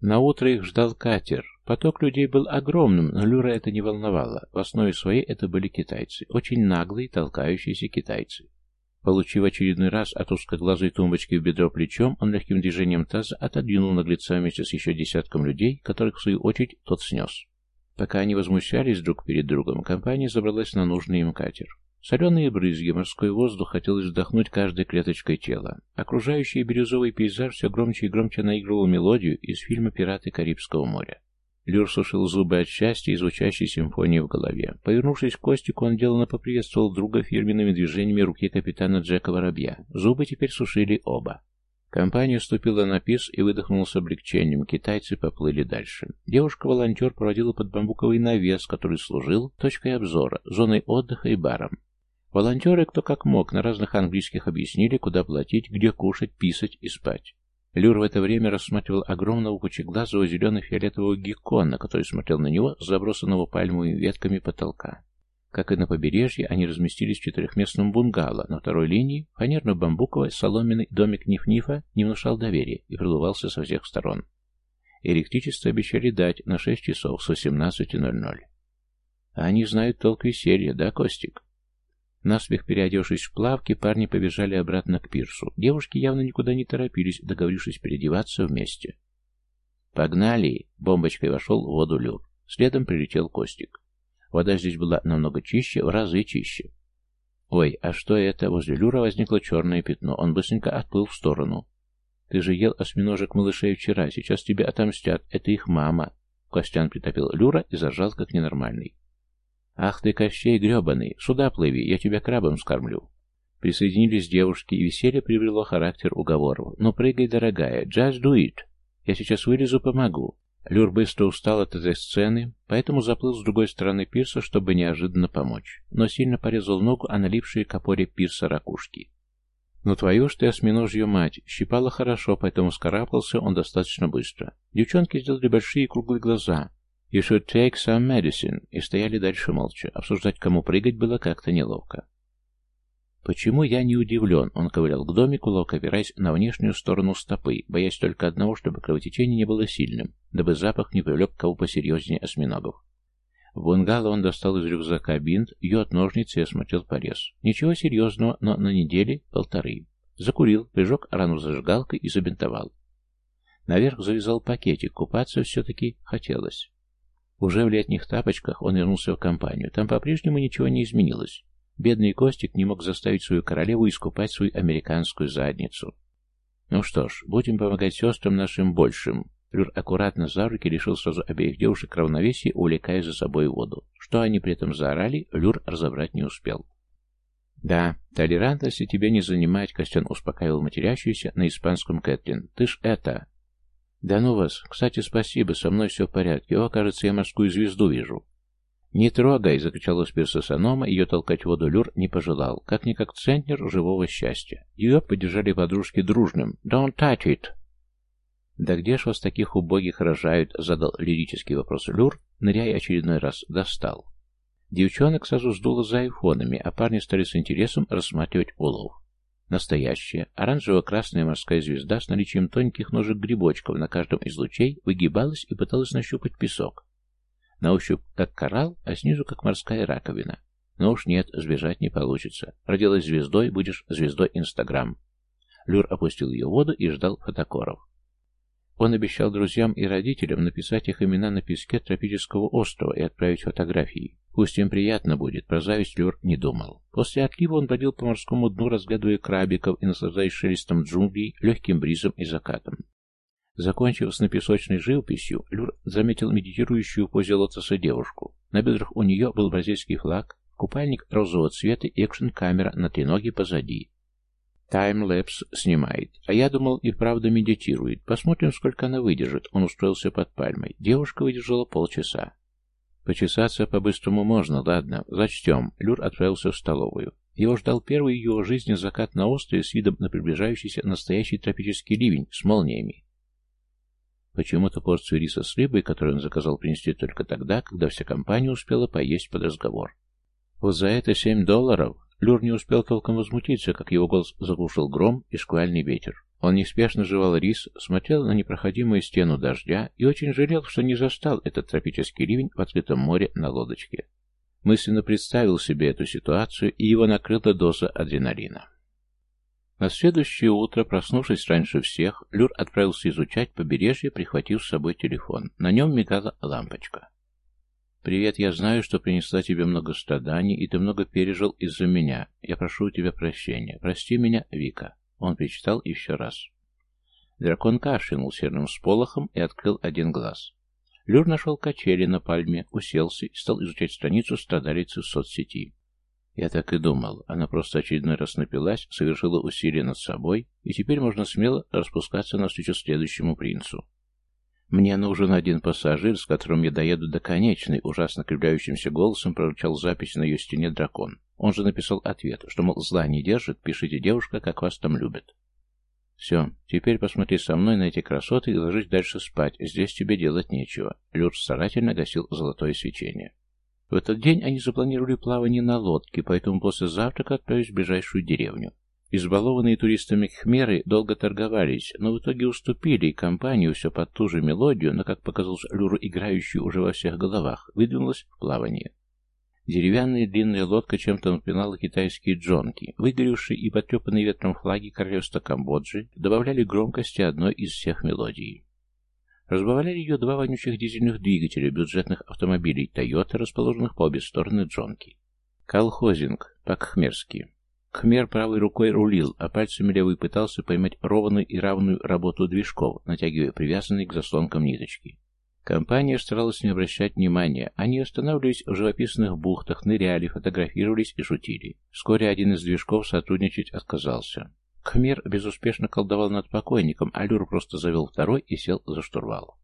На утро их ждал катер. Поток людей был огромным, но Люра это не волновало. В основе своей это были китайцы. Очень наглые, толкающиеся китайцы. Получив очередной раз от узкоглазой тумбочки в бедро плечом, он легким движением таза отодвинул наглеца вместе с еще десятком людей, которых, в свою очередь, тот снес. Пока они возмущались друг перед другом, компания забралась на нужный им катер. Соленые брызги, морской воздух хотелось вдохнуть каждой клеточкой тела. Окружающий бирюзовый пейзаж все громче и громче наигрывал мелодию из фильма «Пираты Карибского моря». Люр сушил зубы от счастья и звучащей симфонии в голове. Повернувшись к Костику, он деланно поприветствовал друга фирменными движениями руки капитана Джека Воробья. Зубы теперь сушили оба. Компания вступила на пис и выдохнула с облегчением. Китайцы поплыли дальше. Девушка-волонтер проводила под бамбуковый навес, который служил точкой обзора, зоной отдыха и баром. Волонтеры, кто как мог, на разных английских объяснили, куда платить, где кушать, писать и спать. Люр в это время рассматривал огромного пучеглазого зелено-фиолетового геккона, который смотрел на него с забросанного пальмовыми ветками потолка. Как и на побережье, они разместились в четырехместном бунгало. На второй линии фанерно-бамбуковый соломенный домик Ниф-Нифа не внушал доверия и продувался со всех сторон. Электричество обещали дать на 6 часов с 18.00. А они знают толк веселья, да, Костик? Наспех переодевшись в плавки, парни побежали обратно к пирсу. Девушки явно никуда не торопились, договорившись переодеваться вместе. «Погнали!» — бомбочкой вошел в воду Люр. Следом прилетел Костик. Вода здесь была намного чище, в разы чище. «Ой, а что это?» Возле Люра возникло черное пятно. Он быстренько отплыл в сторону. «Ты же ел осьминожек малышей вчера. Сейчас тебе отомстят. Это их мама». Костян притопил Люра и зажал как ненормальный. «Ах ты, Кощей гребаный! Сюда плыви, я тебя крабом скормлю!» Присоединились девушки, и веселье приобрело характер уговоров. «Ну прыгай, дорогая, just do it! Я сейчас вылезу, помогу!» Люр быстро устал от этой сцены, поэтому заплыл с другой стороны пирса, чтобы неожиданно помочь, но сильно порезал ногу о налипшие к опоре пирса ракушки. «Ну твою ж ты осьминожью мать!» Щипало хорошо, поэтому скарабкался он достаточно быстро. Девчонки сделали большие круглые глаза, «You should take some medicine», и стояли дальше молча. Обсуждать, кому прыгать, было как-то неловко. Почему я не удивлен? Он ковырял к домику, ловко опираясь на внешнюю сторону стопы, боясь только одного, чтобы кровотечение не было сильным, дабы запах не привлек кого посерьезнее осьминогов. В бунгало он достал из рюкзака бинт, йод, ножницы и осмотрел порез. Ничего серьезного, но на неделе полторы. Закурил, прижег рану зажигалкой и забинтовал. Наверх завязал пакетик, купаться все-таки хотелось. Уже в летних тапочках он вернулся в компанию. Там по-прежнему ничего не изменилось. Бедный Костик не мог заставить свою королеву искупать свою американскую задницу. Ну что ж, будем помогать сестрам нашим большим. Люр аккуратно за руки решил сразу обеих девушек равновесия, увлекая за собой воду. Что они при этом заорали, Люр разобрать не успел. «Да, толерантности тебе не занимать», — Костян успокаивал матерящуюся на испанском Кэтлин. «Ты ж это...» «Да ну вас! Кстати, спасибо, со мной все в порядке. О, кажется, я морскую звезду вижу». «Не трогай!» — закричала спирса Санома, ее толкать в воду Люр не пожелал. Как-никак центнер живого счастья. Ее поддержали подружки дружным. «Don't touch it!» «Да где ж вас таких убогих рожают?» — задал лирический вопрос Люр, ныряя очередной раз. Достал. Девчонок сразу сдуло за айфонами, а парни стали с интересом рассматривать улов. Настоящая, оранжево-красная морская звезда с наличием тонких ножек-грибочков на каждом из лучей выгибалась и пыталась нащупать песок. На ощупь как коралл, а снизу как морская раковина. Но уж нет, сбежать не получится. Родилась звездой, будешь звездой Инстаграм. Люр опустил ее в воду и ждал фотокоров. Он обещал друзьям и родителям написать их имена на песке тропического острова и отправить фотографии. Пусть им приятно будет, про зависть Люр не думал. После отлива он бродил по морскому дну, разглядывая крабиков и наслаждаясь шелестом джунглей, легким бризом и закатом. Закончив с напесочной живописью, Люр заметил медитирующую в позе лотоса девушку. На бедрах у нее был бразильский флаг, купальник розового цвета и экшн-камера на треноге позади. Таймлэпс снимает. А я думал, и правда медитирует. Посмотрим, сколько она выдержит. Он устроился под пальмой. Девушка выдержала полчаса. Почесаться по-быстрому можно, ладно. Зачтем. Люр отправился в столовую. Его ждал первый в его жизни закат на острове с видом на приближающийся настоящий тропический ливень с молниями. Почему-то порцию риса с рыбой, которую он заказал принести только тогда, когда вся компания успела поесть под разговор. Вот за это семь долларов Люр не успел толком возмутиться, как его голос заглушил гром и шквальный ветер. Он неспешно жевал рис, смотрел на непроходимую стену дождя и очень жалел, что не застал этот тропический ливень в открытом море на лодочке. Мысленно представил себе эту ситуацию, и его накрыла доза адреналина. На следующее утро, проснувшись раньше всех, Люр отправился изучать побережье, прихватив с собой телефон. На нем мигала лампочка. «Привет, я знаю, что принесла тебе много страданий, и ты много пережил из-за меня. Я прошу у тебя прощения. Прости меня, Вика». Он прочитал еще раз. Дракон кашлянул серным сполохом и открыл один глаз. Люр нашел качели на пальме, уселся и стал изучать страницу страдалицы в соцсети. Я так и думал. Она просто очередной раз напилась, совершила усилие над собой, и теперь можно смело распускаться навстречу следующему принцу. «Мне нужен один пассажир, с которым я доеду до конечной», ужасно кривляющимся голосом прорычал запись на ее стене дракон. Он же написал ответ, что, мол, зла не держит, пишите, девушка, как вас там любят. «Все, теперь посмотри со мной на эти красоты и ложись дальше спать, здесь тебе делать нечего». Люр старательно гасил золотое свечение. В этот день они запланировали плавание на лодке, поэтому после завтрака отправились в ближайшую деревню. Избалованные туристами хмеры долго торговались, но в итоге уступили, и компанию все под ту же мелодию, но, как показалось Люру, играющую уже во всех головах, выдвинулась в плавание. Деревянная длинная лодка чем-то напоминала китайские джонки. Выгоревшие и потрепанные ветром флаги королевства Камбоджи добавляли громкости одной из всех мелодий. Разбавляли ее два вонючих дизельных двигателя бюджетных автомобилей Toyota, расположенных по обе стороны джонки. Колхозинг, по-кхмерски. Кхмер правой рукой рулил, а пальцами левой пытался поймать ровную и равную работу движков, натягивая привязанные к заслонкам ниточки. Компания старалась не обращать внимания. Они останавливались в живописных бухтах, ныряли, фотографировались и шутили. Вскоре один из движков сотрудничать отказался. Кхмер безуспешно колдовал над покойником, а Люр просто завел второй и сел за штурвал.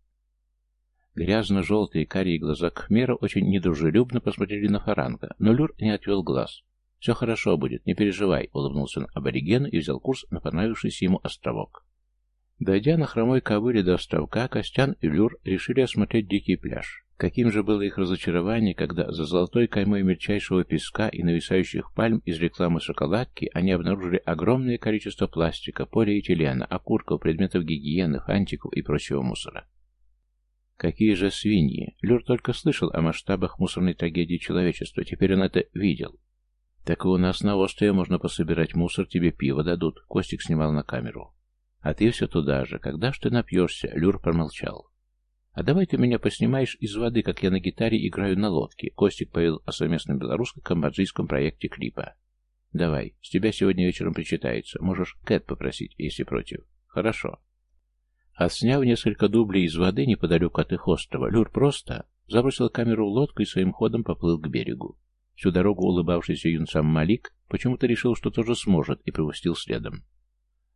Грязно-желтые карие глаза Кхмера очень недружелюбно посмотрели на Фаранга, но Люр не отвел глаз. «Все хорошо будет, не переживай», — улыбнулся он аборигену и взял курс на понравившийся ему островок. Дойдя на хромой кобыле до островка, Костян и Люр решили осмотреть дикий пляж. Каким же было их разочарование, когда за золотой каймой мельчайшего песка и нависающих пальм из рекламы шоколадки они обнаружили огромное количество пластика, полиэтилена, окурков, предметов гигиены, фантиков и прочего мусора. Какие же свиньи! Люр только слышал о масштабах мусорной трагедии человечества, теперь он это видел. Так и у нас на острове можно пособирать мусор, тебе пиво дадут, Костик снимал на камеру. А ты все туда же, когда ж ты напьешься? Люр промолчал. «А давай ты меня поснимаешь из воды, как я на гитаре играю на лодке». Костик повел о совместном белорусско-камбоджийском проекте клипа. «Давай, с тебя сегодня вечером причитается. Можешь Кэт попросить, если против». «Хорошо». Отсняв несколько дублей из воды неподалеку от их острова, Люр просто забросил камеру в лодку и своим ходом поплыл к берегу. Всю дорогу улыбавшийся юнцам Малик почему-то решил, что тоже сможет, и пропустил следом.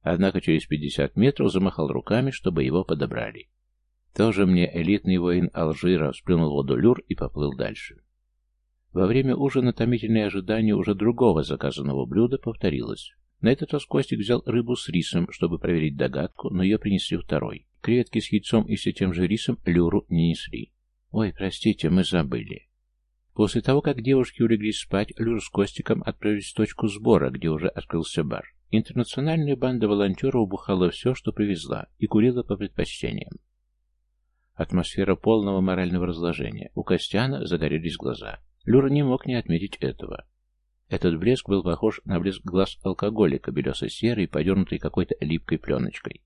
Однако через пятьдесят метров замахал руками, чтобы его подобрали. Тоже мне элитный воин Алжира, сплюнул воду люр и поплыл дальше. Во время ужина томительное ожидание уже другого заказанного блюда повторилось. На этот раз Костик взял рыбу с рисом, чтобы проверить догадку, но ее принесли второй. Креветки с яйцом и все тем же рисом Люру не несли. «Ой, простите, мы забыли». После того, как девушки улеглись спать, Люр с Костиком отправились в точку сбора, где уже открылся бар. Интернациональная банда волонтеров бухала все, что привезла, и курила по предпочтениям. Атмосфера полного морального разложения. У Костяна загорелись глаза. Люра не мог не отметить этого. Этот блеск был похож на блеск глаз алкоголика, белесо-серый, подернутый какой-то липкой пленочкой.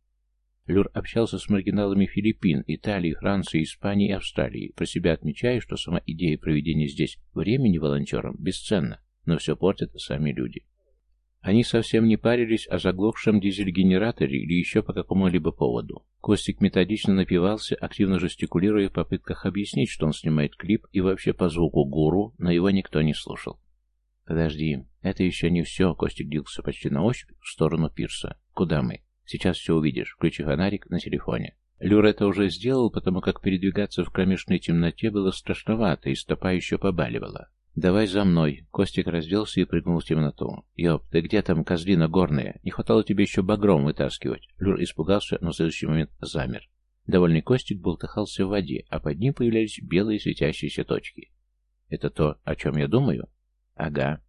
Люр общался с маргиналами Филиппин, Италии, Франции, Испании и Австралии, про себя отмечая, что сама идея проведения здесь времени волонтерам бесценна, но все портят сами люди. Они совсем не парились о заглохшем дизель-генераторе или еще по какому-либо поводу. Костик методично напивался, активно жестикулируя в попытках объяснить, что он снимает клип, и вообще по звуку гуру, но его никто не слушал. «Подожди, это еще не все», — Костик дился почти на ощупь в сторону пирса. «Куда мы? Сейчас все увидишь. Включи фонарик на телефоне». Люр это уже сделал, потому как передвигаться в кромешной темноте было страшновато, и стопа еще побаливала. «Давай за мной!» Костик разделся и прыгнул в темноту. «Ёп, ты где там, козлина горная? Не хватало тебе еще багром вытаскивать!» Люр испугался, но в следующий момент замер. Довольный Костик болтыхался в воде, а под ним появлялись белые светящиеся точки. «Это то, о чем я думаю?» «Ага».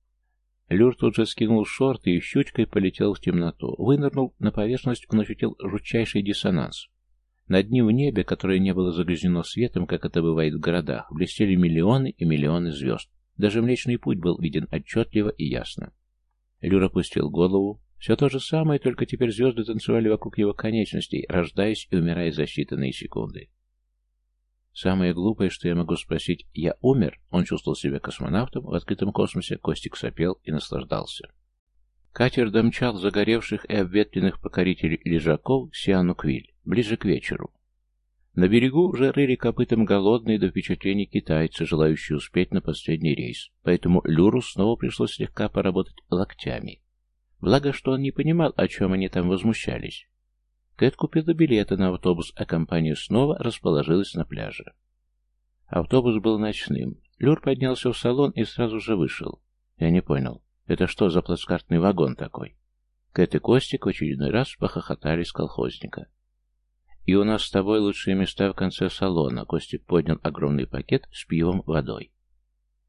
Люр тут же скинул шорты и щучкой полетел в темноту. Вынырнул на поверхность, он ощутил жутчайший диссонанс. Над ним в небе, которое не было загрязнено светом, как это бывает в городах, блестели миллионы и миллионы звезд. Даже Млечный Путь был виден отчетливо и ясно. Люр опустил голову. Все то же самое, только теперь звезды танцевали вокруг его конечностей, рождаясь и умирая за считанные секунды. Самое глупое, что я могу спросить, я умер? Он чувствовал себя космонавтом в открытом космосе, Костик сопел и наслаждался. Катер домчал загоревших и обветренных покорителей лежаков Сиану-Квиль, ближе к вечеру. На берегу уже рыли копытом голодные до впечатлений китайцы, желающие успеть на последний рейс, поэтому Люру снова пришлось слегка поработать локтями. Благо, что он не понимал, о чем они там возмущались. Кэт купила билеты на автобус, а компания снова расположилась на пляже. Автобус был ночным. Люр поднялся в салон и сразу же вышел. Я не понял, это что за плацкартный вагон такой? Кэт и Костик в очередной раз похохотали с колхозника. «И у нас с тобой лучшие места в конце салона», — Костик поднял огромный пакет с пивом водой.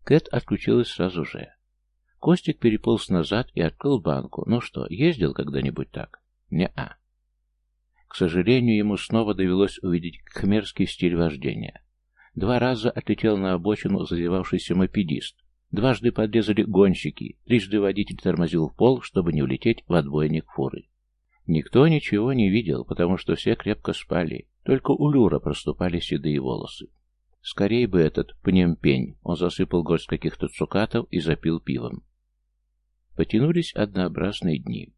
Кэт отключилась сразу же. Костик переполз назад и открыл банку. «Ну что, ездил когда-нибудь так?» «Не-а». К сожалению, ему снова довелось увидеть кхмерский стиль вождения. Два раза отлетел на обочину зазевавшийся мопедист. Дважды подрезали гонщики, трижды водитель тормозил в пол, чтобы не улететь в отбойник фуры. Никто ничего не видел, потому что все крепко спали, только у Люра проступали седые волосы. Скорей бы этот пнемпень, он засыпал горсть каких-то цукатов и запил пивом. Потянулись однообразные дни.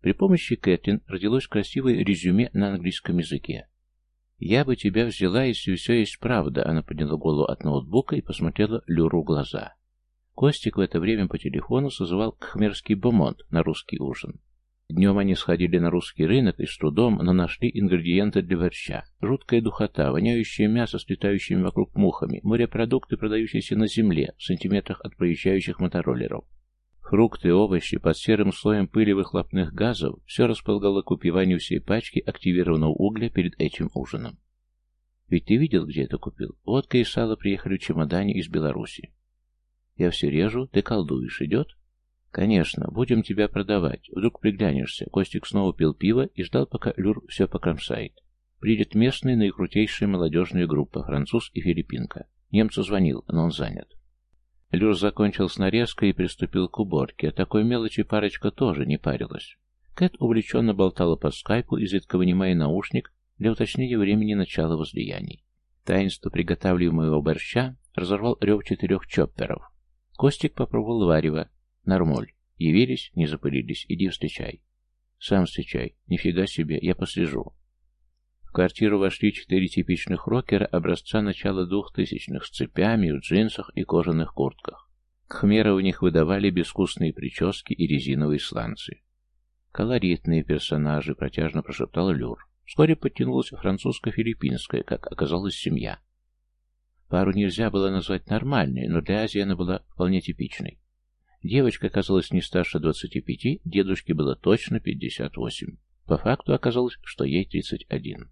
При помощи Кэтлин родилось красивое резюме на английском языке. «Я бы тебя взяла, если все есть правда», — она подняла голову от ноутбука и посмотрела Люру в глаза. Костик в это время по телефону созывал кхмерский бомонд на русский ужин. Днем они сходили на русский рынок и с трудом, но нашли ингредиенты для борща. Жуткая духота, воняющее мясо с летающими вокруг мухами, морепродукты, продающиеся на земле, в сантиметрах от проезжающих мотороллеров. Фрукты, овощи под серым слоем пыли выхлопных газов все располагало к упиванию всей пачки активированного угля перед этим ужином. Ведь ты видел, где это купил? Водка и сало приехали в чемодане из Беларуси. Я все режу, ты колдуешь, идет? Конечно, будем тебя продавать. Вдруг приглянешься. Костик снова пил пиво и ждал, пока Люр все покромсает. Придет местная наикрутейшая молодежная группа, француз и филиппинка. Немцу звонил, но он занят. Люр закончил с нарезкой и приступил к уборке. О такой мелочи парочка тоже не парилась. Кэт увлеченно болтала по скайпу, изредка вынимая наушник для уточнения времени начала возлияний. Таинство приготавливаемого борща разорвал рев четырех чопперов. Костик попробовал варево. Нормоль. Явились, не запылились. Иди встречай. Сам встречай. Нифига себе, я послежу квартиру вошли четыре типичных рокера образца начала двухтысячных с цепями, в джинсах и кожаных куртках. Кхмеры у них выдавали безвкусные прически и резиновые сланцы. «Колоритные персонажи», — протяжно прошептал Люр. Вскоре подтянулась французско-филиппинская, как оказалось, семья. Пару нельзя было назвать нормальной, но для Азии она была вполне типичной. Девочка оказалась не старше 25, дедушке было точно 58. По факту оказалось, что ей 31.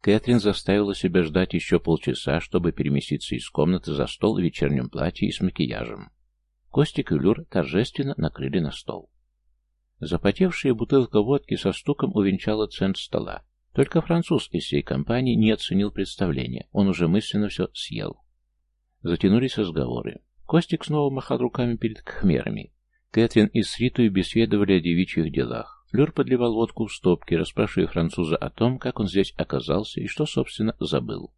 Кэтрин заставила себя ждать еще полчаса, чтобы переместиться из комнаты за стол в вечернем платье и с макияжем. Костик и Люр торжественно накрыли на стол. Запотевшая бутылка водки со стуком увенчала центр стола. Только француз из всей компании не оценил представление, он уже мысленно все съел. Затянулись разговоры. Костик снова махал руками перед кхмерами. Кэтрин и Сриту беседовали о девичьих делах. Флёр подливал водку в стопки, расспрашивая француза о том, как он здесь оказался и что, собственно, забыл.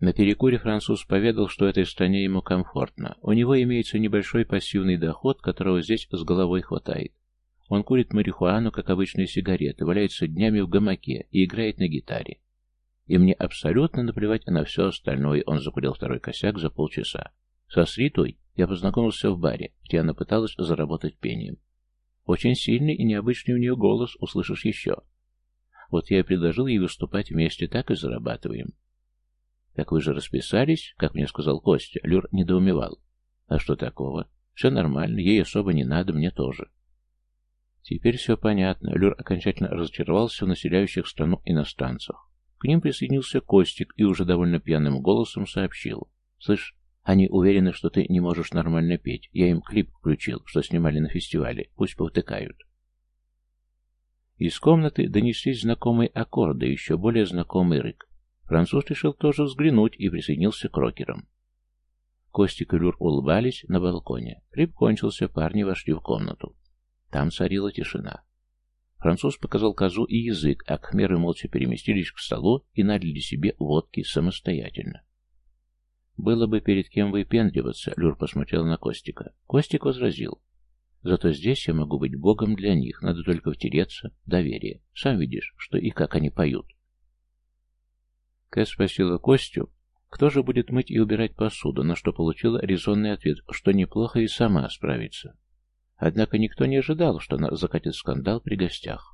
На перекуре француз поведал, что этой стране ему комфортно. У него имеется небольшой пассивный доход, которого здесь с головой хватает. Он курит марихуану, как обычные сигареты, валяется днями в гамаке и играет на гитаре. И мне абсолютно наплевать на все остальное, он закурил второй косяк за полчаса. Со Сритой я познакомился в баре, где она пыталась заработать пением. Очень сильный и необычный у нее голос, услышишь еще. Вот я и предложил ей выступать вместе, так и зарабатываем. Так вы же расписались, как мне сказал Костя. Люр недоумевал. А что такого? Все нормально, ей особо не надо, мне тоже. Теперь все понятно. Люр окончательно разочаровался в населяющих страну иностранцах. К ним присоединился Костик и уже довольно пьяным голосом сообщил. «Слышь, Они уверены, что ты не можешь нормально петь. Я им клип включил, что снимали на фестивале. Пусть повтыкают. Из комнаты донеслись знакомые аккорды, еще более знакомый рык. Француз решил тоже взглянуть и присоединился к рокерам. Костик и Люр улыбались на балконе. Клип кончился, парни вошли в комнату. Там царила тишина. Француз показал козу и язык, а кхмеры молча переместились к столу и налили себе водки самостоятельно. «Было бы перед кем выпендриваться», — Люр посмотрел на Костика. Костик возразил. «Зато здесь я могу быть богом для них, надо только втереться, доверие. Сам видишь, что и как они поют». Кэт спросила Костю, кто же будет мыть и убирать посуду, на что получила резонный ответ, что неплохо и сама справится. Однако никто не ожидал, что она закатит скандал при гостях.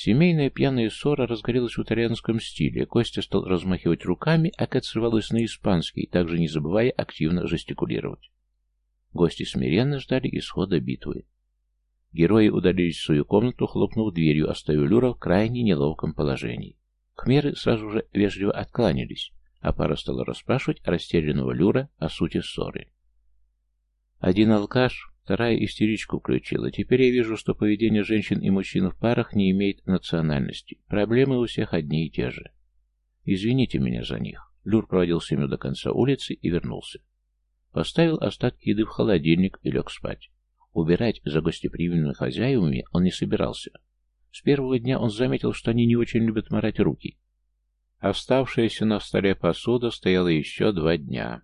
Семейная пьяная ссора разгорелась в итальянском стиле. Костя стал размахивать руками, а Кэт срывалась на испанский, также не забывая активно жестикулировать. Гости смиренно ждали исхода битвы. Герои удалились в свою комнату, хлопнув дверью, оставив Люра в крайне неловком положении. Хмеры сразу же вежливо откланялись, а пара стала расспрашивать растерянного Люра о сути ссоры. Один алкаш Вторая истеричку включила. Теперь я вижу, что поведение женщин и мужчин в парах не имеет национальности. Проблемы у всех одни и те же. Извините меня за них. Люр проводил семью до конца улицы и вернулся. Поставил остатки еды в холодильник и лег спать. Убирать за гостеприимными хозяевами он не собирался. С первого дня он заметил, что они не очень любят морать руки. Оставшаяся на столе посуда стояла еще два дня.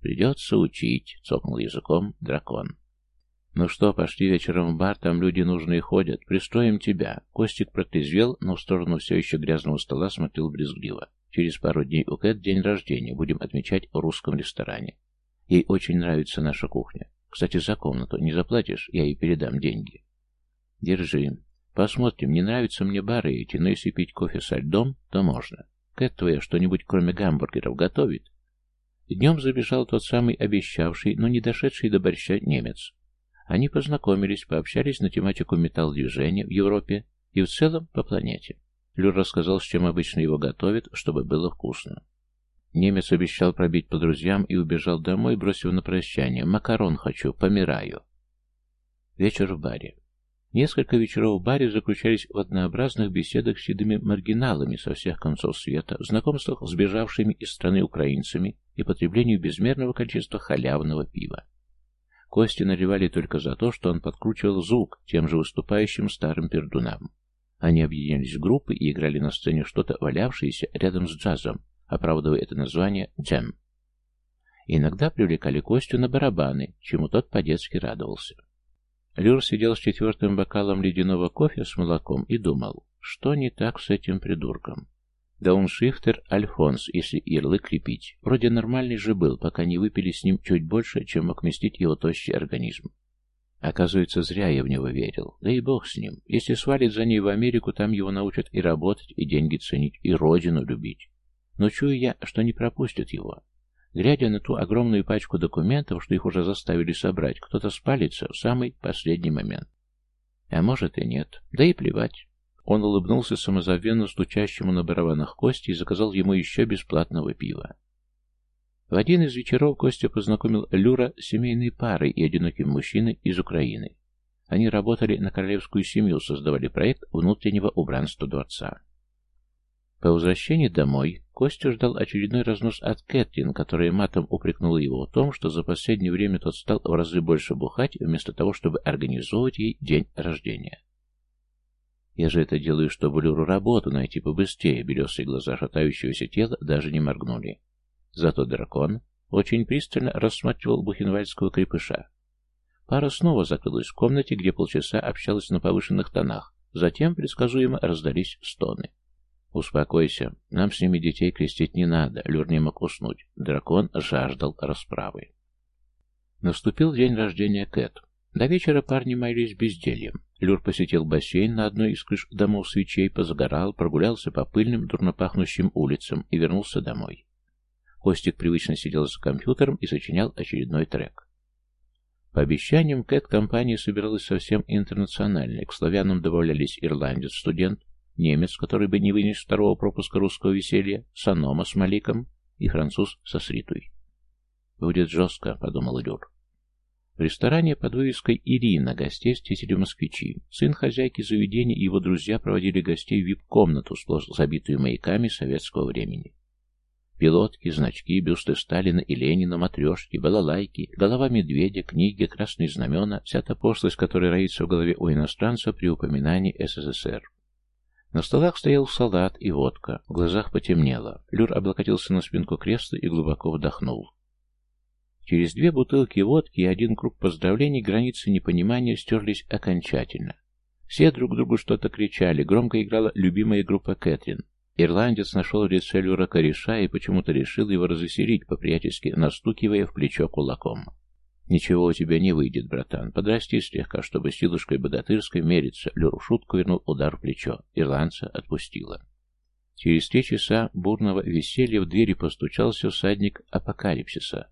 «Придется учить», — цокнул языком дракон. «Ну что, пошли вечером в бар, там люди нужные ходят. Пристроим тебя». Костик протрезвел, но в сторону все еще грязного стола смотрел брезгливо. «Через пару дней у Кэт день рождения. Будем отмечать в русском ресторане. Ей очень нравится наша кухня. Кстати, за комнату не заплатишь, я ей передам деньги». «Держи. Посмотрим, не нравятся мне бары эти, но если пить кофе со льдом, то можно. Кэт твоя что-нибудь кроме гамбургеров готовит?» Днем забежал тот самый обещавший, но не дошедший до борща немец. Они познакомились, пообщались на тематику металлодвижения в Европе и в целом по планете. Люр рассказал, с чем обычно его готовят, чтобы было вкусно. Немец обещал пробить по друзьям и убежал домой, бросив на прощание «Макарон хочу, помираю». Вечер в баре. Несколько вечеров в баре заключались в однообразных беседах с седыми маргиналами со всех концов света, знакомствах с бежавшими из страны украинцами и потреблению безмерного количества халявного пива. Кости наливали только за то, что он подкручивал звук тем же выступающим старым пердунам. Они объединялись в группы и играли на сцене что-то валявшееся рядом с джазом, оправдывая это название «джем». Иногда привлекали Костю на барабаны, чему тот по-детски радовался. Люр сидел с четвертым бокалом ледяного кофе с молоком и думал, что не так с этим придурком. Дауншифтер Альфонс, если ярлык крепить. Вроде нормальный же был, пока не выпили с ним чуть больше, чем мог вместить его тощий организм. Оказывается, зря я в него верил. Да и бог с ним. Если свалит за ней в Америку, там его научат и работать, и деньги ценить, и родину любить. Но чую я, что не пропустят его. Глядя на ту огромную пачку документов, что их уже заставили собрать, кто-то спалится в самый последний момент. А может и нет. Да и плевать. Он улыбнулся самозабвенно стучащему на барабанах Кости и заказал ему еще бесплатного пива. В один из вечеров Костя познакомил Люра с семейной парой и одиноким мужчиной из Украины. Они работали на королевскую семью, создавали проект внутреннего убранства дворца. По возвращении домой Костя ждал очередной разнос от Кэтлин, которая матом упрекнула его в том, что за последнее время тот стал в разы больше бухать, вместо того, чтобы организовывать ей день рождения. Я же это делаю, чтобы Люру работу найти побыстрее. Белесые глаза шатающегося тела даже не моргнули. Зато дракон очень пристально рассматривал бухенвальдского крепыша. Пара снова закрылась в комнате, где полчаса общалась на повышенных тонах. Затем, предсказуемо, раздались стоны. «Успокойся. Нам с ними детей крестить не надо». Люр не мог уснуть. Дракон жаждал расправы. Наступил день рождения Кэт. До вечера парни маялись бездельем. Люр посетил бассейн на одной из крыш домов свечей, позагорал, прогулялся по пыльным, дурно пахнущим улицам и вернулся домой. Костик привычно сидел за компьютером и сочинял очередной трек. По обещаниям, Кэт компания собиралась совсем интернациональной. К славянам добавлялись ирландец-студент, немец, который бы не вынес второго пропуска русского веселья, санома с Маликом и француз со Сритой. Будет жестко, подумал Люр. В ресторане под вывеской «Ирина» гостей встретили москвичи. Сын хозяйки заведения и его друзья проводили гостей в вип-комнату, сплошь забитую маяками советского времени. Пилотки, значки, бюсты Сталина и Ленина, матрешки, балалайки, голова медведя, книги, красные знамена, вся та пошлость, которая роится в голове у иностранца при упоминании СССР. На столах стоял салат и водка, в глазах потемнело. Люр облокотился на спинку кресла и глубоко вдохнул. Через две бутылки водки и один круг поздравлений границы непонимания стерлись окончательно. Все друг другу что-то кричали, громко играла любимая группа Кэтрин. Ирландец нашел в лице Люра кореша и почему-то решил его развеселить, по-приятельски настукивая в плечо кулаком. «Ничего у тебя не выйдет, братан. Подрасти слегка, чтобы силушкой богатырской мериться». Люр в шутку вернул удар в плечо. Ирландца отпустила. Через три часа бурного веселья в двери постучался всадник апокалипсиса.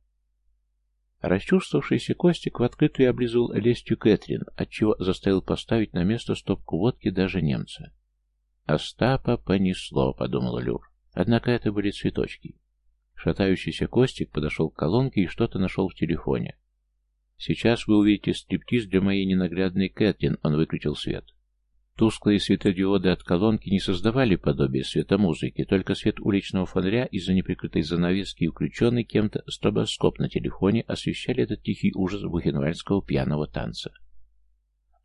Расчувствовавшийся Костик в открытую облизывал лестью Кэтрин, отчего заставил поставить на место стопку водки даже немца. «Остапа понесло», — подумал Люр. Однако это были цветочки. Шатающийся Костик подошел к колонке и что-то нашел в телефоне. «Сейчас вы увидите стриптиз для моей ненаглядной Кэтрин», — он выключил свет. Тусклые светодиоды от колонки не создавали подобие света музыки, только свет уличного фонаря из-за неприкрытой занавески и включенный кем-то стробоскоп на телефоне освещали этот тихий ужас бухенвальдского пьяного танца.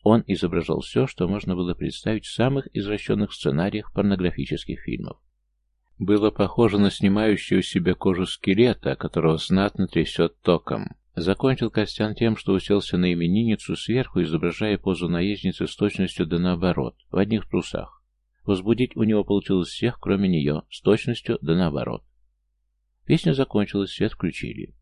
Он изображал все, что можно было представить в самых извращенных сценариях порнографических фильмов. Было похоже на снимающую себя кожу скелета, которого знатно трясет током. Закончил Костян тем, что уселся на именинницу сверху, изображая позу наездницы с точностью да наоборот, в одних трусах. Возбудить у него получилось всех, кроме нее, с точностью да наоборот. Песня закончилась, свет включили.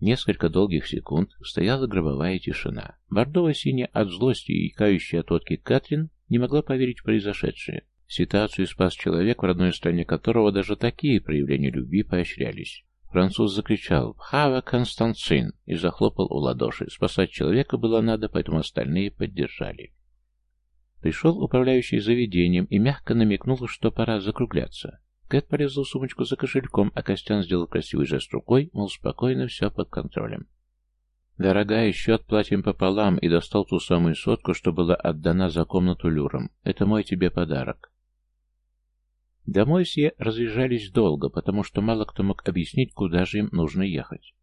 Несколько долгих секунд стояла гробовая тишина. Бордово-синяя от злости и кающая от водки Катрин не могла поверить в произошедшее. Ситуацию спас человек, в родной стране которого даже такие проявления любви поощрялись. Француз закричал «Хава Константин!» и захлопал у ладоши. Спасать человека было надо, поэтому остальные поддержали. Пришел управляющий заведением и мягко намекнул, что пора закругляться. Кэт полезла в сумочку за кошельком, а Костян сделал красивый жест рукой, мол, спокойно, все под контролем. «Дорогая, счет платим пополам» и достал ту самую сотку, что была отдана за комнату люром. «Это мой тебе подарок». Домой все разъезжались долго, потому что мало кто мог объяснить, куда же им нужно ехать.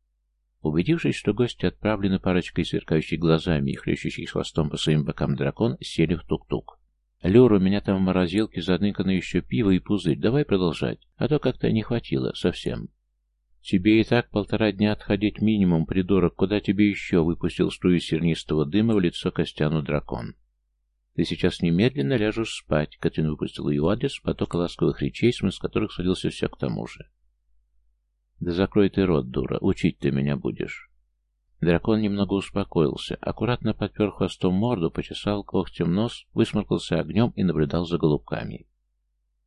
Убедившись, что гости отправлены парочкой сверкающих глазами и хлещущих хвостом по своим бокам дракон, сели в тук-тук. «Люр, у меня там в морозилке задынкано еще пиво и пузырь, давай продолжать, а то как-то не хватило совсем». «Тебе и так полтора дня отходить минимум, придурок, куда тебе еще?» выпустил струю сернистого дыма в лицо Костяну дракон. Ты сейчас немедленно ляжешь спать. Кэтрин выпустила ее адрес поток ласковых речей, смысл которых сводился все к тому же. Да закрой ты рот, дура, учить ты меня будешь. Дракон немного успокоился, аккуратно подпер хвостом морду, почесал когтем нос, высморкался огнем и наблюдал за голубками.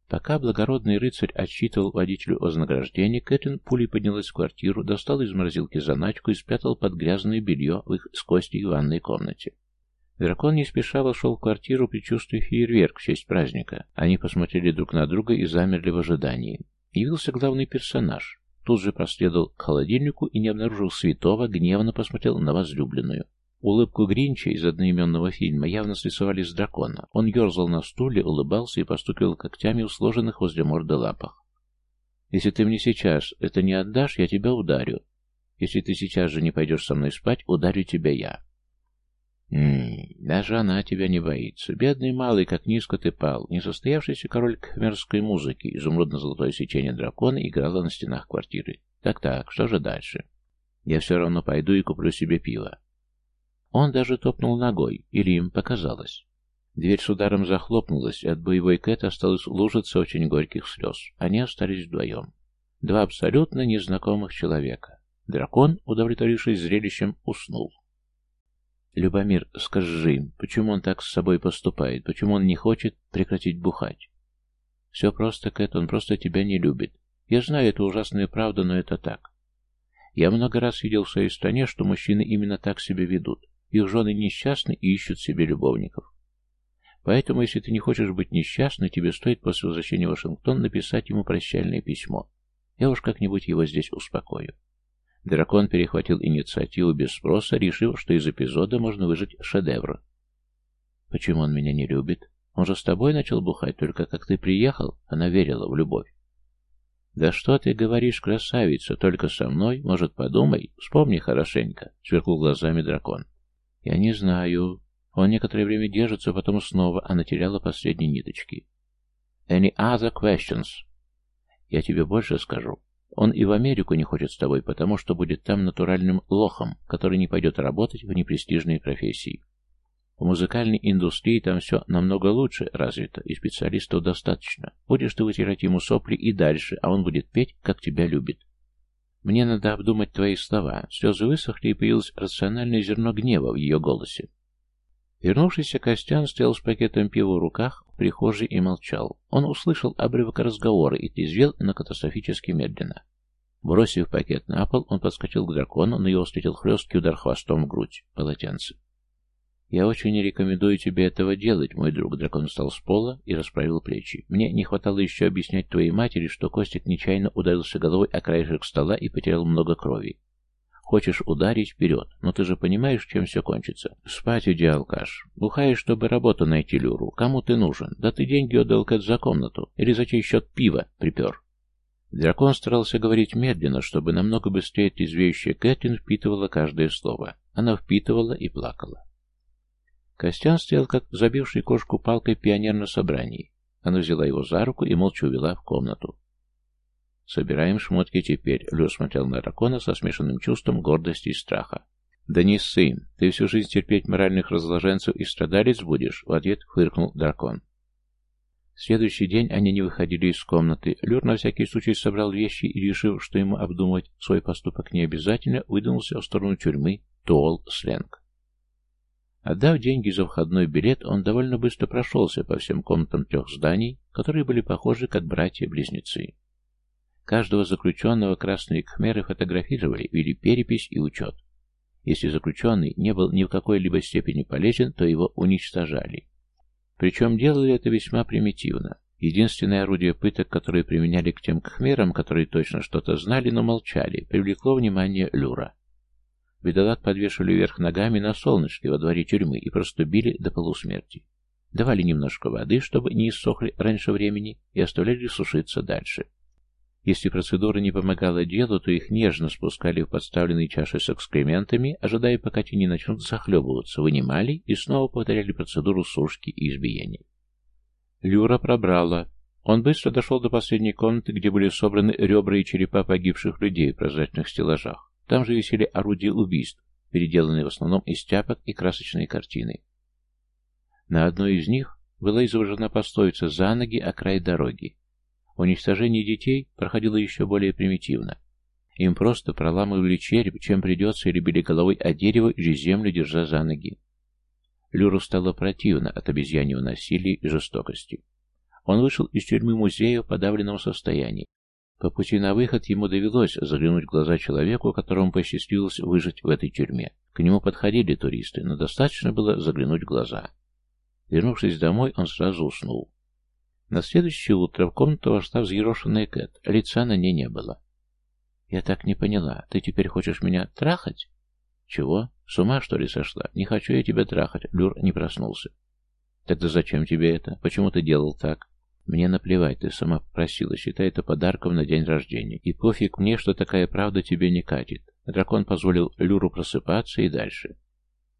Пока благородный рыцарь отсчитывал водителю вознаграждение, Кэтрин пулей поднялась в квартиру, достал из морозилки заначку и спрятал под грязное белье в их с Костей ванной комнате. Дракон не спеша вошел в квартиру, предчувствуя фейерверк в честь праздника. Они посмотрели друг на друга и замерли в ожидании. Явился главный персонаж. Тут же проследовал к холодильнику и, не обнаружил святого, гневно посмотрел на возлюбленную. Улыбку Гринча из одноименного фильма явно срисовали с дракона. Он ерзал на стуле, улыбался и постукивал когтями в сложенных возле морды лапах. «Если ты мне сейчас это не отдашь, я тебя ударю. Если ты сейчас же не пойдешь со мной спать, ударю тебя я». Ммм, даже она тебя не боится. Бедный малый, как низко ты пал. Несостоявшийся король кхмерской музыки, изумрудно-золотое сечение дракона играло на стенах квартиры. Так-так, что же дальше? Я все равно пойду и куплю себе пиво. Он даже топнул ногой, или им показалось. Дверь с ударом захлопнулась, и от боевой Кэт осталось лужица очень горьких слез. Они остались вдвоем. Два абсолютно незнакомых человека. Дракон, удовлетворившись зрелищем, уснул. «Любомир, скажи, почему он так с собой поступает? Почему он не хочет прекратить бухать?» «Все просто, Кэт, он просто тебя не любит. Я знаю, это ужасная правда, но это так. Я много раз видел в своей стране, что мужчины именно так себя ведут. Их жены несчастны и ищут себе любовников. Поэтому, если ты не хочешь быть несчастной, тебе стоит после возвращения в Вашингтон написать ему прощальное письмо. Я уж как-нибудь его здесь успокою. Дракон перехватил инициативу без спроса, решив, что из эпизода можно выжать шедевр. «Почему он меня не любит? Он же с тобой начал бухать, только как ты приехал, она верила в любовь». «Да что ты говоришь, красавица, только со мной? Может, подумай? Вспомни хорошенько», — сверкнул глазами дракон. «Я не знаю. Он некоторое время держится, потом снова она теряла последние ниточки». «Any other questions?» «Я тебе больше скажу. Он и в Америку не хочет с тобой, потому что будет там натуральным лохом, который не пойдет работать в непрестижные профессии. В музыкальной индустрии там все намного лучше развито, и специалистов достаточно. Будешь ты вытирать ему сопли и дальше, а он будет петь, как тебя любит. Мне надо обдумать твои слова. Слезы высохли, и появилось рациональное зерно гнева в ее голосе. Вернувшийся Костян стоял с пакетом пива в руках в прихожей и молчал. Он услышал обрывок разговора и трезвел на катастрофически медленно. Бросив пакет на пол, он подскочил к дракону, но его встретил хлесткий удар хвостом в грудь. Полотенце. «Я очень не рекомендую тебе этого делать, мой друг». Дракон встал с пола и расправил плечи. «Мне не хватало еще объяснять твоей матери, что Костик нечаянно ударился головой о краешек стола и потерял много крови. Хочешь ударить вперед, но ты же понимаешь, чем все кончится. Спать иди, алкаш. Бухаешь, чтобы работу найти, Люру. Кому ты нужен? Да ты деньги отдал Кэт за комнату. Или за чей счет пива припер?» Дракон старался говорить медленно, чтобы намного быстрее трезвеющая Кэтлин впитывала каждое слово. Она впитывала и плакала. Костян стоял, как забивший кошку палкой пионер на собрании. Она взяла его за руку и молча увела в комнату. «Собираем шмотки теперь», — Лё смотрел на дракона со смешанным чувством гордости и страха. «Да не сын, ты всю жизнь терпеть моральных разложенцев и страдалец будешь», — в ответ фыркнул дракон. Следующий день они не выходили из комнаты. Люр на всякий случай собрал вещи и, решив, что ему обдумывать свой поступок не обязательно, выдвинулся в сторону тюрьмы Туол-Сленг. Отдав деньги за входной билет, он довольно быстро прошелся по всем комнатам трех зданий, которые были похожи как братья-близнецы. Каждого заключенного красные кхмеры фотографировали, вели перепись и учет. Если заключенный не был ни в какой-либо степени полезен, то его уничтожали. Причем делали это весьма примитивно. Единственное орудие пыток, которое применяли к тем кхмерам, которые точно что-то знали, но молчали, привлекло внимание Люра. Бедолаг подвешивали вверх ногами на солнышке во дворе тюрьмы и просто били до полусмерти. Давали немножко воды, чтобы не иссохли раньше времени, и оставляли сушиться дальше. Если процедура не помогала делу, то их нежно спускали в подставленные чаши с экскрементами, ожидая, пока те не начнут захлебываться, вынимали и снова повторяли процедуру сушки и избиений. Люра пробрала. Он быстро дошел до последней комнаты, где были собраны ребра и черепа погибших людей в прозрачных стеллажах. Там же висели орудия убийств, переделанные в основном из тяпок и красочные картины. На одной из них была изображена пословица «за ноги, о край дороги». Уничтожение детей проходило еще более примитивно. Им просто проламывали череп, чем придется, или били головой о дерево или землю, держа за ноги. Люру стало противно от обезьяньего насилия и жестокости. Он вышел из тюрьмы музея в подавленном состоянии, по пути на выход ему довелось заглянуть в глаза человеку, которому посчастливилось выжить в этой тюрьме. К нему подходили туристы, но достаточно было заглянуть в глаза. Вернувшись домой, он сразу уснул. На следующее утро в комнату вошла взъерошенная Кэт. Лица на ней не было. «Я так не поняла. Ты теперь хочешь меня трахать?» «Чего? С ума, что ли, сошла? Не хочу я тебя трахать». Люр не проснулся. «Тогда зачем тебе это? Почему ты делал так?» Мне наплевать, ты сама просила, считай это подарком на день рождения. И пофиг мне, что такая правда тебе не катит. Дракон позволил Люру просыпаться и дальше.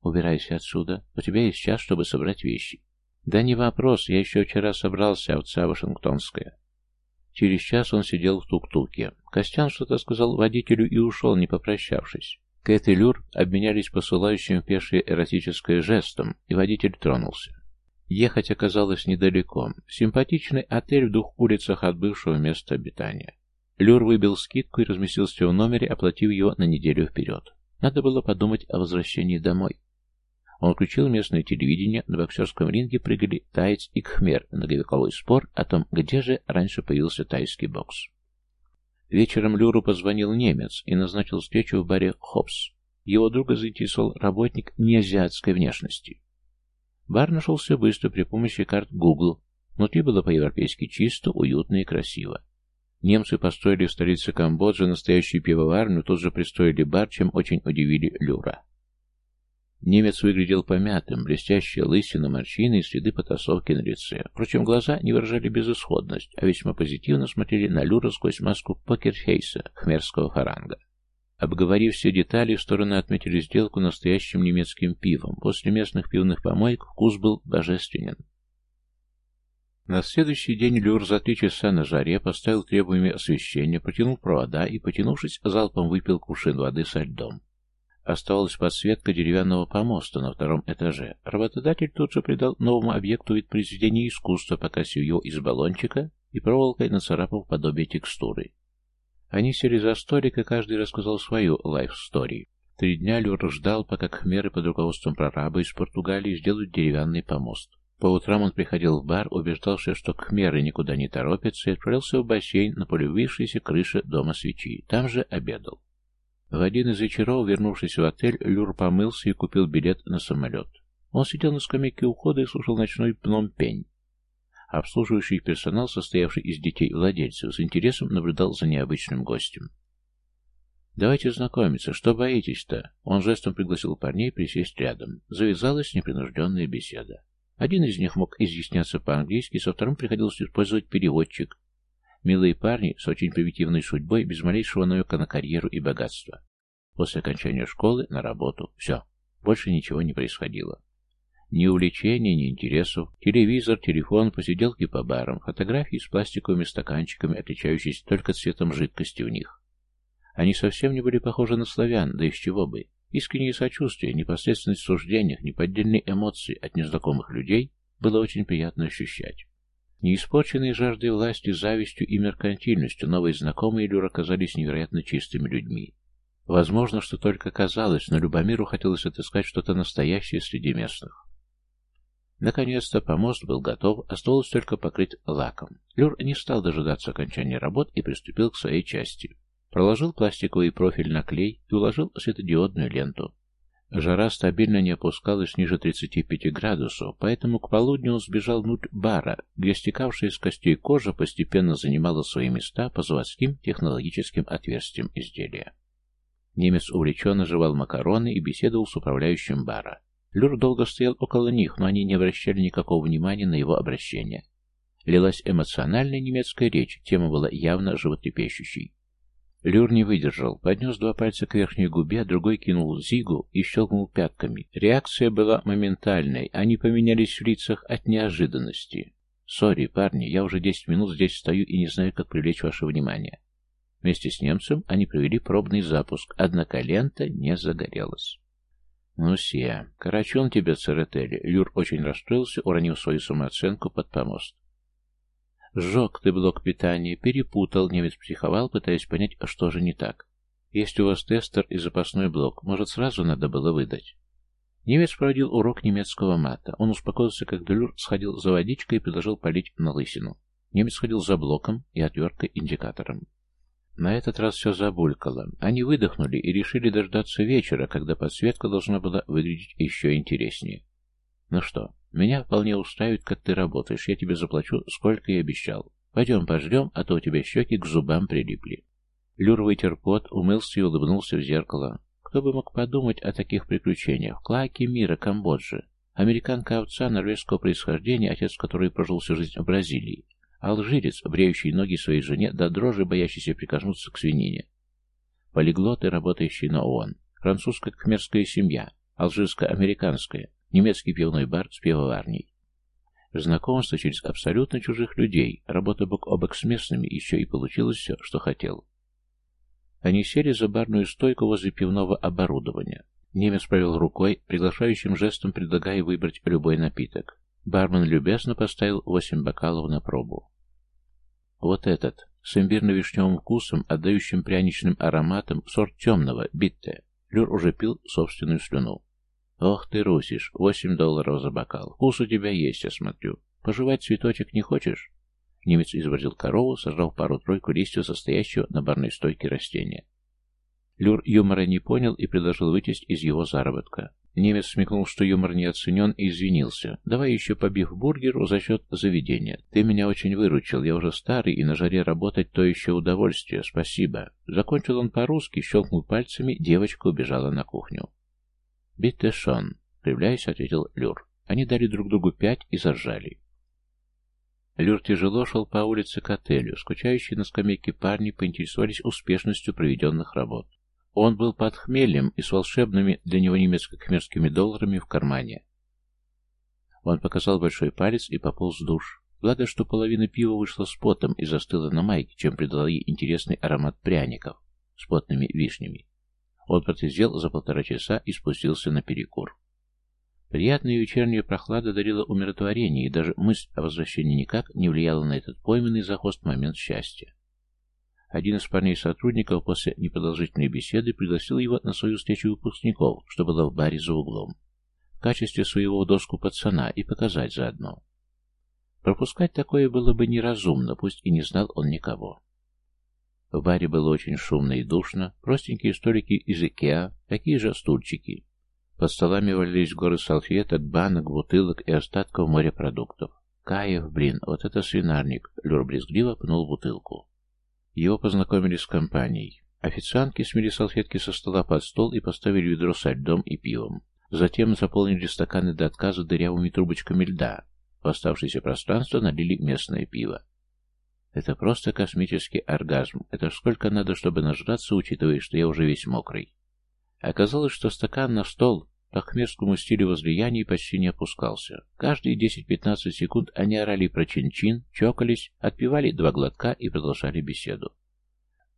Убирайся отсюда. У тебя есть час, чтобы собрать вещи. Да не вопрос, я еще вчера собрался, овца Вашингтонская. Через час он сидел в тук-туке. Костян что-то сказал водителю и ушел, не попрощавшись. Кэт и Люр обменялись посылающим пешее эротическое жестом, и водитель тронулся. Ехать оказалось недалеко. Симпатичный отель в двух улицах от бывшего места обитания. Люр выбил скидку и разместился в номере, оплатив его на неделю вперед. Надо было подумать о возвращении домой. Он включил местное телевидение, на боксерском ринге прыгали таец и кхмер, многовековой спор о том, где же раньше появился тайский бокс. Вечером Люру позвонил немец и назначил встречу в баре «Хопс». Его друга заинтересовал работник неазиатской внешности. Бар нашелся быстро при помощи карт Google. Внутри было по-европейски чисто, уютно и красиво. Немцы построили в столице Камбоджи настоящую пивоварню, тут же пристроили бар, чем очень удивили Люра. Немец выглядел помятым, блестящая лысина, морщины и следы потасовки на лице. Впрочем, глаза не выражали безысходность, а весьма позитивно смотрели на Люра сквозь маску покерфейса, хмерского фаранга. Обговорив все детали, стороны отметили сделку настоящим немецким пивом. После местных пивных помоек вкус был божественен. На следующий день Люр за три часа на жаре поставил требуемое освещение, протянул провода и, потянувшись, залпом выпил кувшин воды со льдом. Оставалась подсветка деревянного помоста на втором этаже. Работодатель тут же придал новому объекту вид произведения искусства, покрасив его из баллончика и проволокой нацарапав подобие текстуры. Они сели за столик, и каждый рассказал свою лайф-стори. Три дня Люр ждал, пока кхмеры под руководством прораба из Португалии сделают деревянный помост. По утрам он приходил в бар, убеждался, что кхмеры никуда не торопятся, и отправился в бассейн на полюбившейся крыше дома свечи. Там же обедал. В один из вечеров, вернувшись в отель, Люр помылся и купил билет на самолет. Он сидел на скамейке ухода и слушал ночной пном-пень. Обслуживающий персонал, состоявший из детей владельцев, с интересом наблюдал за необычным гостем. «Давайте знакомиться. Что боитесь-то?» Он жестом пригласил парней присесть рядом. Завязалась непринужденная беседа. Один из них мог изъясняться по-английски, со вторым приходилось использовать переводчик. Милые парни с очень примитивной судьбой, без малейшего намека на карьеру и богатство. После окончания школы на работу. Все. Больше ничего не происходило. Ни увлечений, ни интересов. Телевизор, телефон, посиделки по барам, фотографии с пластиковыми стаканчиками, отличающиеся только цветом жидкости в них. Они совсем не были похожи на славян, да из чего бы. Искреннее сочувствие, непосредственность в суждениях, неподдельные эмоции от незнакомых людей было очень приятно ощущать. Неиспорченные жаждой власти, завистью и меркантильностью, новые знакомые Люр оказались невероятно чистыми людьми. Возможно, что только казалось, но Любомиру хотелось отыскать что-то настоящее среди местных. Наконец-то помост был готов, оставалось только покрыть лаком. Люр не стал дожидаться окончания работ и приступил к своей части. Проложил пластиковый профиль на клей и уложил светодиодную ленту. Жара стабильно не опускалась ниже 35 градусов, поэтому к полудню он сбежал внутрь бара, где стекавшая из костей кожа постепенно занимала свои места по заводским технологическим отверстиям изделия. Немец увлеченно жевал макароны и беседовал с управляющим бара. Люр долго стоял около них, но они не обращали никакого внимания на его обращение. Лилась эмоциональная немецкая речь, тема была явно животрепещущей. Люр не выдержал, поднес два пальца к верхней губе, другой кинул зигу и щелкнул пятками. Реакция была моментальной, они поменялись в лицах от неожиданности. «Сори, парни, я уже десять минут здесь стою и не знаю, как привлечь ваше внимание». Вместе с немцем они провели пробный запуск, однако лента не загорелась. «Ну, Сия, карачун тебе, Церетели!» Люр очень расстроился, уронив свою самооценку под помост. «Сжег ты блок питания, перепутал», — немец психовал, пытаясь понять, а что же не так. «Есть у вас тестер и запасной блок, может, сразу надо было выдать?» Немец проводил урок немецкого мата. Он успокоился, как Люр сходил за водичкой и предложил полить на лысину. Немец ходил за блоком и отверткой индикатором. На этот раз все забулькало. Они выдохнули и решили дождаться вечера, когда подсветка должна была выглядеть еще интереснее. «Ну что, меня вполне устраивает, как ты работаешь. Я тебе заплачу, сколько и обещал. Пойдем пожрем, а то у тебя щеки к зубам прилипли. Люр вытер пот, умылся и улыбнулся в зеркало. Кто бы мог подумать о таких приключениях? Клаки мира, Камбоджи. Американка-овца норвежского происхождения, отец которой прожил всю жизнь в Бразилии. Алжирец, бреющий ноги своей жене, до дрожи боящийся прикоснуться к свинине. Полиглоты, работающие на ООН. Французская кхмерская семья. Алжирско-американская. Немецкий пивной бар с пивоварней. Знакомство через абсолютно чужих людей, работа бок о бок с местными, еще и получилось все, что хотел. Они сели за барную стойку возле пивного оборудования. Немец провел рукой, приглашающим жестом предлагая выбрать любой напиток. Бармен любезно поставил восемь бокалов на пробу. Вот этот, с имбирно-вишневым вкусом, отдающим пряничным ароматом, сорт темного, битте. Люр уже пил собственную слюну. «Ох ты, русишь, восемь долларов за бокал. Вкус у тебя есть, я смотрю. Пожевать цветочек не хочешь?» Немец изобразил корову, сожрав пару-тройку листьев состоящего на барной стойке растения. Люр юмора не понял и предложил вытесть из его заработка. Немец смекнул, что юмор не оценен, и извинился. «Давай еще побив бургеру за счет заведения. Ты меня очень выручил, я уже старый, и на жаре работать то еще удовольствие. Спасибо». Закончил он по-русски, щелкнул пальцами, девочка убежала на кухню. «Битте шон», — кривляясь, ответил Люр. Они дали друг другу пять и заржали. Люр тяжело шел по улице к отелю. Скучающие на скамейке парни поинтересовались успешностью проведенных работ. Он был под хмелем и с волшебными для него немецко-кхмерскими долларами в кармане. Он показал большой палец и пополз в душ. Благо, что половина пива вышла с потом и застыла на майке, чем придала ей интересный аромат пряников с потными вишнями. Он протезел за полтора часа и спустился на перекур. Приятная вечерняя прохлада дарила умиротворение, и даже мысль о возвращении никак не влияла на этот пойманный за хвост момент счастья. Один из парней-сотрудников после непродолжительной беседы пригласил его на свою встречу выпускников, что было в баре за углом, в качестве своего доску пацана и показать заодно. Пропускать такое было бы неразумно, пусть и не знал он никого. В баре было очень шумно и душно, простенькие столики из Икеа, такие же стульчики. Под столами валялись горы салфеток, банок, бутылок и остатков морепродуктов. Каев, блин, вот это свинарник, Люр брезгливо пнул бутылку. Его познакомили с компанией. Официантки смели салфетки со стола под стол и поставили ведро со льдом и пивом. Затем заполнили стаканы до отказа дырявыми трубочками льда. В оставшееся пространство налили местное пиво. Это просто космический оргазм. Это сколько надо, чтобы нажраться, учитывая, что я уже весь мокрый. Оказалось, что стакан на стол по хмерскому стилю возлияний почти не опускался. Каждые 10-15 секунд они орали про чин-чин, чокались, отпивали два глотка и продолжали беседу.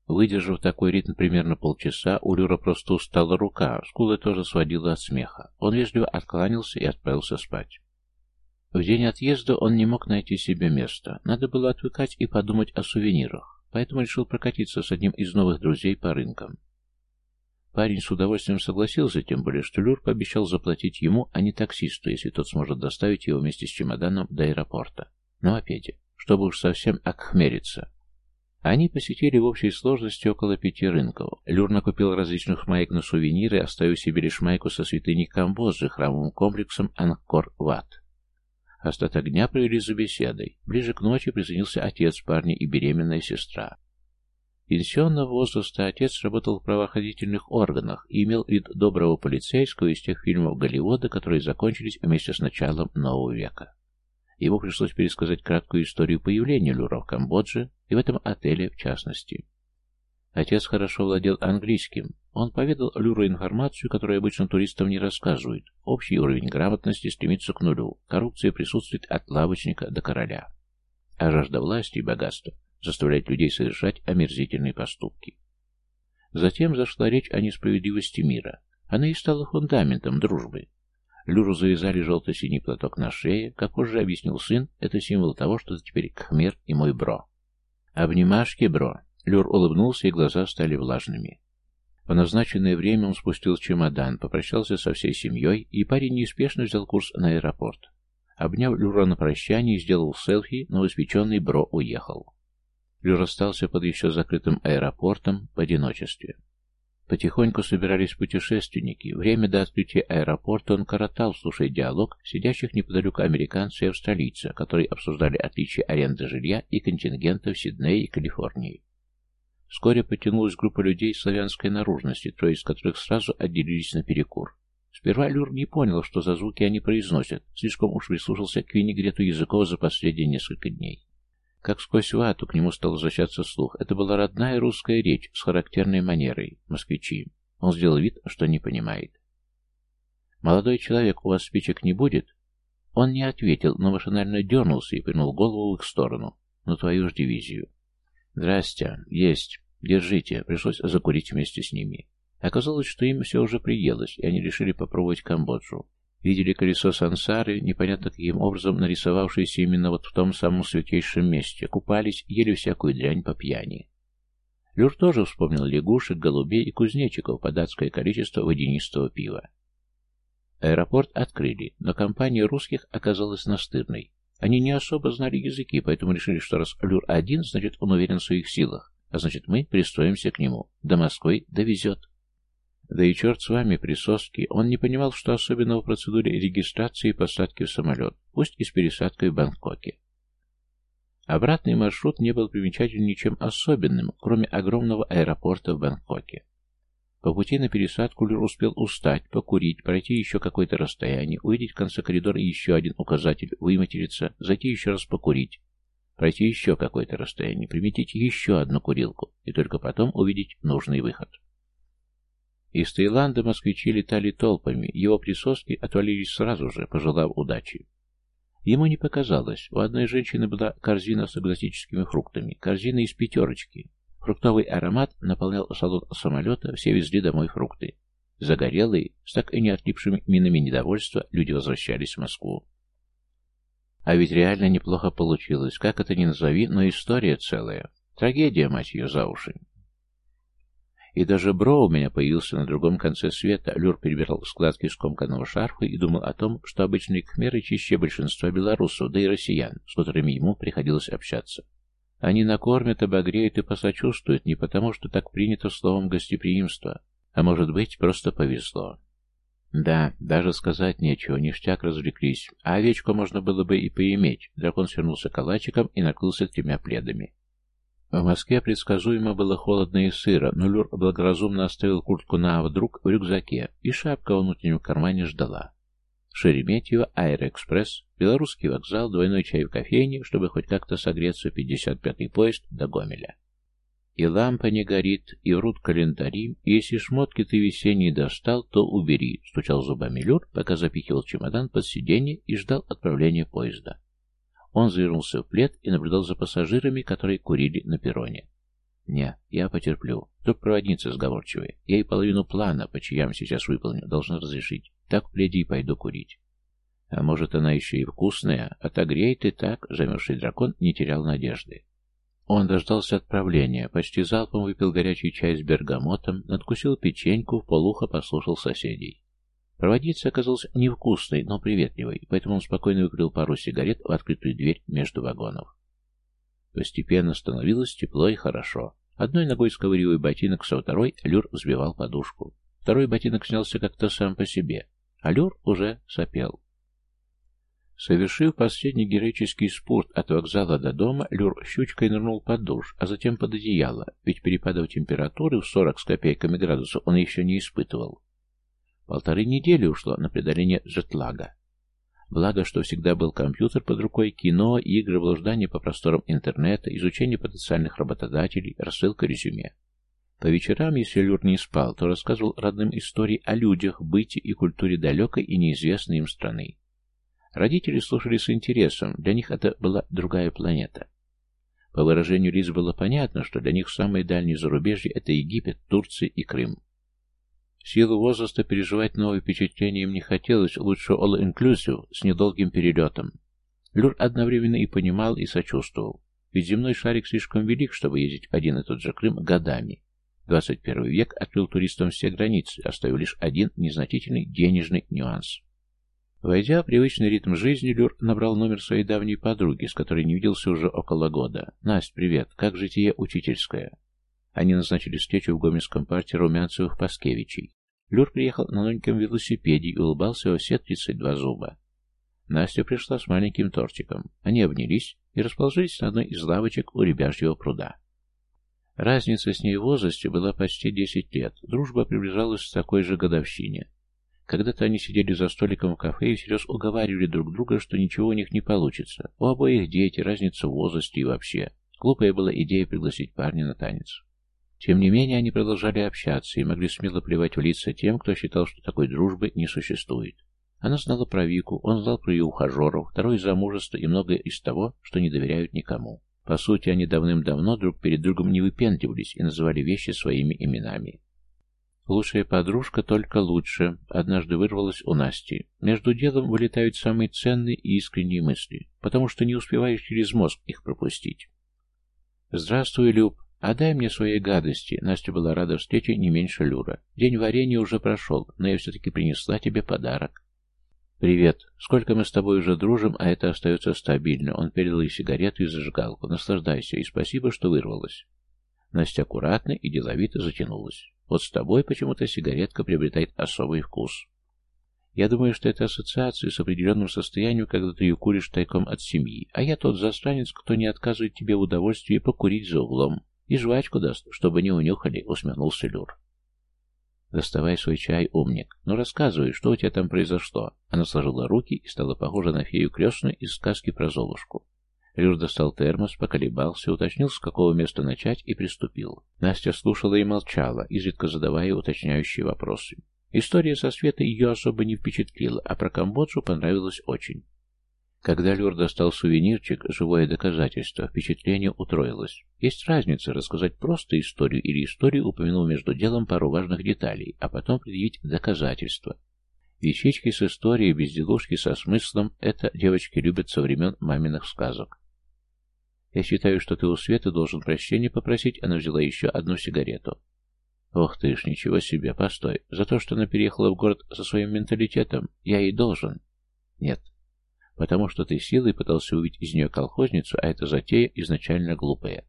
Выдержав такой ритм примерно полчаса, у Люра просто устала рука, скулы тоже сводила от смеха. Он вежливо откланялся и отправился спать. В день отъезда он не мог найти себе места. Надо было отвыкать и подумать о сувенирах, поэтому решил прокатиться с одним из новых друзей по рынкам. Парень с удовольствием согласился, тем более, что Люр пообещал заплатить ему, а не таксисту, если тот сможет доставить его вместе с чемоданом до аэропорта. На мопеде, чтобы уж совсем окхмериться. Они посетили в общей сложности около пяти рынков. Люр накупил различных маек на сувениры, оставив себе лишь майку со святыней Камбоджи, храмовым комплексом Ангкор-Ват. Остаток дня провели за беседой. Ближе к ночи присоединился отец парня и беременная сестра. Пенсионного возраста отец работал в правоохранительных органах и имел вид доброго полицейского из тех фильмов Голливуда, которые закончились вместе с началом нового века. Ему пришлось пересказать краткую историю появления Люра в Камбодже и в этом отеле в частности. Отец хорошо владел английским. Он поведал Люру информацию, которую обычно туристам не рассказывают. Общий уровень грамотности стремится к нулю. Коррупция присутствует от лавочника до короля. А жажда власти и богатства заставлять людей совершать омерзительные поступки. Затем зашла речь о несправедливости мира. Она и стала фундаментом дружбы. Люру завязали желто-синий платок на шее, как позже объяснил сын, это символ того, что ты теперь Кхмер и мой бро. «Обнимашки, бро!» Люр улыбнулся, и глаза стали влажными. В назначенное время он спустил чемодан, попрощался со всей семьей, и парень неспешно взял курс на аэропорт. Обняв Люра на прощание, сделал селфи, но испеченный бро уехал. Люр остался под еще закрытым аэропортом в одиночестве. Потихоньку собирались путешественники. Время до открытия аэропорта он коротал, слушая диалог сидящих неподалеку американцев и австралийца, которые обсуждали отличия аренды жилья и контингента в Сиднее и Калифорнии. Вскоре потянулась группа людей славянской наружности, трое из которых сразу отделились на перекур. Сперва Люр не понял, что за звуки они произносят, слишком уж прислушался к винегрету языков за последние несколько дней. Как сквозь вату к нему стал возвращаться слух. Это была родная русская речь с характерной манерой. Москвичи. Он сделал вид, что не понимает. «Молодой человек, у вас спичек не будет?» Он не ответил, но машинально дернулся и принул голову в их сторону. «На твою ж дивизию». «Здрасте. Есть. Держите». Пришлось закурить вместе с ними. Оказалось, что им все уже приелось, и они решили попробовать Камбоджу. Видели колесо сансары, непонятно каким образом нарисовавшееся именно вот в том самом святейшем месте, купались, ели всякую дрянь по пьяни. Люр тоже вспомнил лягушек, голубей и кузнечиков по датское количество водянистого пива. Аэропорт открыли, но компания русских оказалась настырной. Они не особо знали языки, поэтому решили, что раз Люр один, значит он уверен в своих силах, а значит мы пристроимся к нему. До Москвы довезет. Да и черт с вами, присоски, он не понимал, что особенного в процедуре регистрации и посадки в самолет, пусть и с пересадкой в Бангкоке. Обратный маршрут не был примечателен ничем особенным, кроме огромного аэропорта в Бангкоке. По пути на пересадку Люр успел устать, покурить, пройти еще какое-то расстояние, увидеть в конце коридора еще один указатель, выматериться, зайти еще раз покурить, пройти еще какое-то расстояние, приметить еще одну курилку и только потом увидеть нужный выход. Из Таиланда москвичи летали толпами, его присоски отвалились сразу же, пожелав удачи. Ему не показалось, у одной женщины была корзина с экзотическими фруктами, корзина из пятерочки. Фруктовый аромат наполнял салон самолета, все везли домой фрукты. Загорелые, с так и не отлипшими минами недовольства, люди возвращались в Москву. А ведь реально неплохо получилось, как это ни назови, но история целая. Трагедия, мать ее, за уши. И даже Бро у меня появился на другом конце света. Люр перебирал складки скомканного шарфа и думал о том, что обычные кхмеры чище большинства белорусов, да и россиян, с которыми ему приходилось общаться. Они накормят, обогреют и посочувствуют не потому, что так принято словом гостеприимства, а может быть, просто повезло. Да, даже сказать нечего, ништяк развлеклись, а овечку можно было бы и поиметь. Дракон свернулся калачиком и накрылся тремя пледами. В Москве предсказуемо было холодно и сыро, но Люр благоразумно оставил куртку на вдруг в рюкзаке, и шапка в внутреннем кармане ждала. Шереметьево, Аэроэкспресс, Белорусский вокзал, двойной чай в кофейне, чтобы хоть как-то согреться, 55-й поезд до Гомеля. И лампа не горит, и врут календари, и если шмотки ты весенние достал, то убери, стучал зубами Люр, пока запихивал чемодан под сиденье и ждал отправления поезда. Он завернулся в плед и наблюдал за пассажирами, которые курили на перроне. «Не, я потерплю. Тут проводница сговорчивая. Я и половину плана, по чьям сейчас выполню, должна разрешить. Так в пледе и пойду курить». «А может, она еще и вкусная? Отогреет и так?» Замерзший дракон не терял надежды. Он дождался отправления, почти залпом выпил горячий чай с бергамотом, надкусил печеньку, в полухо послушал соседей. Проводница оказалась невкусной, но приветливой, поэтому он спокойно выкрыл пару сигарет в открытую дверь между вагонов. Постепенно становилось тепло и хорошо. Одной ногой сковыривая ботинок, со второй Люр взбивал подушку. Второй ботинок снялся как-то сам по себе, а Люр уже сопел. Совершив последний героический спорт от вокзала до дома, Люр щучкой нырнул под душ, а затем под одеяло, ведь перепадов температуры в 40 с копейками градусов он еще не испытывал. Полторы недели ушло на преодоление джетлага. Благо, что всегда был компьютер под рукой, кино, игры, блуждание по просторам интернета, изучение потенциальных работодателей, рассылка резюме. По вечерам, если Люр не спал, то рассказывал родным истории о людях, быте и культуре далекой и неизвестной им страны. Родители слушали с интересом, для них это была другая планета. По выражению лиц было понятно, что для них самые дальние зарубежья – это Египет, Турция и Крым силу возраста переживать новые впечатления им не хотелось, лучше all-inclusive с недолгим перелетом. Люр одновременно и понимал, и сочувствовал. Ведь земной шарик слишком велик, чтобы ездить один и тот же Крым годами. 21 век открыл туристам все границы, оставив лишь один незначительный денежный нюанс. Войдя в привычный ритм жизни, Люр набрал номер своей давней подруги, с которой не виделся уже около года. «Насть, привет. Как житие учительское?» Они назначили встречу в гомельском парте Румянцевых-Паскевичей. Люр приехал на новеньком велосипеде и улыбался во все 32 зуба. Настя пришла с маленьким тортиком. Они обнялись и расположились на одной из лавочек у ребяжьего пруда. Разница с ней в возрасте была почти 10 лет. Дружба приближалась к такой же годовщине. Когда-то они сидели за столиком в кафе и всерьез уговаривали друг друга, что ничего у них не получится. У обоих дети, разница в возрасте и вообще. Глупая была идея пригласить парня на танец. Тем не менее, они продолжали общаться и могли смело плевать в лица тем, кто считал, что такой дружбы не существует. Она знала про Вику, он знал про ее ухажеров, второе замужество и многое из того, что не доверяют никому. По сути, они давным-давно друг перед другом не выпендривались и называли вещи своими именами. Лучшая подружка только лучше, однажды вырвалась у Насти. Между делом вылетают самые ценные и искренние мысли, потому что не успеваешь через мозг их пропустить. «Здравствуй, Люб!» «А дай мне своей гадости!» Настя была рада встрече не меньше Люра. «День варенья уже прошел, но я все-таки принесла тебе подарок». «Привет. Сколько мы с тобой уже дружим, а это остается стабильно». Он передал ей сигарету и зажигалку. «Наслаждайся, и спасибо, что вырвалась». Настя аккуратно и деловито затянулась. Вот с тобой почему-то сигаретка приобретает особый вкус. Я думаю, что это ассоциация с определенным состоянием, когда ты ее куришь тайком от семьи, а я тот застранец, кто не отказывает тебе в удовольствии покурить за углом. И жвачку даст, чтобы не унюхали, усмехнулся Люр. Доставай свой чай, умник. Ну рассказывай, что у тебя там произошло. Она сложила руки и стала похожа на фею крестную из сказки про Золушку. Люр достал термос, поколебался, уточнил, с какого места начать, и приступил. Настя слушала и молчала, изредка задавая уточняющие вопросы. История со Светой ее особо не впечатлила, а про Камбоджу понравилась очень. Когда Люр достал сувенирчик, живое доказательство, впечатление утроилось. Есть разница рассказать просто историю или историю, упомянув между делом пару важных деталей, а потом предъявить доказательства. Вещички с историей, безделушки со смыслом – это девочки любят со времен маминых сказок. Я считаю, что ты у Светы должен прощения попросить, она взяла еще одну сигарету. Ох ты ж, ничего себе, постой. За то, что она переехала в город со своим менталитетом, я ей должен. Нет. Потому что ты силой пытался увидеть из нее колхозницу, а эта затея изначально глупая.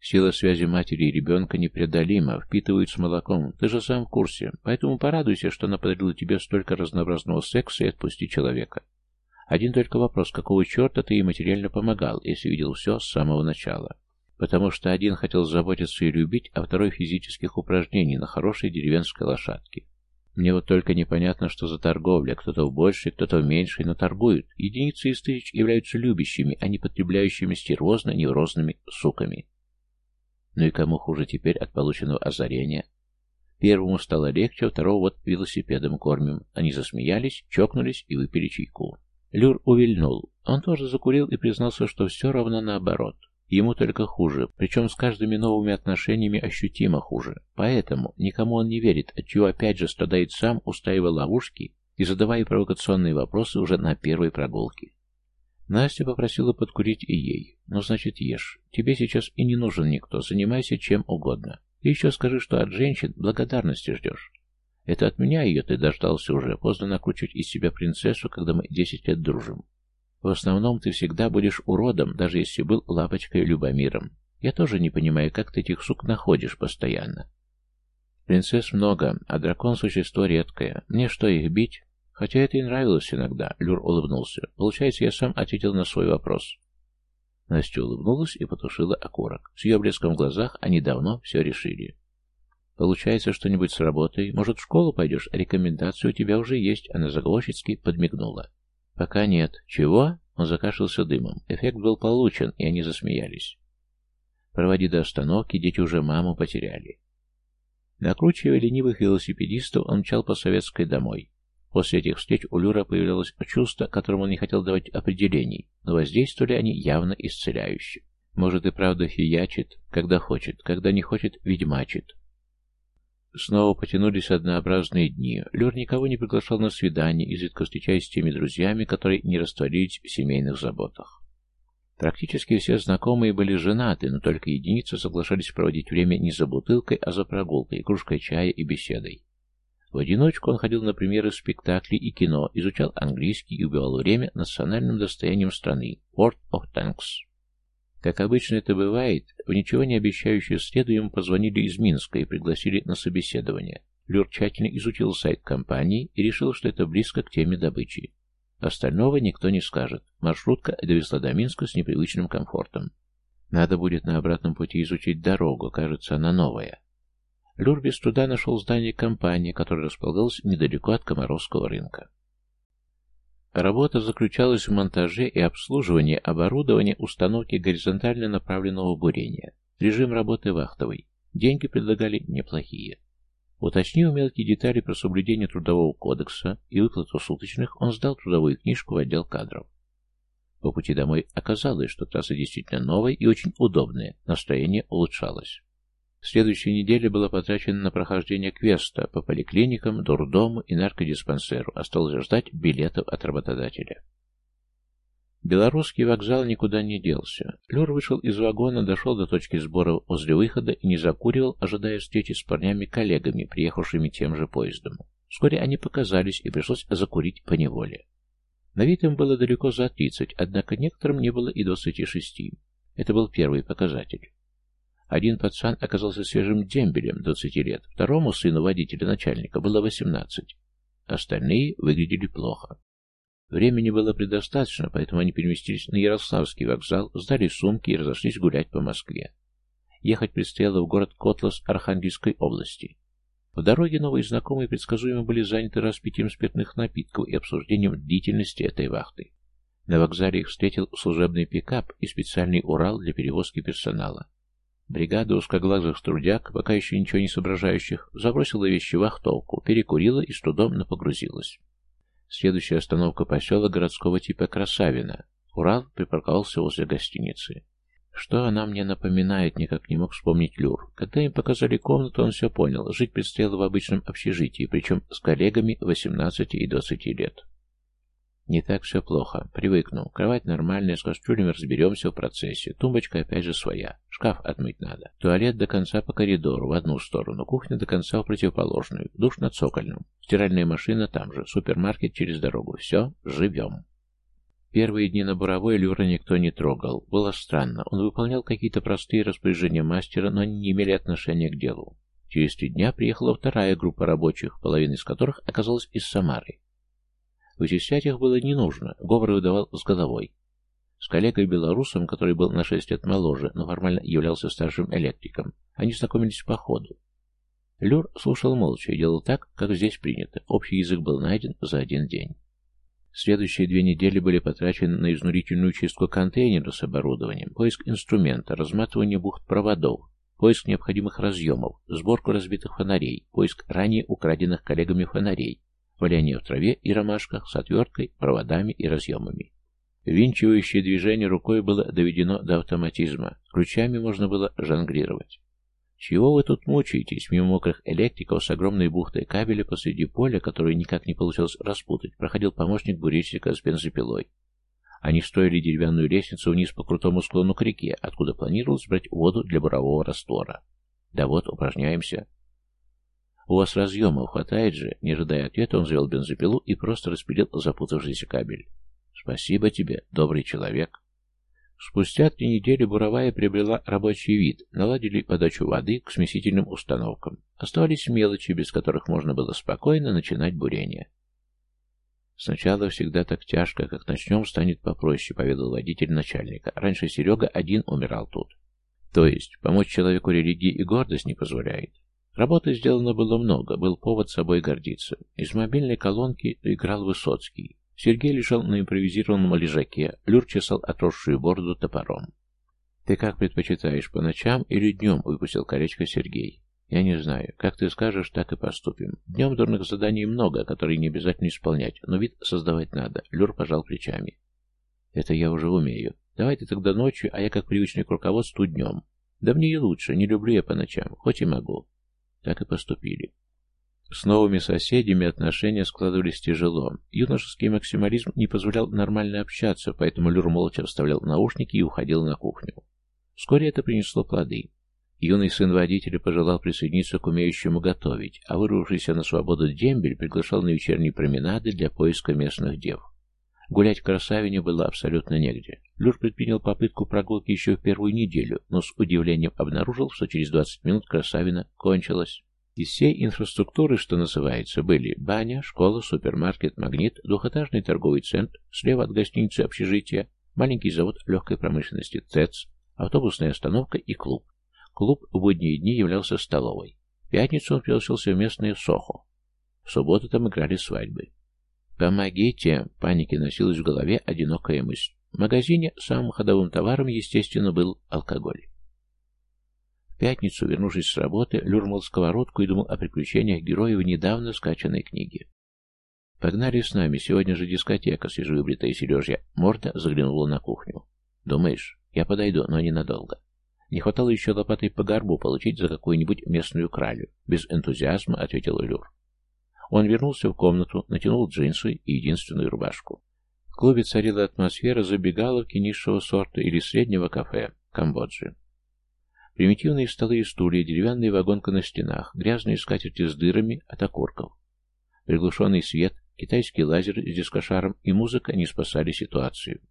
Сила связи матери и ребенка непреодолима, впитывают с молоком, ты же сам в курсе, поэтому порадуйся, что она подарила тебе столько разнообразного секса и отпусти человека. Один только вопрос, какого черта ты ей материально помогал, если видел все с самого начала? Потому что один хотел заботиться и любить, а второй физических упражнений на хорошей деревенской лошадке. Мне вот только непонятно, что за торговля. Кто-то в большей, кто-то в меньшей, но торгуют. Единицы из тысяч являются любящими, а не потребляющими стервозно-неврозными суками. Ну и кому хуже теперь от полученного озарения? Первому стало легче, второго вот велосипедом кормим. Они засмеялись, чокнулись и выпили чайку. Люр увильнул. Он тоже закурил и признался, что все равно наоборот. Ему только хуже, причем с каждыми новыми отношениями ощутимо хуже. Поэтому никому он не верит, отчего опять же страдает сам, устраивая ловушки и задавая провокационные вопросы уже на первой прогулке. Настя попросила подкурить и ей. «Ну, значит, ешь. Тебе сейчас и не нужен никто, занимайся чем угодно. И еще скажи, что от женщин благодарности ждешь. Это от меня ее ты дождался уже. Поздно накручивать из себя принцессу, когда мы десять лет дружим. В основном ты всегда будешь уродом, даже если был лапочкой Любомиром. Я тоже не понимаю, как ты этих сук находишь постоянно. Принцесс много, а дракон — существо редкое. Мне что, их бить? Хотя это и нравилось иногда, Люр улыбнулся. Получается, я сам ответил на свой вопрос. Настя улыбнулась и потушила окурок. С ее блеском в глазах они давно все решили. Получается, что-нибудь с работой. Может, в школу пойдешь? Рекомендация у тебя уже есть. Она заговорщицки подмигнула. Пока нет. Чего? Он закашлялся дымом. Эффект был получен, и они засмеялись. Проводи до остановки, дети уже маму потеряли. Накручивая ленивых велосипедистов, он мчал по советской домой. После этих встреч у Люра появлялось чувство, которому он не хотел давать определений, но воздействовали они явно исцеляюще. Может и правда фиячит, когда хочет, когда не хочет, ведьмачит. Снова потянулись однообразные дни. Лер никого не приглашал на свидание, изредка встречаясь с теми друзьями, которые не растворились в семейных заботах. Практически все знакомые были женаты, но только единицы соглашались проводить время не за бутылкой, а за прогулкой, кружкой чая и беседой. В одиночку он ходил на премьеры спектаклей и кино, изучал английский и убивал время национальным достоянием страны – World of Tanks. Как обычно это бывает, в ничего не обещающую среду ему позвонили из Минска и пригласили на собеседование. Люр тщательно изучил сайт компании и решил, что это близко к теме добычи. Остального никто не скажет. Маршрутка довезла до Минска с непривычным комфортом. Надо будет на обратном пути изучить дорогу, кажется, она новая. Люр без труда нашел здание компании, которое располагалось недалеко от Комаровского рынка. Работа заключалась в монтаже и обслуживании оборудования установки горизонтально направленного бурения. Режим работы вахтовый. Деньги предлагали неплохие. Уточнив мелкие детали про соблюдение трудового кодекса и выплату суточных, он сдал трудовую книжку в отдел кадров. По пути домой оказалось, что трасса действительно новая и очень удобная, настроение улучшалось. Следующая неделя была потрачена на прохождение квеста по поликлиникам, дурдому и наркодиспансеру. Осталось ждать билетов от работодателя. Белорусский вокзал никуда не делся. Люр вышел из вагона, дошел до точки сбора возле выхода и не закуривал, ожидая встречи с парнями-коллегами, приехавшими тем же поездом. Вскоре они показались, и пришлось закурить по неволе. На вид им было далеко за тридцать, однако некоторым не было и двадцати шести. Это был первый показатель. Один пацан оказался свежим дембелем 20 лет, второму сыну водителя начальника было 18. Остальные выглядели плохо. Времени было предостаточно, поэтому они переместились на Ярославский вокзал, сдали сумки и разошлись гулять по Москве. Ехать предстояло в город Котлас Архангельской области. В дороге новые знакомые предсказуемо были заняты распитием спиртных напитков и обсуждением длительности этой вахты. На вокзале их встретил служебный пикап и специальный Урал для перевозки персонала. Бригада узкоглазых трудяг, пока еще ничего не соображающих, забросила вещи в вахтовку, перекурила и с трудом напогрузилась. Следующая остановка поселок городского типа Красавина. Урал припарковался возле гостиницы. Что она мне напоминает, никак не мог вспомнить Люр. Когда им показали комнату, он все понял. Жить предстояло в обычном общежитии, причем с коллегами 18 и 20 лет. Не так все плохо. Привыкну. Кровать нормальная, с кастрюлями разберемся в процессе. Тумбочка опять же своя. Шкаф отмыть надо. Туалет до конца по коридору, в одну сторону. Кухня до конца в противоположную. Душ на цокольном. Стиральная машина там же. Супермаркет через дорогу. Все, живем. Первые дни на буровой Люра никто не трогал. Было странно. Он выполнял какие-то простые распоряжения мастера, но они не имели отношения к делу. Через три дня приехала вторая группа рабочих, половина из которых оказалась из Самары. Вычислять их было не нужно, говор выдавал с головой. С коллегой-белорусом, который был на шесть лет моложе, но формально являлся старшим электриком, они знакомились по ходу. Люр слушал молча и делал так, как здесь принято. Общий язык был найден за один день. Следующие две недели были потрачены на изнурительную чистку контейнера с оборудованием, поиск инструмента, разматывание бухт проводов, поиск необходимых разъемов, сборку разбитых фонарей, поиск ранее украденных коллегами фонарей, валяние в траве и ромашках с отверткой, проводами и разъемами. Винчивающее движение рукой было доведено до автоматизма, ключами можно было жонглировать. Чего вы тут мучаетесь, мимо мокрых электриков с огромной бухтой кабеля посреди поля, которую никак не получилось распутать, проходил помощник бурильщика с бензопилой. Они строили деревянную лестницу вниз по крутому склону к реке, откуда планировалось брать воду для бурового раствора. Да вот, упражняемся. «У вас разъемов хватает же?» Не ожидая ответа, он завел бензопилу и просто распилил запутавшийся кабель. «Спасибо тебе, добрый человек». Спустя три недели буровая приобрела рабочий вид, наладили подачу воды к смесительным установкам. Оставались мелочи, без которых можно было спокойно начинать бурение. «Сначала всегда так тяжко, как начнем, станет попроще», — поведал водитель начальника. «Раньше Серега один умирал тут. То есть, помочь человеку религии и гордость не позволяет. Работы сделано было много, был повод собой гордиться. Из мобильной колонки играл Высоцкий. Сергей лежал на импровизированном лежаке, Люр чесал отросшую бороду топором. «Ты как предпочитаешь, по ночам или днем?» — выпустил колечко Сергей. «Я не знаю. Как ты скажешь, так и поступим. Днем дурных заданий много, которые не обязательно исполнять, но вид создавать надо». Люр пожал плечами. «Это я уже умею. Давай ты тогда ночью, а я как привычный к руководству днем. Да мне и лучше, не люблю я по ночам, хоть и могу. Так и поступили. С новыми соседями отношения складывались тяжело. Юношеский максимализм не позволял нормально общаться, поэтому Люр молча вставлял наушники и уходил на кухню. Вскоре это принесло плоды. Юный сын водителя пожелал присоединиться к умеющему готовить, а вырвавшийся на свободу дембель приглашал на вечерние променады для поиска местных дев. Гулять в Красавине было абсолютно негде. Люр предпринял попытку прогулки еще в первую неделю, но с удивлением обнаружил, что через 20 минут Красавина кончилась. Из всей инфраструктуры, что называется, были баня, школа, супермаркет, магнит, двухэтажный торговый центр, слева от гостиницы общежития, маленький завод легкой промышленности ТЭЦ, автобусная остановка и клуб. Клуб в будние дни являлся столовой. В пятницу он превратился в местное Сохо. В субботу там играли свадьбы. «Помогите!» — паники носилась в голове одинокая мысль. В магазине самым ходовым товаром, естественно, был алкоголь. В пятницу, вернувшись с работы, люрмал сковородку и думал о приключениях героев недавно скачанной книги. «Погнали с нами, сегодня же дискотека», — свежевыбритая Сережья морда заглянула на кухню. «Думаешь, я подойду, но ненадолго». Не хватало еще лопатой по горбу получить за какую-нибудь местную кралю. Без энтузиазма ответил Люр. Он вернулся в комнату, натянул джинсы и единственную рубашку. Клубе царила атмосфера забегаловки низшего сорта или среднего кафе Камбоджи. Примитивные столы и стулья, деревянная вагонка на стенах, грязные скатерти с дырами от окурков. Приглушенный свет, китайский лазер с дискошаром и музыка не спасали ситуацию.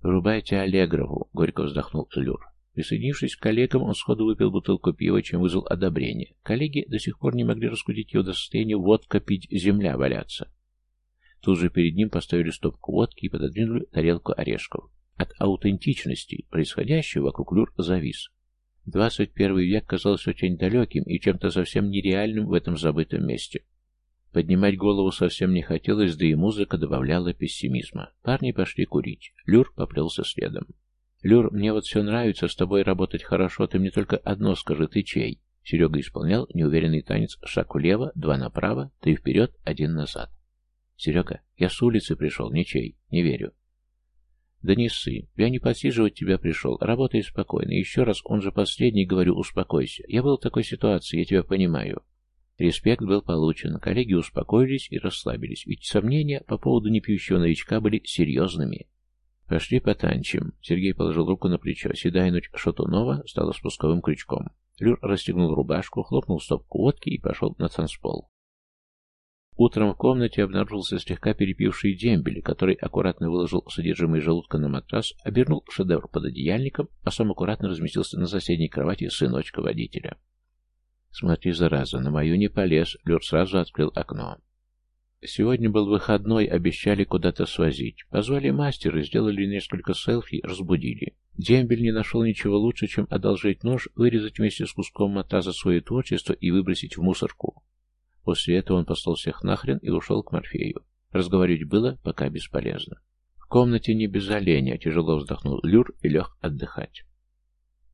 «Врубайте Аллегрову», — горько вздохнул Люр. Присоединившись к коллегам, он сходу выпил бутылку пива, чем вызвал одобрение. Коллеги до сих пор не могли раскрутить его до состояния водка пить, земля валяться. Тут же перед ним поставили стопку водки и пододвинули тарелку орешков. От аутентичности происходящего вокруг Люр завис. 21 век казался очень далеким и чем-то совсем нереальным в этом забытом месте. Поднимать голову совсем не хотелось, да и музыка добавляла пессимизма. Парни пошли курить. Люр поплелся следом. «Люр, мне вот все нравится, с тобой работать хорошо, ты мне только одно скажи, ты чей?» Серега исполнял неуверенный танец шаг влево, два направо, три вперед, один назад. «Серега, я с улицы пришел, ничей, не верю». «Да не ссы, я не подсиживать тебя пришел, работай спокойно. Еще раз, он же последний, говорю, успокойся. Я был в такой ситуации, я тебя понимаю». Респект был получен, коллеги успокоились и расслабились, ведь сомнения по поводу непьющего новичка были серьезными. «Пошли потанчим». Сергей положил руку на плечо. Седая ночь Шатунова стала спусковым крючком. Люр расстегнул рубашку, хлопнул стопку водки и пошел на танцпол. Утром в комнате обнаружился слегка перепивший дембель, который аккуратно выложил содержимое желудка на матрас, обернул шедевр под одеяльником, а сам аккуратно разместился на соседней кровати сыночка водителя. «Смотри, зараза, на мою не полез», — Люр сразу открыл окно. Сегодня был выходной, обещали куда-то свозить. Позвали мастера, сделали несколько селфи, разбудили. Дембель не нашел ничего лучше, чем одолжить нож, вырезать вместе с куском матаза свое творчество и выбросить в мусорку. После этого он послал всех нахрен и ушел к Морфею. Разговаривать было пока бесполезно. В комнате не без оленя, тяжело вздохнул Люр и лег отдыхать.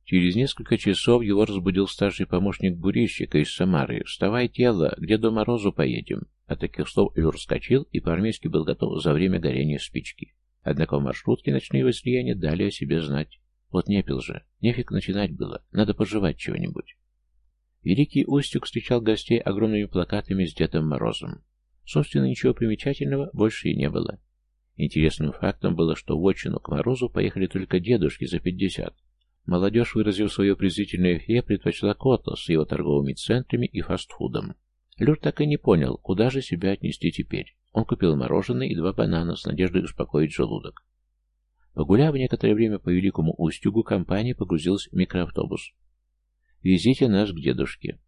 Через несколько часов его разбудил старший помощник бурильщика из Самары. «Вставай, тело, где до морозу поедем?» От таких слов Люр вскочил и по-армейски был готов за время горения спички. Однако в маршрутке ночные возлияния дали о себе знать. Вот не пил же, нефиг начинать было, надо пожевать чего-нибудь. Великий Устюг встречал гостей огромными плакатами с Дедом Морозом. Собственно, ничего примечательного больше и не было. Интересным фактом было, что в отчину к Морозу поехали только дедушки за пятьдесят, Молодежь, выразив свое презрительное фе, предпочла Котлас с его торговыми центрами и фастфудом. Люр так и не понял, куда же себя отнести теперь. Он купил мороженое и два банана с надеждой успокоить желудок. Погуляв некоторое время по Великому Устюгу, компания погрузилась в микроавтобус. «Везите нас к дедушке».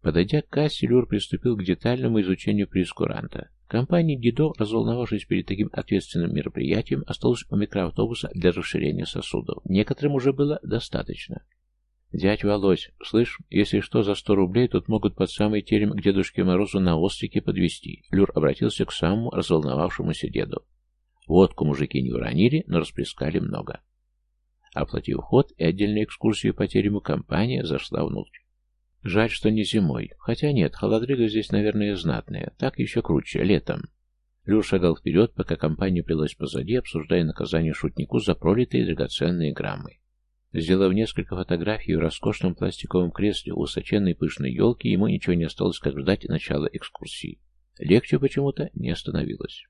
Подойдя к кассе, Люр приступил к детальному изучению прескуранта. Компания дедов, разволновавшись перед таким ответственным мероприятием, осталась у микроавтобуса для расширения сосудов. Некоторым уже было достаточно. «Дядь Володь, слышь, если что, за сто рублей тут могут под самый терем к Дедушке Морозу на острике подвести. Люр обратился к самому разволновавшемуся деду. Водку мужики не уронили, но расплескали много. Оплатив ход и отдельную экскурсию по терему, компания зашла внутрь. Жаль, что не зимой. Хотя нет, холодрыга здесь, наверное, знатная. Так еще круче, летом. Люр шагал вперед, пока компания плелась позади, обсуждая наказание шутнику за пролитые драгоценные граммы. Сделав несколько фотографий в роскошном пластиковом кресле у высоченной пышной елки, ему ничего не осталось, как ждать начала экскурсии. Легче почему-то не остановилось.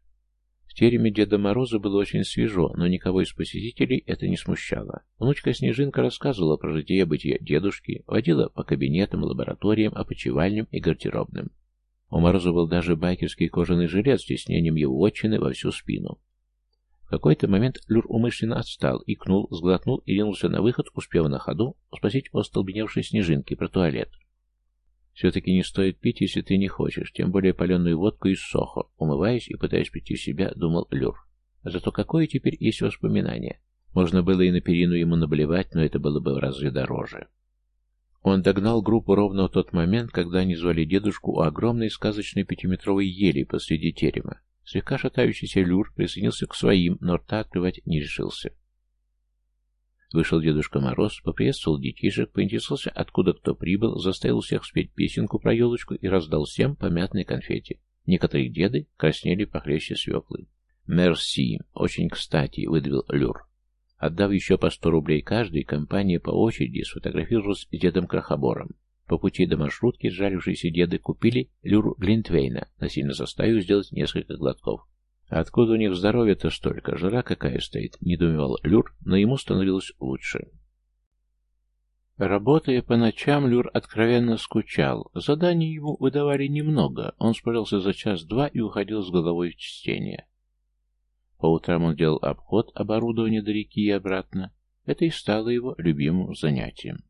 В тереме Деда Мороза было очень свежо, но никого из посетителей это не смущало. Внучка Снежинка рассказывала про житие-бытие дедушки, водила по кабинетам, лабораториям, опочивальням и гардеробным. У Мороза был даже байкерский кожаный жилет с тиснением его отчины во всю спину. В какой-то момент Люр умышленно отстал, икнул, сглотнул и ринулся на выход, успев на ходу спросить у остолбеневшей Снежинки про туалет. Все-таки не стоит пить, если ты не хочешь, тем более паленую водку из сохо. Умываясь и пытаясь прийти в себя, думал Люр. Зато какое теперь есть воспоминание? Можно было и на перину ему наблевать, но это было бы в разы дороже. Он догнал группу ровно в тот момент, когда они звали дедушку у огромной сказочной пятиметровой ели посреди терема. Слегка шатающийся люр присоединился к своим, но рта открывать не решился. Вышел Дедушка Мороз, поприветствовал детишек, поинтересовался, откуда кто прибыл, заставил всех спеть песенку про елочку и раздал всем по мятной конфете. Некоторые деды краснели похлеще свеклы. «Мерси! Очень кстати!» — выдавил Люр. Отдав еще по сто рублей каждый, компания по очереди сфотографировалась с дедом Крахобором. По пути до маршрутки сжалившиеся деды купили Люру Глинтвейна, насильно заставив сделать несколько глотков. Откуда у них здоровья-то столько? Жара какая стоит, недоумевал Люр, но ему становилось лучше. Работая по ночам, Люр откровенно скучал. Заданий ему выдавали немного. Он справился за час-два и уходил с головой в чтение. По утрам он делал обход оборудования до реки и обратно. Это и стало его любимым занятием.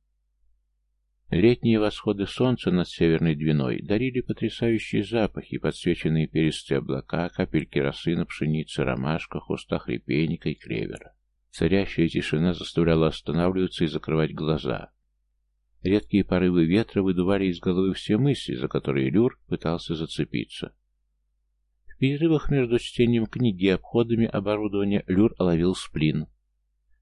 Летние восходы солнца над Северной Двиной дарили потрясающие запахи, подсвеченные перистые облака, капельки росы на пшенице, ромашках, кустах репейника и клевера. Царящая тишина заставляла останавливаться и закрывать глаза. Редкие порывы ветра выдували из головы все мысли, за которые Люр пытался зацепиться. В перерывах между чтением книги и обходами оборудования Люр ловил сплин.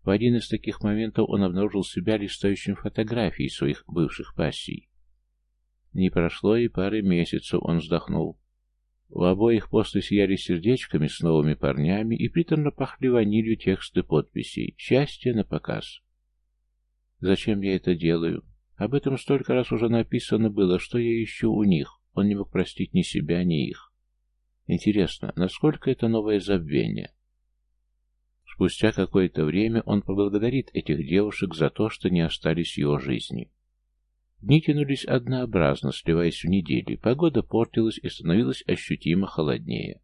В один из таких моментов он обнаружил себя листающим фотографии своих бывших пассий. Не прошло и пары месяцев, он вздохнул. У обоих после сияли сердечками с новыми парнями и приторно пахли ванилью тексты подписей. Счастье на показ. Зачем я это делаю? Об этом столько раз уже написано было, что я ищу у них. Он не мог простить ни себя, ни их. Интересно, насколько это новое забвение? Спустя какое-то время он поблагодарит этих девушек за то, что не остались его жизни. Дни тянулись однообразно, сливаясь в недели. Погода портилась и становилась ощутимо холоднее.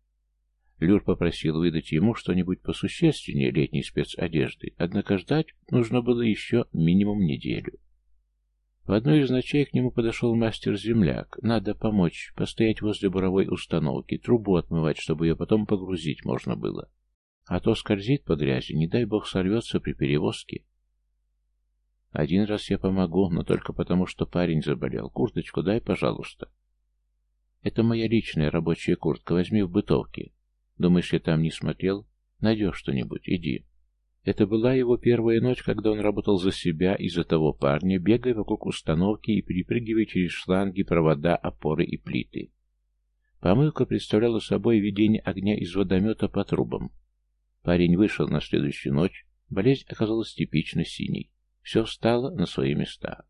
Люр попросил выдать ему что-нибудь посущественнее летней спецодежды, однако ждать нужно было еще минимум неделю. В одной из ночей к нему подошел мастер-земляк. Надо помочь, постоять возле буровой установки, трубу отмывать, чтобы ее потом погрузить можно было. А то скользит по грязи, не дай бог сорвется при перевозке. Один раз я помогу, но только потому, что парень заболел. Курточку дай, пожалуйста. Это моя личная рабочая куртка, возьми в бытовке. Думаешь, я там не смотрел? Найдешь что-нибудь, иди. Это была его первая ночь, когда он работал за себя и за того парня, бегая вокруг установки и перепрыгивая через шланги, провода, опоры и плиты. Помылка представляла собой ведение огня из водомета по трубам. Парень вышел на следующую ночь. Болезнь оказалась типично синей. Все встало на свои места.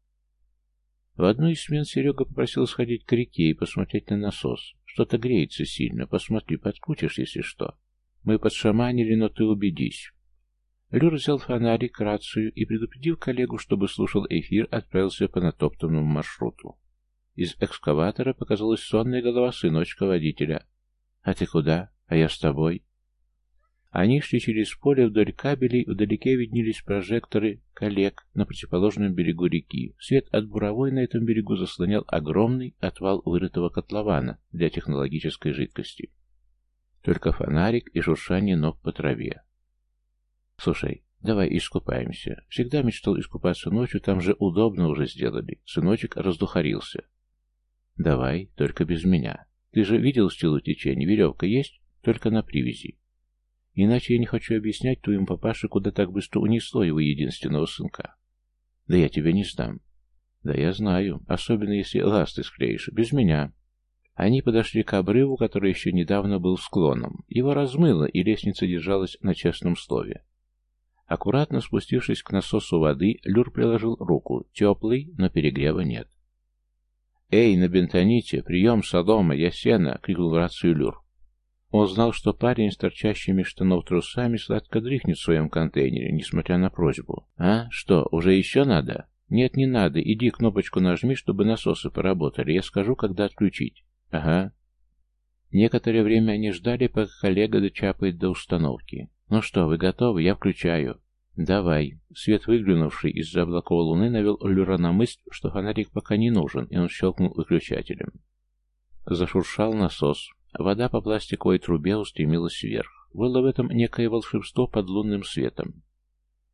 В одну из смен Серега попросил сходить к реке и посмотреть на насос. Что-то греется сильно. Посмотри, подкрутишь, если что. Мы подшаманили, но ты убедись. Люр взял фонарик, рацию и, предупредив коллегу, чтобы слушал эфир, отправился по натоптанному маршруту. Из экскаватора показалась сонная голова сыночка водителя. «А ты куда? А я с тобой?» Они шли через поле вдоль кабелей, вдалеке виднелись прожекторы коллег на противоположном берегу реки. Свет от буровой на этом берегу заслонял огромный отвал вырытого котлована для технологической жидкости. Только фонарик и шуршание ног по траве. «Слушай, давай искупаемся. Всегда мечтал искупаться ночью, там же удобно уже сделали. Сыночек раздухарился». «Давай, только без меня. Ты же видел стилу течения? Веревка есть? Только на привязи. Иначе я не хочу объяснять твоему папаше, куда так быстро унесло его единственного сынка. Да я тебя не сдам. Да я знаю, особенно если ласты склеишь. Без меня. Они подошли к обрыву, который еще недавно был склоном. Его размыло, и лестница держалась на честном слове. Аккуратно спустившись к насосу воды, Люр приложил руку. Теплый, но перегрева нет. «Эй, на бентоните! Прием, Содома! Я сена!» — крикнул в рацию Люр. Он знал, что парень с торчащими штанов трусами сладко дрыхнет в своем контейнере, несмотря на просьбу. «А? Что, уже еще надо?» «Нет, не надо. Иди кнопочку нажми, чтобы насосы поработали. Я скажу, когда отключить». «Ага». Некоторое время они ждали, пока коллега дочапает до установки. «Ну что, вы готовы? Я включаю». «Давай». Свет, выглянувший из-за облаков луны, навел Люра на мысль, что фонарик пока не нужен, и он щелкнул выключателем. Зашуршал насос. Вода по пластиковой трубе устремилась вверх. Было в этом некое волшебство под лунным светом.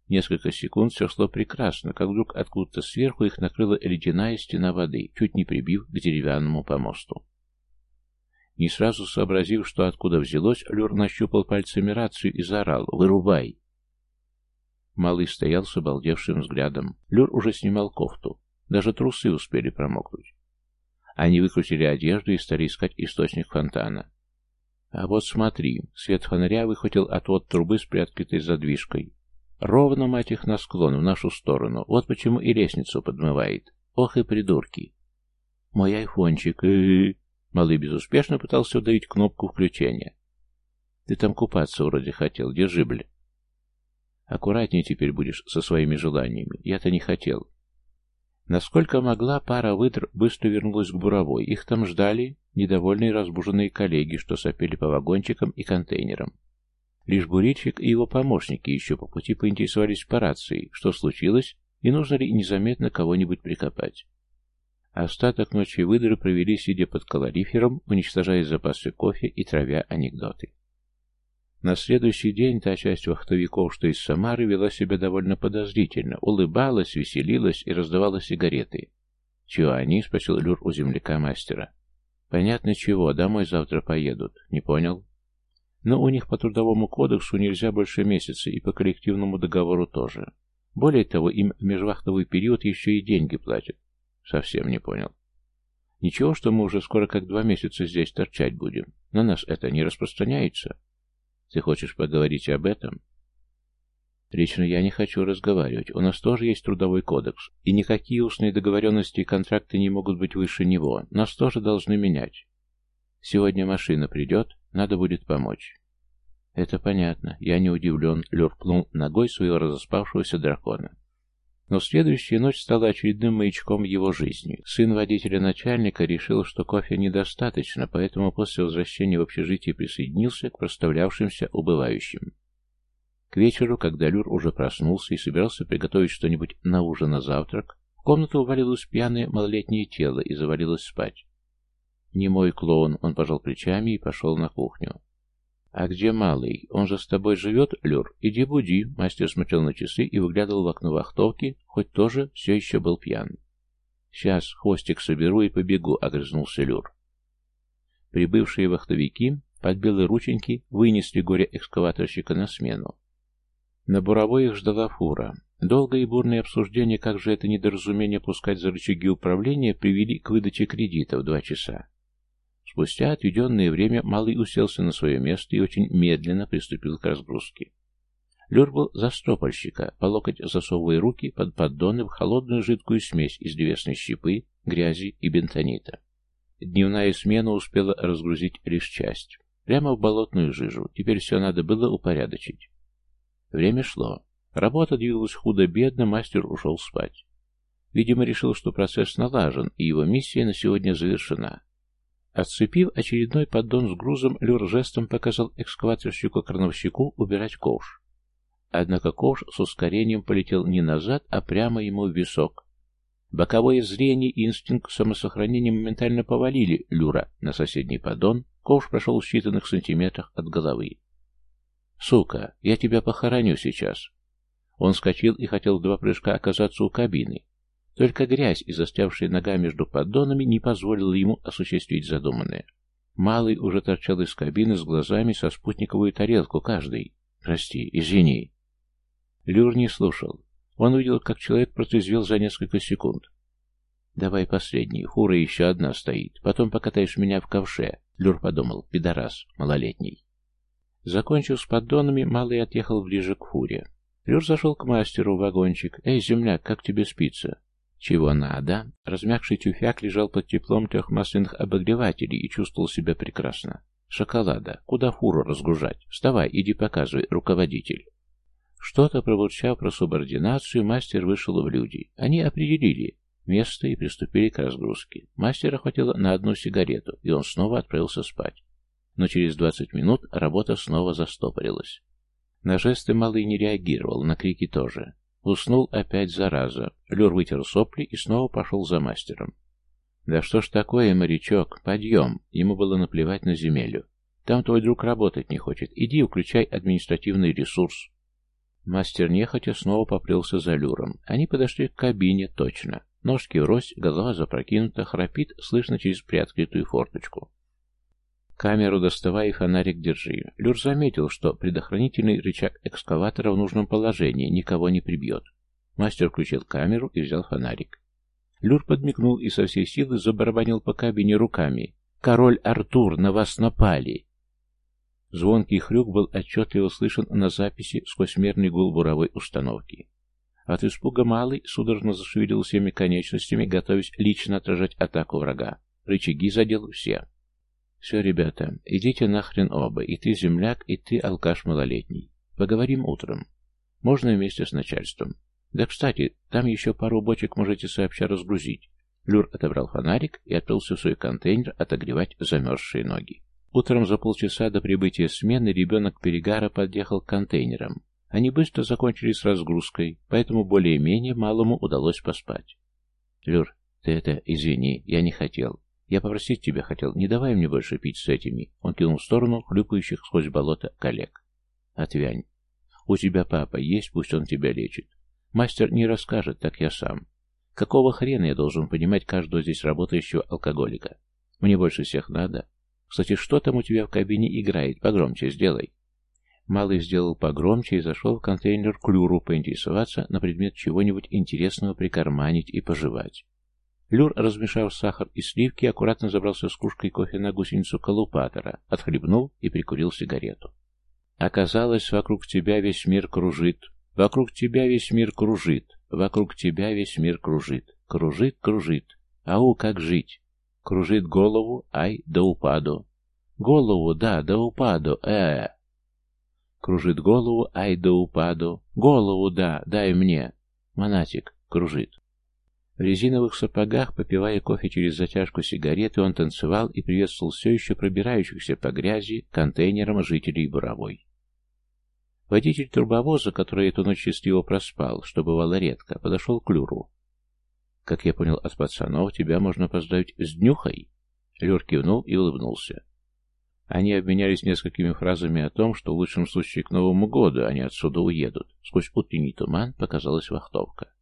Несколько секунд все шло прекрасно, как вдруг откуда-то сверху их накрыла ледяная стена воды, чуть не прибив к деревянному помосту. Не сразу сообразив, что откуда взялось, Люр нащупал пальцами рацию и заорал «Вырубай!». Малый стоял с обалдевшим взглядом. Люр уже снимал кофту. Даже трусы успели промокнуть. Они выкрутили одежду и стали искать источник фонтана. А вот смотри, свет фонаря выхватил отвод трубы с приоткрытой задвижкой. Ровно, мать их, на склон, в нашу сторону. Вот почему и лестницу подмывает. Ох и придурки. Мой айфончик. Э Малый безуспешно пытался удавить кнопку включения. Ты там купаться вроде хотел. Держи, бля. Аккуратнее теперь будешь со своими желаниями. Я-то не хотел. Насколько могла, пара выдр быстро вернулась к буровой. Их там ждали недовольные разбуженные коллеги, что сопели по вагончикам и контейнерам. Лишь Бурильщик и его помощники еще по пути поинтересовались по рации, что случилось и нужно ли незаметно кого-нибудь прикопать. Остаток ночи выдры провели, сидя под калорифером, уничтожая запасы кофе и травя анекдоты. На следующий день та часть вахтовиков, что из Самары, вела себя довольно подозрительно, улыбалась, веселилась и раздавала сигареты. «Чего они?» — спросил Люр у земляка-мастера. «Понятно чего, домой завтра поедут. Не понял?» «Но у них по трудовому кодексу нельзя больше месяца, и по коллективному договору тоже. Более того, им в межвахтовый период еще и деньги платят. Совсем не понял. Ничего, что мы уже скоро как два месяца здесь торчать будем. На нас это не распространяется. Ты хочешь поговорить об этом? Лично я не хочу разговаривать. У нас тоже есть трудовой кодекс. И никакие устные договоренности и контракты не могут быть выше него. Нас тоже должны менять. Сегодня машина придет, надо будет помочь. Это понятно. Я не удивлен. Люр пнул ногой своего разоспавшегося дракона. Но следующая ночь стала очередным маячком его жизни. Сын водителя начальника решил, что кофе недостаточно, поэтому после возвращения в общежитие присоединился к проставлявшимся убывающим. К вечеру, когда Люр уже проснулся и собирался приготовить что-нибудь на ужин на завтрак, в комнату увалилось пьяное малолетнее тело и завалилось спать. «Не мой клоун», — он пожал плечами и пошел на кухню. «А где малый? Он же с тобой живет, Люр? Иди буди!» Мастер смотрел на часы и выглядывал в окно вахтовки, хоть тоже все еще был пьян. «Сейчас хвостик соберу и побегу», — огрызнулся Люр. Прибывшие вахтовики под белые рученьки вынесли горе-экскаваторщика на смену. На буровой их ждала фура. Долгое и бурное обсуждение, как же это недоразумение пускать за рычаги управления, привели к выдаче кредита в два часа. Спустя отведенное время Малый уселся на свое место и очень медленно приступил к разгрузке. Люр был застропольщика, по локоть засовывая руки под поддоны в холодную жидкую смесь из древесной щепы, грязи и бентонита. Дневная смена успела разгрузить лишь часть. Прямо в болотную жижу. Теперь все надо было упорядочить. Время шло. Работа двигалась худо-бедно, мастер ушел спать. Видимо, решил, что процесс налажен, и его миссия на сегодня завершена. Отцепив очередной поддон с грузом, Люр жестом показал экскаваторщику-крановщику убирать ковш. Однако ковш с ускорением полетел не назад, а прямо ему в висок. Боковое зрение и инстинкт самосохранения моментально повалили Люра на соседний поддон, ковш прошел в считанных сантиметрах от головы. «Сука, я тебя похороню сейчас!» Он вскочил и хотел в два прыжка оказаться у кабины, только грязь и застрявшая нога между поддонами не позволила ему осуществить задуманное. Малый уже торчал из кабины с глазами со спутниковую тарелку каждый. «Прости, извини». Люр не слушал. Он увидел, как человек протрезвел за несколько секунд. «Давай последний, фура еще одна стоит. Потом покатаешь меня в ковше», — Люр подумал, пидорас, малолетний. Закончив с поддонами, Малый отъехал ближе к фуре. Люр зашел к мастеру в вагончик. «Эй, земляк, как тебе спится?» Чего надо? Размягший тюфяк лежал под теплом трех масляных обогревателей и чувствовал себя прекрасно. Шоколада. Куда фуру разгружать? Вставай, иди показывай, руководитель. Что-то пробурчав про субординацию, мастер вышел в люди. Они определили место и приступили к разгрузке. Мастера хватило на одну сигарету, и он снова отправился спать. Но через двадцать минут работа снова застопорилась. На жесты малый не реагировал, на крики тоже. Уснул опять зараза. Люр вытер сопли и снова пошел за мастером. «Да что ж такое, морячок? Подъем!» Ему было наплевать на земелю. «Там твой друг работать не хочет. Иди, включай административный ресурс». Мастер нехотя снова поплелся за Люром. Они подошли к кабине, точно. Ножки врозь, голова запрокинута, храпит, слышно через приоткрытую форточку. Камеру доставай и фонарик держи. Люр заметил, что предохранительный рычаг экскаватора в нужном положении никого не прибьет. Мастер включил камеру и взял фонарик. Люр подмигнул и со всей силы забарабанил по кабине руками. «Король Артур, на вас напали!» Звонкий хрюк был отчетливо слышен на записи сквозь мерный гул буровой установки. От испуга Малый судорожно зашевелил всеми конечностями, готовясь лично отражать атаку врага. Рычаги задел все. «Все, ребята, идите нахрен оба, и ты земляк, и ты алкаш малолетний. Поговорим утром. Можно вместе с начальством. Да, кстати, там еще пару бочек можете сообща разгрузить». Люр отобрал фонарик и отправился в свой контейнер отогревать замерзшие ноги. Утром за полчаса до прибытия смены ребенок Перегара подъехал к контейнерам. Они быстро закончили с разгрузкой, поэтому более-менее малому удалось поспать. «Люр, ты это, извини, я не хотел. Я попросить тебя хотел, не давай мне больше пить с этими». Он кинул в сторону хлюпающих сквозь болото коллег. «Отвянь. У тебя папа есть, пусть он тебя лечит. Мастер не расскажет, так я сам. Какого хрена я должен понимать каждого здесь работающего алкоголика? Мне больше всех надо. Кстати, что там у тебя в кабине играет? Погромче сделай. Малый сделал погромче и зашел в контейнер к Люру поинтересоваться на предмет чего-нибудь интересного прикарманить и пожевать. Люр, размешав сахар и сливки, аккуратно забрался с кружкой кофе на гусеницу колупатора, отхлебнул и прикурил сигарету. Оказалось, вокруг тебя весь мир кружит. Вокруг тебя весь мир кружит. Вокруг тебя весь мир кружит. Кружит, кружит. Ау, как жить? Кружит голову, ай, да упаду. Голову, да, да упаду, э, -э. Кружит голову, ай, да упаду. Голову, да, дай мне. Монатик, кружит. В резиновых сапогах, попивая кофе через затяжку сигареты, он танцевал и приветствовал все еще пробирающихся по грязи контейнером жителей Буровой. Водитель турбовоза, который эту ночь счастливо проспал, что бывало редко, подошел к Люру. «Как я понял от пацанов, тебя можно поздравить с днюхой?» Люр кивнул и улыбнулся. Они обменялись несколькими фразами о том, что в лучшем случае к Новому году они отсюда уедут. Сквозь утренний туман показалась вахтовка.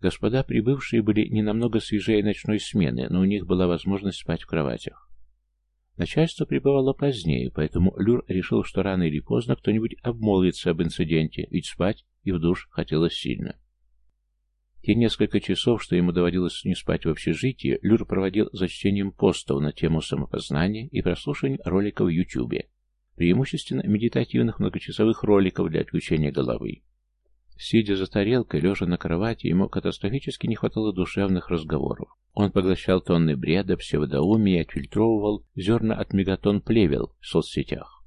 Господа прибывшие были не намного свежее ночной смены, но у них была возможность спать в кроватях. Начальство прибывало позднее, поэтому Люр решил, что рано или поздно кто-нибудь обмолвится об инциденте, ведь спать и в душ хотелось сильно. Те несколько часов, что ему доводилось не спать в общежитии, Люр проводил за чтением постов на тему самопознания и прослушиванием роликов в Ютубе, преимущественно медитативных многочасовых роликов для отключения головы. Сидя за тарелкой, лежа на кровати, ему катастрофически не хватало душевных разговоров. Он поглощал тонны бреда, псевдоумия отфильтровывал зерна от мегатон плевел в соцсетях.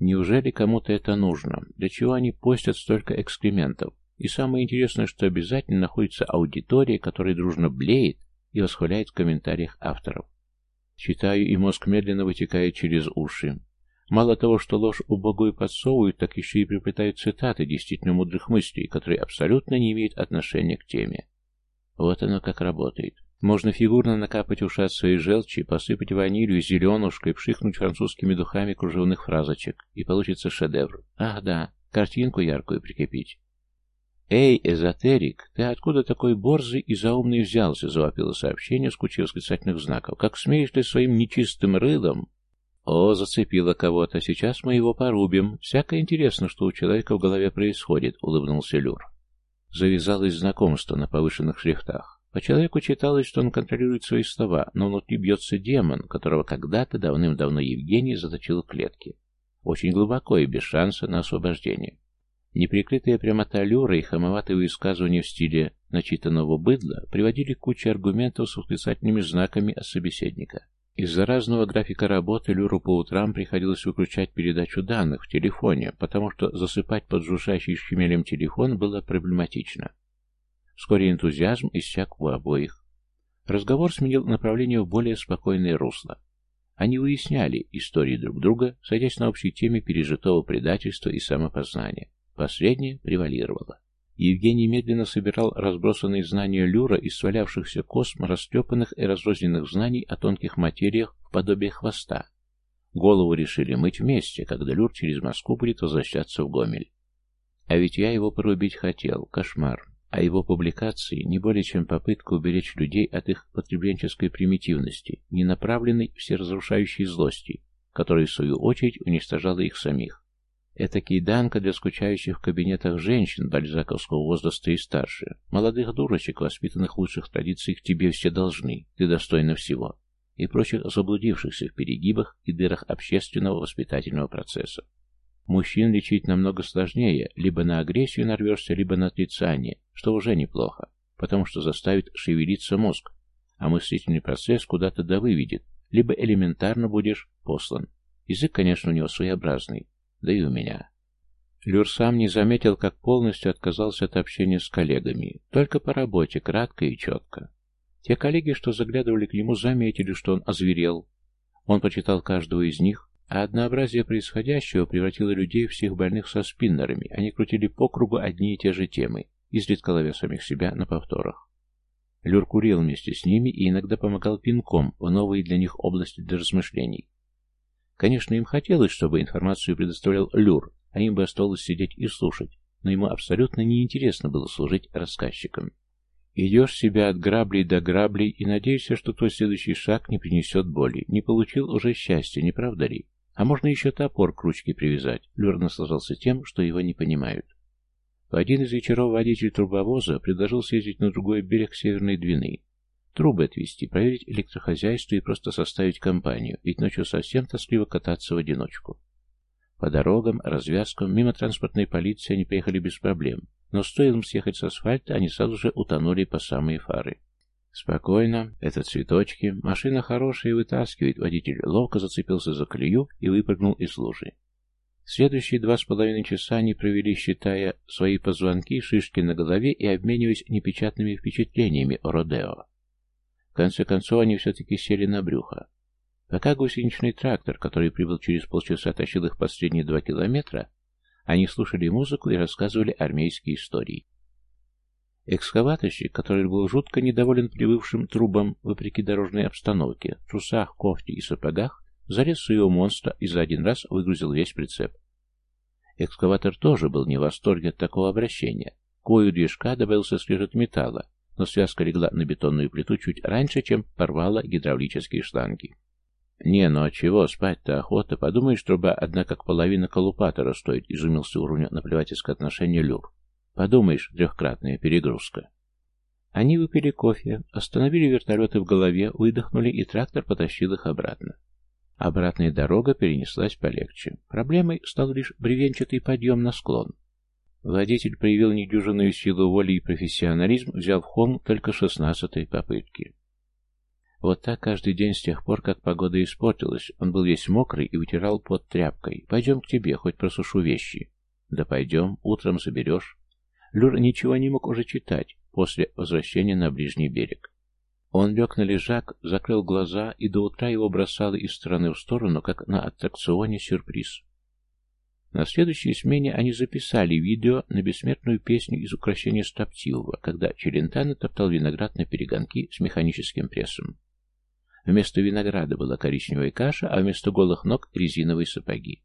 Неужели кому-то это нужно? Для чего они постят столько экскрементов? И самое интересное, что обязательно находится аудитория, которая дружно блеет и восхваляет в комментариях авторов. Читаю, и мозг медленно вытекает через уши. Мало того, что ложь убогую подсовывают, так еще и приплетают цитаты действительно мудрых мыслей, которые абсолютно не имеют отношения к теме. Вот оно как работает. Можно фигурно накапать ушат своей желчи, посыпать ванилью, зеленушкой, пшикнуть французскими духами кружевных фразочек, и получится шедевр. Ах да, картинку яркую прикрепить. «Эй, эзотерик, ты откуда такой борзый и заумный взялся?» — завопило сообщение с кучей восклицательных знаков. «Как смеешь ты своим нечистым рылом «О, зацепило кого-то. Сейчас мы его порубим. Всяко интересно, что у человека в голове происходит», — улыбнулся Люр. Завязалось знакомство на повышенных шрифтах. По человеку читалось, что он контролирует свои слова, но внутри бьется демон, которого когда-то давным-давно Евгений заточил в клетке. Очень глубоко и без шанса на освобождение. Неприкрытая прямота Люра и хамоватые высказывания в стиле начитанного быдла приводили к куче аргументов с восклицательными знаками от собеседника. Из-за разного графика работы Люру по утрам приходилось выключать передачу данных в телефоне, потому что засыпать под жужжащий шхемелем телефон было проблематично. Вскоре энтузиазм иссяк у обоих. Разговор сменил направление в более спокойное русло. Они выясняли истории друг друга, садясь на общей теме пережитого предательства и самопознания. Последнее превалировало. Евгений медленно собирал разбросанные знания Люра из свалявшихся косм, растрепанных и разрозненных знаний о тонких материях в подобие хвоста. Голову решили мыть вместе, когда Люр через Москву будет возвращаться в Гомель. А ведь я его порубить хотел. Кошмар. А его публикации не более чем попытка уберечь людей от их потребленческой примитивности, не направленной всеразрушающей злости, которая в свою очередь уничтожала их самих. Это киданка для скучающих в кабинетах женщин бальзаковского возраста и старше. Молодых дурочек, воспитанных в лучших традициях, тебе все должны, ты достойна всего. И прочих заблудившихся в перегибах и дырах общественного воспитательного процесса. Мужчин лечить намного сложнее, либо на агрессию нарвешься, либо на отрицание, что уже неплохо, потому что заставит шевелиться мозг, а мыслительный процесс куда-то довыведет, либо элементарно будешь послан. Язык, конечно, у него своеобразный, да и у меня. Люр сам не заметил, как полностью отказался от общения с коллегами, только по работе, кратко и четко. Те коллеги, что заглядывали к нему, заметили, что он озверел. Он почитал каждого из них, а однообразие происходящего превратило людей всех больных со спиннерами. Они крутили по кругу одни и те же темы, изредка ловя самих себя на повторах. Люр курил вместе с ними и иногда помогал пинком в новые для них области для размышлений. Конечно, им хотелось, чтобы информацию предоставлял Люр, а им бы оставалось сидеть и слушать, но ему абсолютно неинтересно было служить рассказчиком. Идешь себя от граблей до граблей и надеешься, что твой следующий шаг не принесет боли. Не получил уже счастья, не правда ли? А можно еще топор к ручке привязать. Люр наслаждался тем, что его не понимают. В один из вечеров водитель трубовоза предложил съездить на другой берег Северной Двины. Трубы отвезти, проверить электрохозяйство и просто составить компанию, ведь ночью совсем тоскливо кататься в одиночку. По дорогам, развязкам, мимо транспортной полиции они приехали без проблем, но стоило им съехать с асфальта, они сразу же утонули по самые фары. Спокойно, это цветочки, машина хорошая вытаскивает, водитель ловко зацепился за колею и выпрыгнул из лужи. Следующие два с половиной часа они провели, считая свои позвонки, шишки на голове и обмениваясь непечатными впечатлениями о Родео. Конце концов, они все-таки сели на брюхо. Пока гусеничный трактор, который прибыл через полчаса, тащил их последние два километра, они слушали музыку и рассказывали армейские истории. Экскаваторщик, который был жутко недоволен прибывшим трубам, вопреки дорожной обстановке, в трусах, кофте и сапогах, Залез в своего монстра и за один раз выгрузил весь прицеп. Экскаватор тоже был не в восторге от такого обращения. К вою движка добавился скрежет металла, но связка легла на бетонную плиту чуть раньше, чем порвала гидравлические шланги. «Не, ну а чего, спать-то охота. Подумаешь, труба одна как половина колупатора стоит», — изумился уровня наплевательское отношение Люр. «Подумаешь, трехкратная перегрузка». Они выпили кофе, остановили вертолеты в голове, выдохнули, и трактор потащил их обратно. Обратная дорога перенеслась полегче. Проблемой стал лишь бревенчатый подъем на склон. Водитель проявил недюжинную силу воли и профессионализм, взяв холм только шестнадцатой попытки. Вот так каждый день с тех пор, как погода испортилась, он был весь мокрый и вытирал под тряпкой. «Пойдем к тебе, хоть просушу вещи». «Да пойдем, утром заберешь». Люр ничего не мог уже читать после возвращения на ближний берег. Он лег на лежак, закрыл глаза, и до утра его бросало из стороны в сторону, как на аттракционе сюрприз. На следующей смене они записали видео на бессмертную песню из украшения Стоптивого, когда Челентано топтал виноград на перегонки с механическим прессом. Вместо винограда была коричневая каша, а вместо голых ног — резиновые сапоги.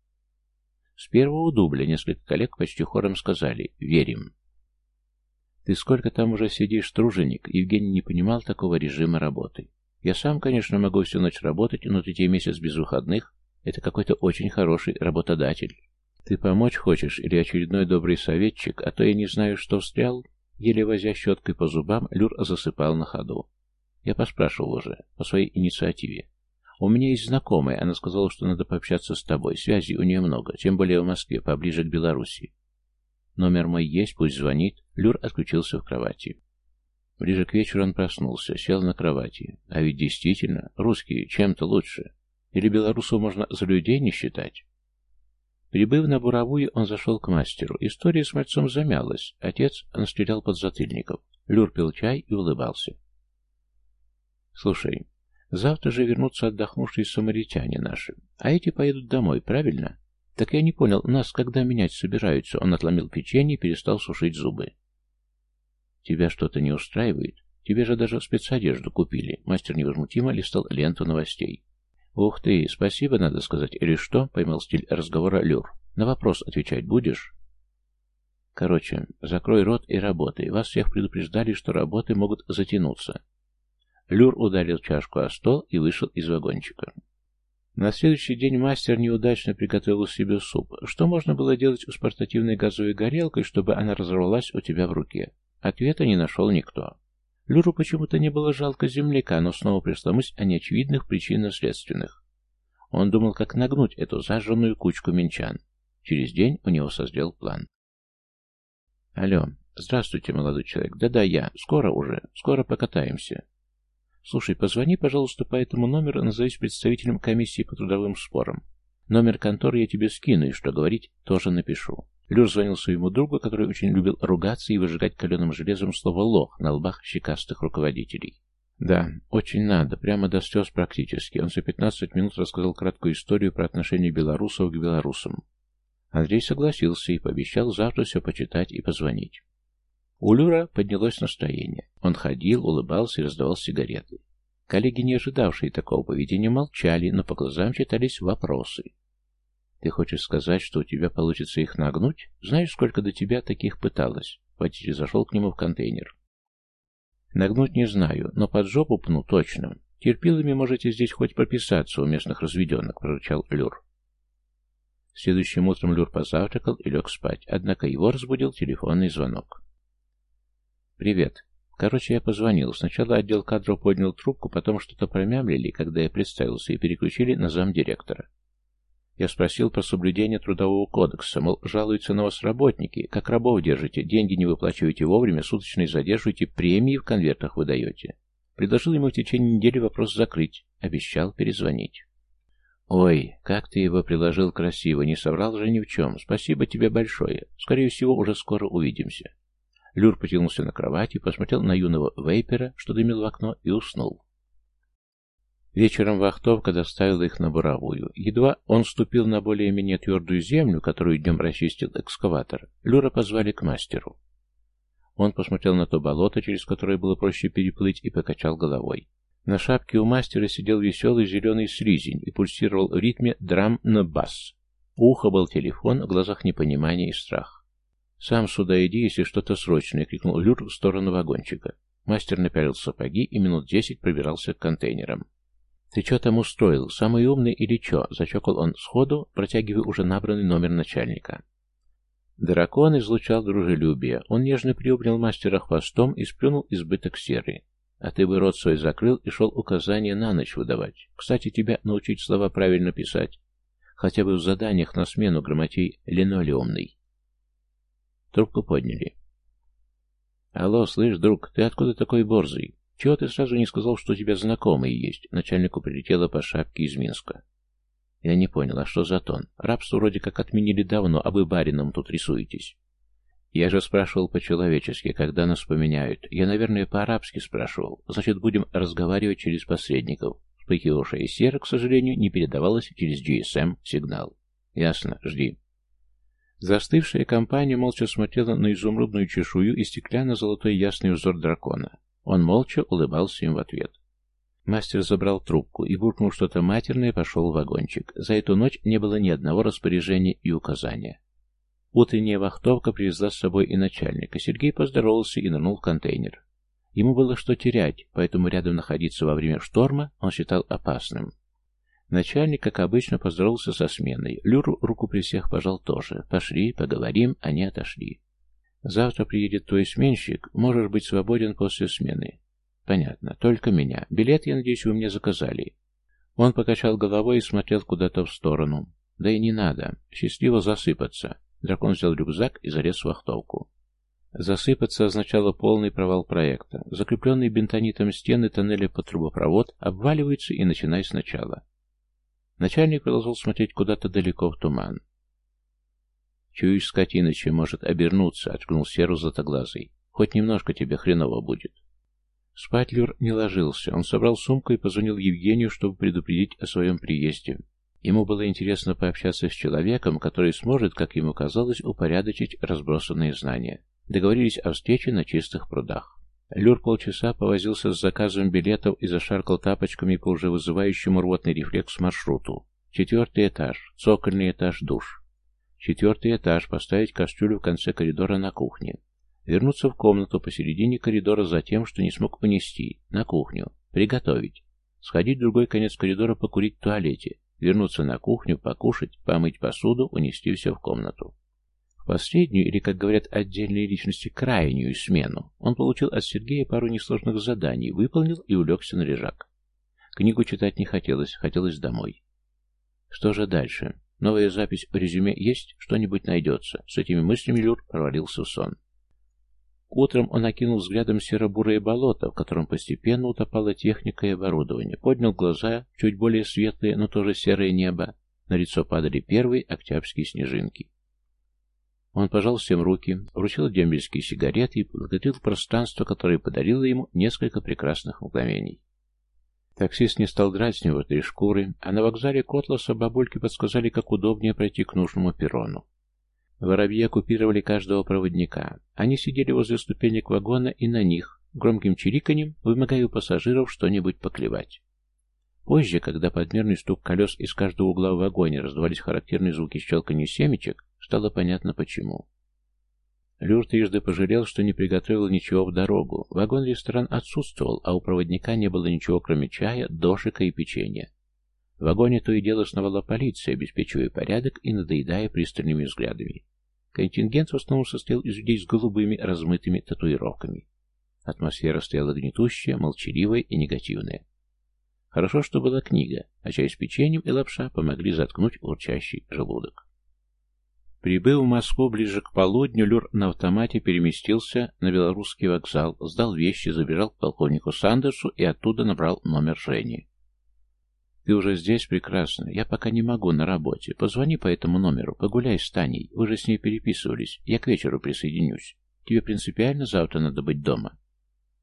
С первого дубля несколько коллег почти хором сказали «Верим». «Ты сколько там уже сидишь, труженик?» Евгений не понимал такого режима работы. «Я сам, конечно, могу всю ночь работать, но третий месяц без выходных — это какой-то очень хороший работодатель. Ты помочь хочешь или очередной добрый советчик, а то я не знаю, что встрял?» Еле возя щеткой по зубам, Люр засыпал на ходу. Я поспрашивал уже, по своей инициативе. У меня есть знакомая, она сказала, что надо пообщаться с тобой. Связей у нее много, тем более в Москве, поближе к Беларуси. Номер мой есть, пусть звонит. Люр отключился в кровати. Ближе к вечеру он проснулся, сел на кровати. А ведь действительно, русские чем-то лучше. Или белорусов можно за людей не считать? Прибыв на буровую, он зашел к мастеру. История с мальцом замялась. Отец настрелял под затыльников. Люр пил чай и улыбался. «Слушай, завтра же вернутся отдохнувшие самаритяне наши. А эти поедут домой, правильно? «Так я не понял, нас когда менять собираются?» Он отломил печенье и перестал сушить зубы. «Тебя что-то не устраивает? Тебе же даже спецодежду купили». Мастер невозмутимо листал ленту новостей. «Ух ты, спасибо, надо сказать, или что?» — поймал стиль разговора Люр. «На вопрос отвечать будешь?» «Короче, закрой рот и работай. Вас всех предупреждали, что работы могут затянуться». Люр ударил чашку о стол и вышел из вагончика. На следующий день мастер неудачно приготовил себе суп. Что можно было делать с портативной газовой горелкой, чтобы она разорвалась у тебя в руке? Ответа не нашел никто. Люру почему-то не было жалко земляка, но снова пришла мысль о неочевидных причинно-следственных. Он думал, как нагнуть эту зажженную кучку минчан. Через день у него созрел план. «Алло, здравствуйте, молодой человек. Да-да, я. Скоро уже. Скоро покатаемся. «Слушай, позвони, пожалуйста, по этому номеру, назовись представителем комиссии по трудовым спорам. Номер конторы я тебе скину, и что говорить, тоже напишу». Люр звонил своему другу, который очень любил ругаться и выжигать каленым железом слово «лох» на лбах щекастых руководителей. Да, очень надо, прямо до слез практически. Он за 15 минут рассказал краткую историю про отношение белорусов к белорусам. Андрей согласился и пообещал завтра все почитать и позвонить. У Люра поднялось настроение. Он ходил, улыбался и раздавал сигареты. Коллеги, не ожидавшие такого поведения, молчали, но по глазам читались вопросы. «Ты хочешь сказать, что у тебя получится их нагнуть? Знаешь, сколько до тебя таких пыталось?» Водитель зашел к нему в контейнер. «Нагнуть не знаю, но под жопу пну точно. Терпилами можете здесь хоть прописаться у местных разведенок», — прорычал Люр. Следующим утром Люр позавтракал и лег спать, однако его разбудил телефонный звонок. «Привет. Короче, я позвонил. Сначала отдел кадров поднял трубку, потом что-то промямлили, когда я представился, и переключили на замдиректора. Я спросил про соблюдение трудового кодекса, мол, жалуются на вас работники, как рабов держите, деньги не выплачиваете вовремя, суточные задерживаете, премии в конвертах выдаете. Предложил ему в течение недели вопрос закрыть, обещал перезвонить. «Ой, как ты его приложил красиво, не соврал же ни в чем. Спасибо тебе большое. Скорее всего, уже скоро увидимся». Люр потянулся на кровати, посмотрел на юного вейпера, что дымил в окно, и уснул. Вечером вахтовка доставила их на буровую. Едва он ступил на более-менее твердую землю, которую днем расчистил экскаватор, Люра позвали к мастеру. Он посмотрел на то болото, через которое было проще переплыть, и покачал головой. На шапке у мастера сидел веселый зеленый слизень и пульсировал в ритме драм на бас. У уха был телефон, в глазах непонимание и страх. «Сам сюда иди, если что-то срочное!» — крикнул Люр в сторону вагончика. Мастер напялил сапоги и минут десять пробирался к контейнерам. «Ты что там устроил? Самый умный или чё?» — зачокал он сходу, протягивая уже набранный номер начальника. Дракон излучал дружелюбие. Он нежно приобнял мастера хвостом и сплюнул избыток серы. «А ты бы рот свой закрыл и шел указания на ночь выдавать. Кстати, тебя научить слова правильно писать. Хотя бы в заданиях на смену грамотей линолеумный». Трубку подняли. «Алло, слышь, друг, ты откуда такой борзый?» «Чего ты сразу не сказал, что у тебя знакомые есть?» Начальнику прилетело по шапке из Минска. Я не понял, а что за тон? Рабство вроде как отменили давно, а вы барином тут рисуетесь. Я же спрашивал по-человечески, когда нас поменяют. Я, наверное, по-арабски спрашивал. Значит, будем разговаривать через посредников. Вспыхивавшая сера, к сожалению, не передавалась через GSM сигнал. Ясно, жди. Застывшая компания молча смотрела на изумрудную чешую и стеклянно-золотой ясный взор дракона. Он молча улыбался им в ответ. Мастер забрал трубку и, буркнул что-то матерное, пошел в вагончик. За эту ночь не было ни одного распоряжения и указания. Утренняя вахтовка привезла с собой и начальника. Сергей поздоровался и нырнул в контейнер. Ему было что терять, поэтому рядом находиться во время шторма он считал опасным. Начальник, как обычно, поздоровался со сменой. Люру руку при всех пожал тоже. «Пошли, поговорим», они отошли. Завтра приедет твой сменщик, можешь быть свободен после смены. Понятно, только меня. Билет, я надеюсь, вы мне заказали. Он покачал головой и смотрел куда-то в сторону. Да и не надо. Счастливо засыпаться. Дракон взял рюкзак и залез в вахтовку. Засыпаться означало полный провал проекта. Закрепленные бентонитом стены тоннеля под трубопровод обваливаются и начинай сначала. Начальник продолжал смотреть куда-то далеко в туман. Чуешь, скотина, чем может обернуться, — откнул серу златоглазый. Хоть немножко тебе хреново будет. Спать Люр не ложился. Он собрал сумку и позвонил Евгению, чтобы предупредить о своем приезде. Ему было интересно пообщаться с человеком, который сможет, как ему казалось, упорядочить разбросанные знания. Договорились о встрече на чистых прудах. Люр полчаса повозился с заказом билетов и зашаркал тапочками по уже вызывающему рвотный рефлекс маршруту. Четвертый этаж, цокольный этаж душ. Четвертый этаж, поставить кастрюлю в конце коридора на кухне. Вернуться в комнату посередине коридора за тем, что не смог унести, на кухню. Приготовить. Сходить в другой конец коридора покурить в туалете. Вернуться на кухню, покушать, помыть посуду, унести все в комнату. В последнюю, или, как говорят отдельные личности, крайнюю смену, он получил от Сергея пару несложных заданий, выполнил и улегся на лежак. Книгу читать не хотелось, хотелось домой. Что же дальше? Новая запись в резюме есть? Что-нибудь найдется. С этими мыслями Люр провалился в сон. Утром он окинул взглядом серо-бурое болото, в котором постепенно утопала техника и оборудование. Поднял глаза, чуть более светлые, но тоже серое небо. На лицо падали первые октябрьские снежинки. Он пожал всем руки, вручил дембельские сигареты и благодарил пространство, которое подарило ему несколько прекрасных мгновений. Таксист не стал него три шкуры, а на вокзале Котласа бабульки подсказали, как удобнее пройти к нужному перрону. Воробьи оккупировали каждого проводника. Они сидели возле ступенек вагона и на них, громким чириканьем, вымогая у пассажиров что-нибудь поклевать. Позже, когда подмерный стук колес из каждого угла в вагоне раздавались характерные звуки щелканья семечек, стало понятно почему. Люр трижды пожалел, что не приготовил ничего в дорогу. Вагон-ресторан отсутствовал, а у проводника не было ничего, кроме чая, дошика и печенья. В вагоне то и дело сновала полиция, обеспечивая порядок и надоедая пристальными взглядами. Контингент в основном состоял из людей с голубыми размытыми татуировками. Атмосфера стояла гнетущая, молчаливая и негативная. Хорошо, что была книга, а чай с печеньем и лапша помогли заткнуть урчащий желудок. Прибыв в Москву ближе к полудню, Люр на автомате переместился на белорусский вокзал, сдал вещи, забежал к полковнику Сандерсу и оттуда набрал номер Жени. «Ты уже здесь? Прекрасно. Я пока не могу, на работе. Позвони по этому номеру, погуляй с Таней. Вы же с ней переписывались. Я к вечеру присоединюсь. Тебе принципиально завтра надо быть дома?»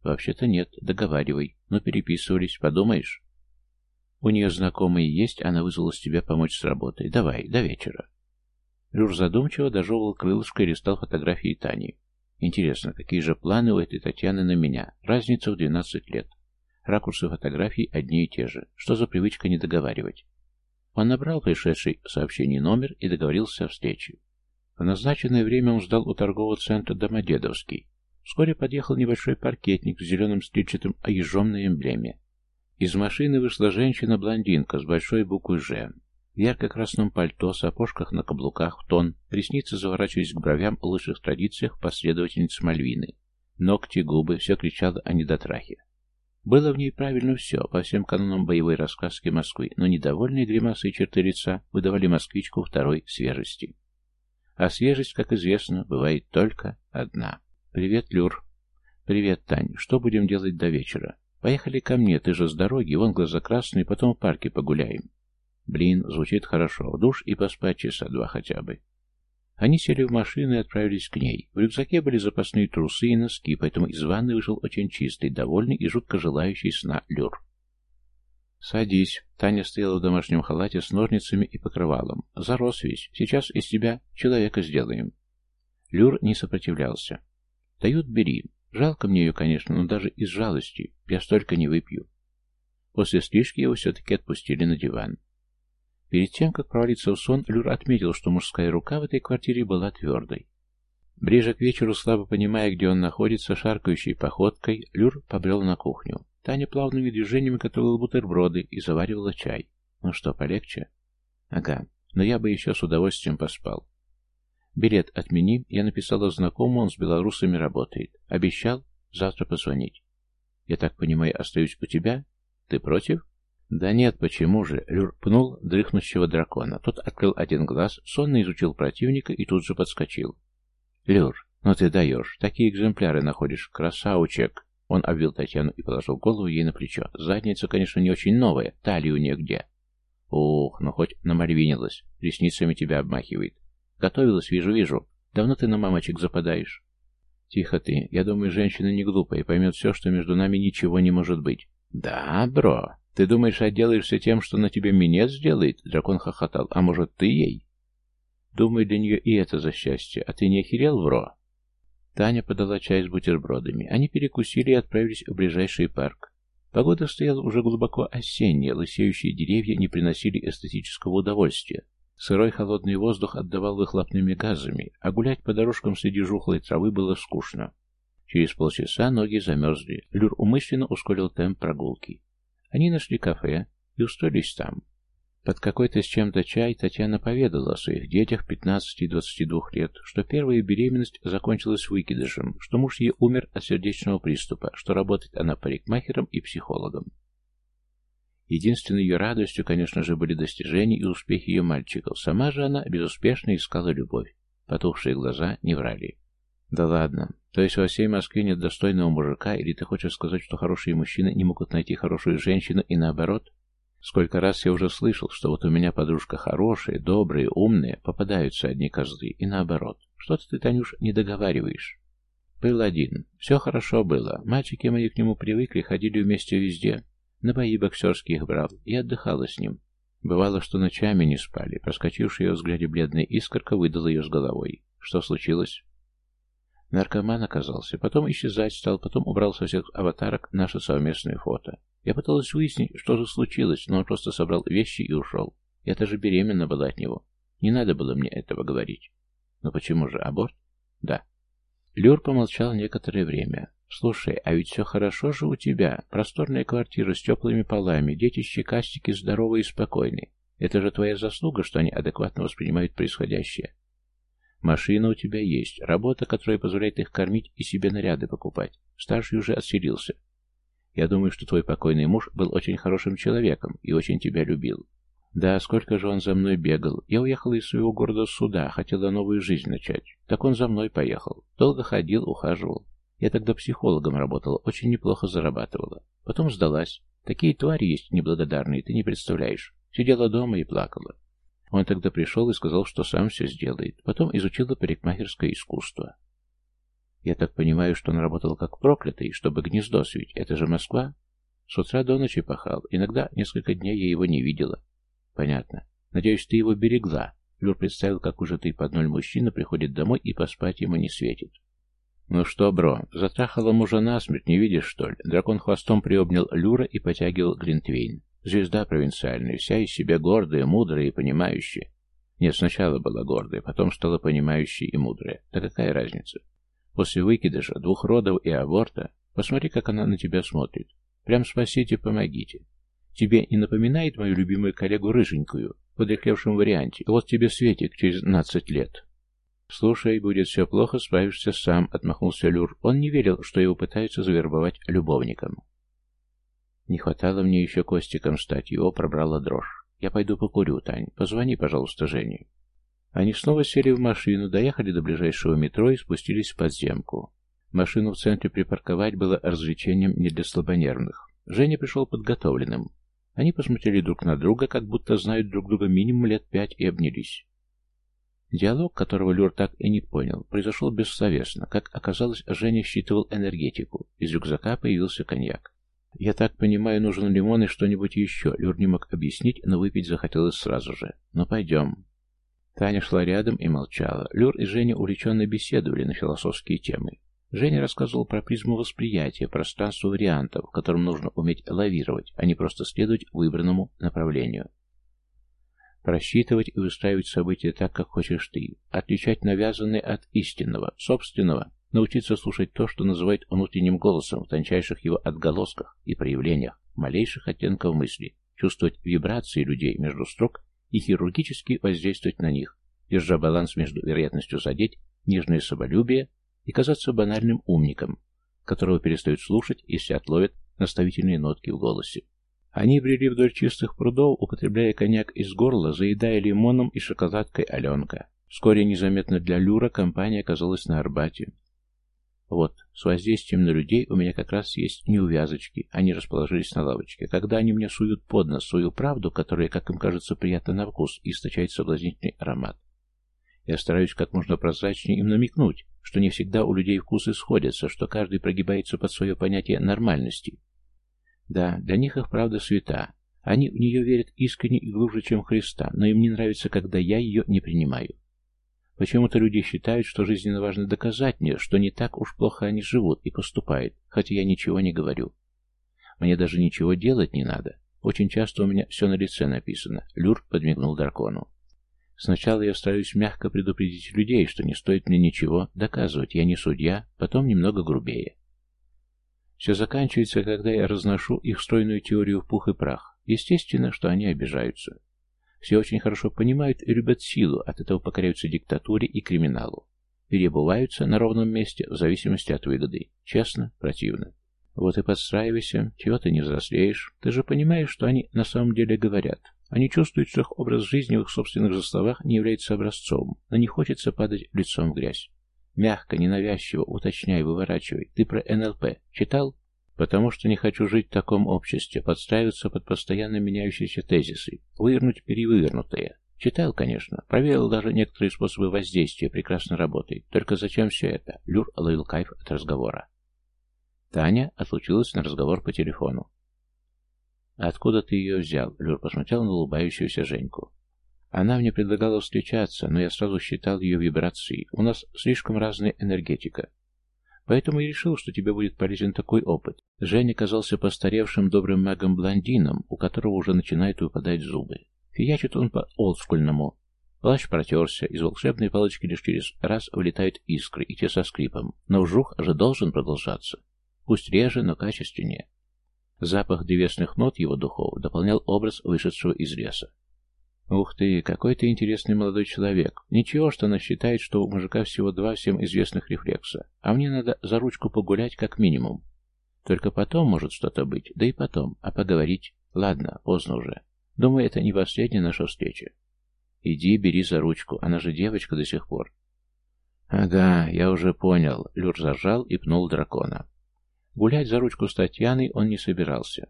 «Вообще-то нет. Договаривай. Но переписывались. Подумаешь?» «У нее знакомые есть, она вызвалась тебя помочь с работой. Давай, до вечера». Люр задумчиво дожевывал крылышко и листал фотографии Тани. Интересно, какие же планы у этой Татьяны на меня? Разница в 12 лет. Ракурсы фотографий одни и те же. Что за привычка не договаривать? Он набрал пришедший сообщение номер и договорился о встрече. В назначенное время он ждал у торгового центра Домодедовский. Вскоре подъехал небольшой паркетник с зеленым стрельчатым ежом на эмблеме. Из машины вышла женщина-блондинка с большой буквой «Ж». В ярко-красном пальто, сапожках на каблуках в тон, ресницы заворачивались к бровям в лучших традициях последовательниц Мальвины. Ногти, губы, все кричало о недотрахе. Было в ней правильно все, по всем канонам боевой рассказки Москвы, но недовольные гримасы и черты лица выдавали москвичку второй свежести. А свежесть, как известно, бывает только одна. «Привет, Люр». «Привет, Тань. Что будем делать до вечера?» «Поехали ко мне, ты же с дороги, вон глаза красные, потом в парке погуляем». Блин, звучит хорошо. Душ и поспать часа два хотя бы. Они сели в машину и отправились к ней. В рюкзаке были запасные трусы и носки, поэтому из ванны вышел очень чистый, довольный и жутко желающий сна Люр. «Садись». Таня стояла в домашнем халате с ножницами и покрывалом. «Зарос весь. Сейчас из тебя человека сделаем». Люр не сопротивлялся. «Дают, бери. Жалко мне ее, конечно, но даже из жалости. Я столько не выпью». После стрижки его все-таки отпустили на диван. Перед тем, как провалиться в сон, Люр отметил, что мужская рука в этой квартире была твердой. Ближе к вечеру, слабо понимая, где он находится, шаркающей походкой, Люр побрел на кухню. Таня плавными движениями готовила бутерброды и заваривала чай. Ну что, полегче? Ага, но я бы еще с удовольствием поспал. Билет отмени, я написала знакомому, он с белорусами работает. Обещал завтра позвонить. Я так понимаю, остаюсь у тебя? Ты против? «Да нет, почему же?» — Люр пнул дрыхнущего дракона. Тот открыл один глаз, сонно изучил противника и тут же подскочил. «Люр, ну ты даешь. Такие экземпляры находишь. Красавчик!» Он обвил Татьяну и положил голову ей на плечо. Задница, конечно, не очень новая. Талия у нее где? Ух, ну хоть намальвинилась. Ресницами тебя обмахивает. Готовилась, вижу-вижу. Давно ты на мамочек западаешь? Тихо ты. Я думаю, женщина не глупая и поймет все, что между нами ничего не может быть. Да, бро. «Ты думаешь, отделаешься тем, что на тебе минет сделает?» Дракон хохотал. «А может, ты ей?» «Думаю, для нее и это за счастье. А ты не охерел, Вро?» Таня подала чай с бутербродами. Они перекусили и отправились в ближайший парк. Погода стояла уже глубоко осенняя, лысеющие деревья не приносили эстетического удовольствия. Сырой холодный воздух отдавал выхлопными газами, а гулять по дорожкам среди жухлой травы было скучно. Через полчаса ноги замерзли. Люр умышленно ускорил темп прогулки. Они нашли кафе и устроились там. Под какой-то с чем-то чай Татьяна поведала о своих детях 15 и 22 лет, что первая беременность закончилась выкидышем, что муж ей умер от сердечного приступа, что работает она парикмахером и психологом. Единственной ее радостью, конечно же, были достижения и успехи ее мальчиков. Сама же она безуспешно искала любовь. Потухшие глаза не врали. Да ладно. То есть во всей Москве нет достойного мужика, или ты хочешь сказать, что хорошие мужчины не могут найти хорошую женщину и наоборот? Сколько раз я уже слышал, что вот у меня подружка хорошая, добрая, умная, попадаются одни козлы, и наоборот. Что-то ты, Танюш, не договариваешь. Был один. Все хорошо было. Мальчики мои к нему привыкли, ходили вместе везде. На бои боксерские их брал и отдыхала с ним. Бывало, что ночами не спали. Проскочившая ее взгляде бледная искорка выдала ее с головой. Что случилось? Наркоман оказался, потом исчезать стал, потом убрал со всех аватарок наше совместное фото. Я пыталась выяснить, что же случилось, но он просто собрал вещи и ушел. Я даже беременна была от него. Не надо было мне этого говорить. Но почему же аборт? Да. Люр помолчал некоторое время. «Слушай, а ведь все хорошо же у тебя. Просторная квартира с теплыми полами, дети-щекастики здоровые и спокойные. Это же твоя заслуга, что они адекватно воспринимают происходящее. Машина у тебя есть, работа, которая позволяет их кормить и себе наряды покупать. Старший уже отселился. Я думаю, что твой покойный муж был очень хорошим человеком и очень тебя любил. Да, сколько же он за мной бегал. Я уехала из своего города сюда, хотела новую жизнь начать. Так он за мной поехал. Долго ходил, ухаживал. Я тогда психологом работала, очень неплохо зарабатывала. Потом сдалась. Такие твари есть неблагодарные, ты не представляешь. Сидела дома и плакала. Он тогда пришел и сказал, что сам все сделает. Потом изучила парикмахерское искусство. Я так понимаю, что он работал как проклятый, чтобы гнездо свить. Это же Москва? С утра до ночи пахал. Иногда несколько дней я его не видела. Понятно. Надеюсь, ты его берегла. Люр представил, как уже ты под ноль мужчина приходит домой и поспать ему не светит. «Ну что, бро, затрахала мужа насмерть, не видишь, что ли?» Дракон хвостом приобнял Люра и потягивал Глинтвейн. Звезда провинциальная, вся из себя гордая, мудрая и понимающая. Нет, сначала была гордая, потом стала понимающей и мудрая. Да какая разница? После выкидыша, двух родов и аборта, посмотри, как она на тебя смотрит. Прям спасите, помогите. Тебе не напоминает мою любимую коллегу Рыженькую, в подрехлевшем варианте? Вот тебе Светик через 15 лет. «Слушай, будет все плохо, справишься сам», — отмахнулся Люр. Он не верил, что его пытаются завербовать любовником. Не хватало мне еще Костиком стать, его пробрала дрожь. Я пойду покурю, Тань. Позвони, пожалуйста, Жене. Они снова сели в машину, доехали до ближайшего метро и спустились в подземку. Машину в центре припарковать было развлечением не для слабонервных. Женя пришел подготовленным. Они посмотрели друг на друга, как будто знают друг друга минимум лет пять, и обнялись. Диалог, которого Люр так и не понял, произошел бессовестно. Как оказалось, Женя считывал энергетику. Из рюкзака появился коньяк. «Я так понимаю, нужен лимон и что-нибудь еще». Люр не мог объяснить, но выпить захотелось сразу же. «Ну, пойдем». Таня шла рядом и молчала. Люр и Женя увлеченно беседовали на философские темы. Женя рассказывал про призму восприятия, пространство вариантов, в котором нужно уметь лавировать, а не просто следовать выбранному направлению. Просчитывать и выстраивать события так, как хочешь ты. Отличать навязанное от истинного, собственного, Научиться слушать то, что называют внутренним голосом в тончайших его отголосках и проявлениях, малейших оттенков мысли, чувствовать вибрации людей между строк и хирургически воздействовать на них, держа баланс между вероятностью задеть нежное соболюбие и казаться банальным умником, которого перестают слушать, если отловят наставительные нотки в голосе. Они брели вдоль чистых прудов, употребляя коньяк из горла, заедая лимоном и шоколадкой Аленка. Вскоре, незаметно для Люра, компания оказалась на Арбате. Вот, с воздействием на людей у меня как раз есть неувязочки. Они расположились на лавочке. Когда они мне суют под нос свою правду, которая, как им кажется, приятна на вкус и источает соблазнительный аромат. Я стараюсь как можно прозрачнее им намекнуть, что не всегда у людей вкусы сходятся, что каждый прогибается под свое понятие нормальности. Да, для них их правда свята. Они в нее верят искренне и глубже, чем Христа, но им не нравится, когда я ее не принимаю. Почему-то люди считают, что жизненно важно доказать мне, что не так уж плохо они живут и поступают, хотя я ничего не говорю. Мне даже ничего делать не надо. Очень часто у меня все на лице написано. Люр подмигнул дракону. Сначала я стараюсь мягко предупредить людей, что не стоит мне ничего доказывать. Я не судья, потом немного грубее. Все заканчивается, когда я разношу их стройную теорию в пух и прах. Естественно, что они обижаются. Все очень хорошо понимают и любят силу, от этого покоряются диктатуре и криминалу. Перебываются на ровном месте в зависимости от выгоды. Честно, противно. Вот и подстраивайся, чего ты не взрослеешь. Ты же понимаешь, что они на самом деле говорят. Они чувствуют, что их образ жизни в их собственных же словах не является образцом, но не хочется падать лицом в грязь. Мягко, ненавязчиво, уточняй, выворачивай. Ты про НЛП читал? Потому что не хочу жить в таком обществе, подстраиваться под постоянно меняющиеся тезисы, вывернуть перевывернутые. Читал, конечно, проверил даже некоторые способы воздействия, прекрасно работает. Только зачем все это? Люр ловил кайф от разговора. Таня отлучилась на разговор по телефону. «Откуда ты ее взял?» Люр посмотрел на улыбающуюся Женьку. Она мне предлагала встречаться, но я сразу считал ее вибрацией. У нас слишком разная энергетика. Поэтому я решил, что тебе будет полезен такой опыт. Женя казался постаревшим добрым магом-блондином, у которого уже начинают выпадать зубы. Фиячит он по-олдскульному. Плащ протерся, из волшебной палочки лишь через раз вылетают искры, и те со скрипом. Но вжух же должен продолжаться. Пусть реже, но качественнее. Запах древесных нот его духов дополнял образ вышедшего из леса. Ух ты, какой ты интересный молодой человек. Ничего, что она считает, что у мужика всего два всем известных рефлекса, а мне надо за ручку погулять как минимум. Только потом может что-то быть, да и потом, а поговорить... Ладно, поздно уже. Думаю, это не последняя наша встреча. Иди, бери за ручку, она же девочка до сих пор. Ага, я уже понял. Люр зажал и пнул дракона. Гулять за ручку с Татьяной он не собирался.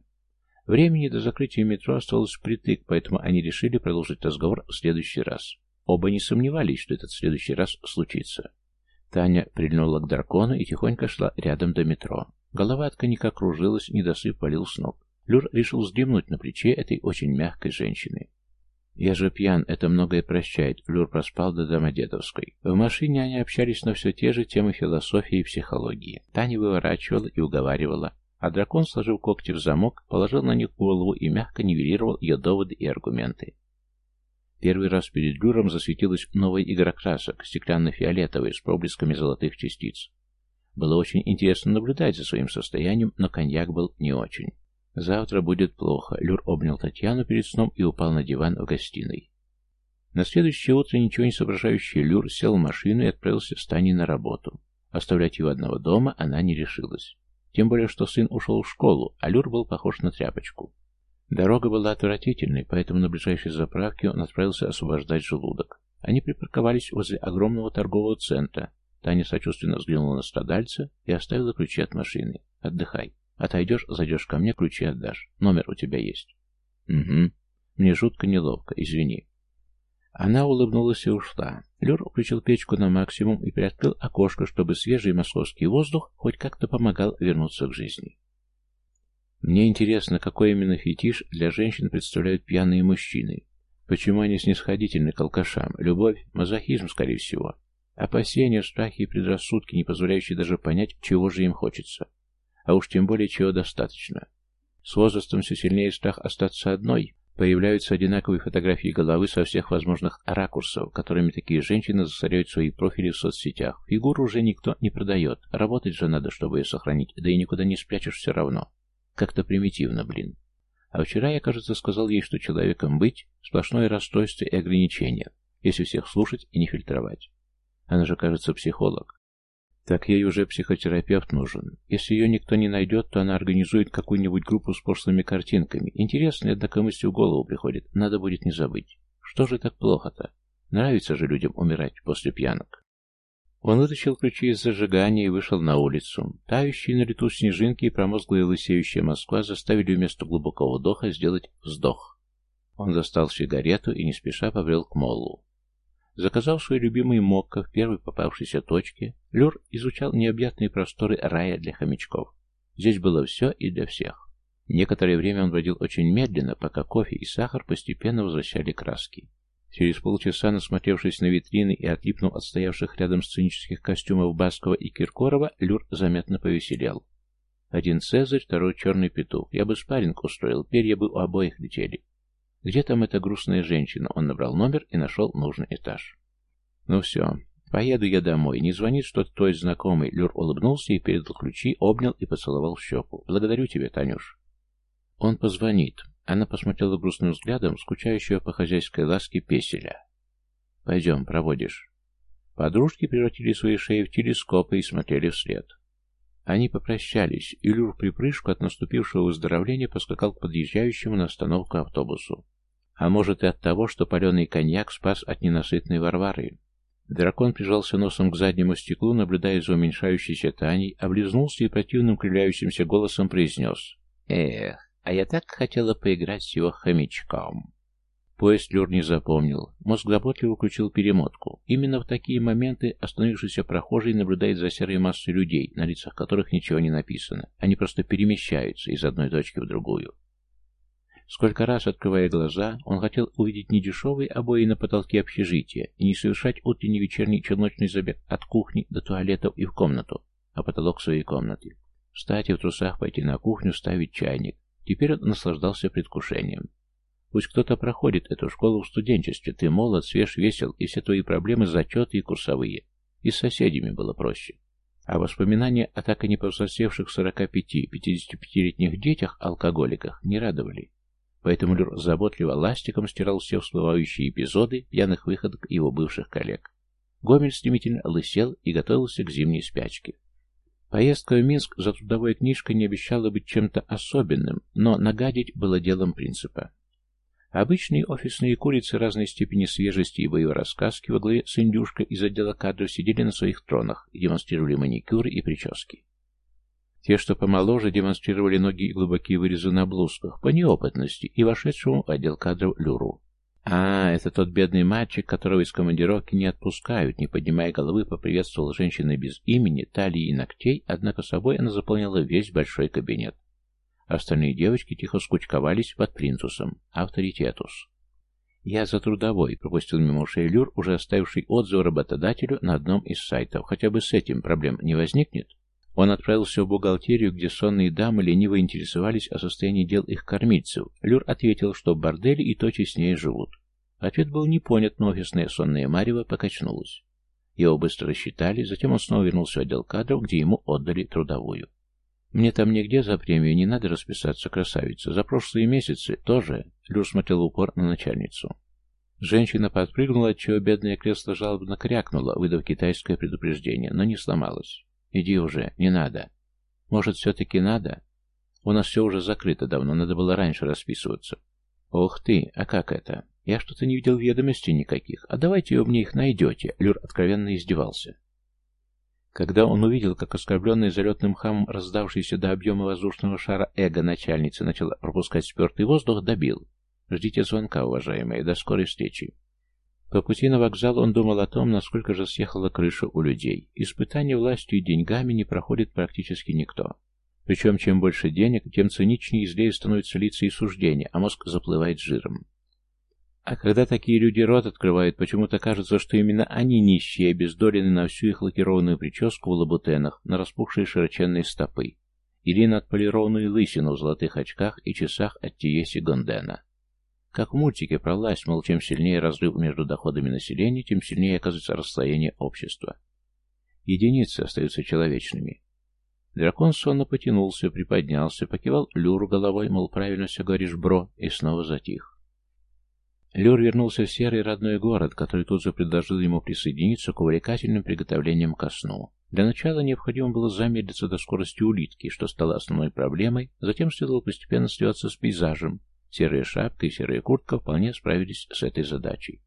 Времени до закрытия метро оставалось впритык, поэтому они решили продолжить разговор в следующий раз. Оба не сомневались, что этот следующий раз случится. Таня прильнула к дракону и тихонько шла рядом до метро. Голова от коньяка кружилась, недосып валил с ног. Люр решил вздремнуть на плече этой очень мягкой женщины. «Я же пьян, это многое прощает», — Люр проспал до Домодедовской. В машине они общались на все те же темы философии и психологии. Таня выворачивала и уговаривала, а дракон, сложив когти в замок, положил на них голову и мягко нивелировал ее доводы и аргументы. Первый раз перед Люром засветилась новая игра красок, стеклянно-фиолетовая, с проблесками золотых частиц. Было очень интересно наблюдать за своим состоянием, но коньяк был не очень. «Завтра будет плохо», — Люр обнял Татьяну перед сном и упал на диван в гостиной. На следующее утро ничего не соображающий Люр сел в машину и отправился с Таней на работу. Оставлять его одного дома она не решилась. Тем более, что сын ушел в школу, а Люр был похож на тряпочку. Дорога была отвратительной, поэтому на ближайшей заправке он отправился освобождать желудок. Они припарковались возле огромного торгового центра. Таня сочувственно взглянула на страдальца и оставила ключи от машины. «Отдыхай. Отойдешь, зайдешь ко мне, ключи отдашь. Номер у тебя есть». «Угу. Мне жутко неловко, извини». Она улыбнулась и ушла. Люр включил печку на максимум и приоткрыл окошко, чтобы свежий московский воздух хоть как-то помогал вернуться к жизни. Мне интересно, какой именно фетиш для женщин представляют пьяные мужчины. Почему они снисходительны к алкашам? Любовь? Мазохизм, скорее всего. Опасения, страхи и предрассудки, не позволяющие даже понять, чего же им хочется. А уж тем более, чего достаточно. С возрастом все сильнее страх остаться одной, Появляются одинаковые фотографии головы со всех возможных ракурсов, которыми такие женщины засоряют свои профили в соцсетях. Фигуру уже никто не продает. Работать же надо, чтобы ее сохранить, да и никуда не спрячешь все равно. Как-то примитивно, блин. А вчера я, кажется, сказал ей, что человеком быть – сплошное расстройство и ограничение, если всех слушать и не фильтровать. Она же, кажется, психолог. Так ей уже психотерапевт нужен. Если ее никто не найдет, то она организует какую-нибудь группу с пошлыми картинками. Интересно, однако мысли в голову приходит. Надо будет не забыть. Что же так плохо-то? Нравится же людям умирать после пьянок. Он вытащил ключи из зажигания и вышел на улицу. Тающие на лету снежинки и промозглая лысеющая Москва заставили вместо глубокого вдоха сделать вздох. Он достал сигарету и не спеша побрел к моллу. Заказав свой любимый мокко в первой попавшейся точке, Люр изучал необъятные просторы рая для хомячков. Здесь было все и для всех. Некоторое время он бродил очень медленно, пока кофе и сахар постепенно возвращали краски. Через полчаса, насмотревшись на витрины и отлипнув от стоявших рядом сценических костюмов Баскова и Киркорова, Люр заметно повеселел. Один Цезарь, второй Черный Петух. Я бы спарринг устроил, перья бы у обоих летели. Где там эта грустная женщина? Он набрал номер и нашел нужный этаж. Ну все, поеду я домой. Не звонит что-то твой знакомый. Люр улыбнулся и передал ключи, обнял и поцеловал в щеку. Благодарю тебя, Танюш. Он позвонит. Она посмотрела грустным взглядом, скучающего по хозяйской ласке песеля. Пойдем, проводишь. Подружки превратили свои шеи в телескопы и смотрели вслед. Они попрощались, и Люр припрыжку от наступившего выздоровления поскакал к подъезжающему на остановку автобусу. А может и от того, что паленый коньяк спас от ненасытной Варвары. Дракон прижался носом к заднему стеклу, наблюдая за уменьшающейся Таней, облизнулся и противным кривляющимся голосом произнес. «Эх, а я так хотела поиграть с его хомячком». Поезд Люр не запомнил. Мозг заботливо включил перемотку. Именно в такие моменты остановившийся прохожий наблюдает за серой массой людей, на лицах которых ничего не написано. Они просто перемещаются из одной точки в другую. Сколько раз, открывая глаза, он хотел увидеть не дешевые обои на потолке общежития и не совершать утренний вечерний челночный забег от кухни до туалетов и в комнату, а потолок своей комнаты. Встать и в трусах пойти на кухню, ставить чайник. Теперь он наслаждался предвкушением. Пусть кто-то проходит эту школу в студенчестве, ты молод, свеж, весел, и все твои проблемы зачеты и курсовые. И с соседями было проще. А воспоминания о так и не повзрослевших 45-55-летних детях-алкоголиках не радовали. Поэтому Люр заботливо ластиком стирал все всплывающие эпизоды пьяных выходок его бывших коллег. Гомель стремительно лысел и готовился к зимней спячке. Поездка в Минск за трудовой книжкой не обещала быть чем-то особенным, но нагадить было делом принципа. Обычные офисные курицы разной степени свежести и боевой рассказки во главе с индюшкой из отдела кадров сидели на своих тронах и демонстрировали маникюры и прически. Те, что помоложе, демонстрировали ноги и глубокие вырезы на блузках, по неопытности, и вошедшему в отдел кадров Люру. «А, это тот бедный мальчик, которого из командировки не отпускают», не поднимая головы, поприветствовал женщина без имени, талии и ногтей, однако собой она заполняла весь большой кабинет. Остальные девочки тихо скучковались под плинтусом. Авторитетус. Я за трудовой, пропустил мимо ушей Люр, уже оставивший отзыв работодателю на одном из сайтов. Хотя бы с этим проблем не возникнет. Он отправился в бухгалтерию, где сонные дамы лениво интересовались о состоянии дел их кормильцев. Люр ответил, что в борделе и то честнее живут. Ответ был не но офисная сонная Марева покачнулась. Его быстро рассчитали, затем он снова вернулся в отдел кадров, где ему отдали трудовую. Мне там нигде за премию не надо расписаться, красавица. За прошлые месяцы тоже. Люр смотрел упор на начальницу. Женщина подпрыгнула, отчего бедное кресло жалобно крякнуло, выдав китайское предупреждение, но не сломалось. «Иди уже, не надо». «Может, все-таки надо?» «У нас все уже закрыто давно, надо было раньше расписываться». «Ох ты, а как это? Я что-то не видел ведомостей никаких. А давайте вы мне их найдете». Люр откровенно издевался. Когда он увидел, как оскорбленный залетным хамом раздавшийся до объема воздушного шара эго начальницы начала пропускать спертый воздух, добил. «Ждите звонка, уважаемые. До скорой встречи». По пути на вокзал он думал о том, насколько же съехала крыша у людей. Испытание властью и деньгами не проходит практически никто. Причем чем больше денег, тем циничнее и злее становятся лица и суждения, а мозг заплывает жиром. А когда такие люди рот открывают, почему-то кажется, что именно они нищие, обездолены на всю их лакированную прическу в лабутенах, на распухшие широченные стопы, или на отполированную лысину в золотых очках и часах от Тиеси Гондена. Как в мультике про власть, мол, чем сильнее разрыв между доходами населения, тем сильнее оказывается расслоение общества. Единицы остаются человечными. Дракон сонно потянулся, приподнялся, покивал Люру головой, мол, правильно все говоришь, бро, и снова затих. Люр вернулся в серый родной город, который тут же предложил ему присоединиться к увлекательным приготовлениям ко сну. Для начала необходимо было замедлиться до скорости улитки, что стало основной проблемой, затем следовало постепенно сливаться с пейзажем. Серая шапка и серая куртка вполне справились с этой задачей.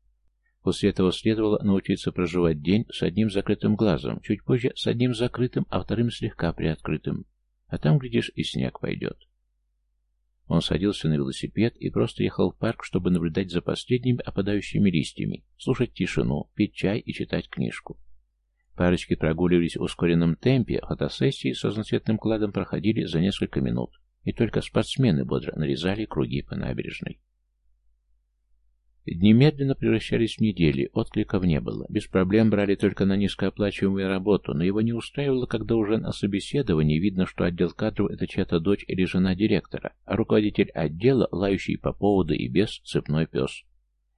После этого следовало научиться проживать день с одним закрытым глазом, чуть позже с одним закрытым, а вторым слегка приоткрытым. А там, глядишь, и снег пойдет. Он садился на велосипед и просто ехал в парк, чтобы наблюдать за последними опадающими листьями, слушать тишину, пить чай и читать книжку. Парочки прогуливались в ускоренном темпе, фотосессии с разноцветным кладом проходили за несколько минут, и только спортсмены бодро нарезали круги по набережной. Дни медленно превращались в недели, откликов не было. Без проблем брали только на низкооплачиваемую работу, но его не устраивало, когда уже на собеседовании видно, что отдел кадров – это чья-то дочь или жена директора, а руководитель отдела, лающий по поводу и без, цепной пес.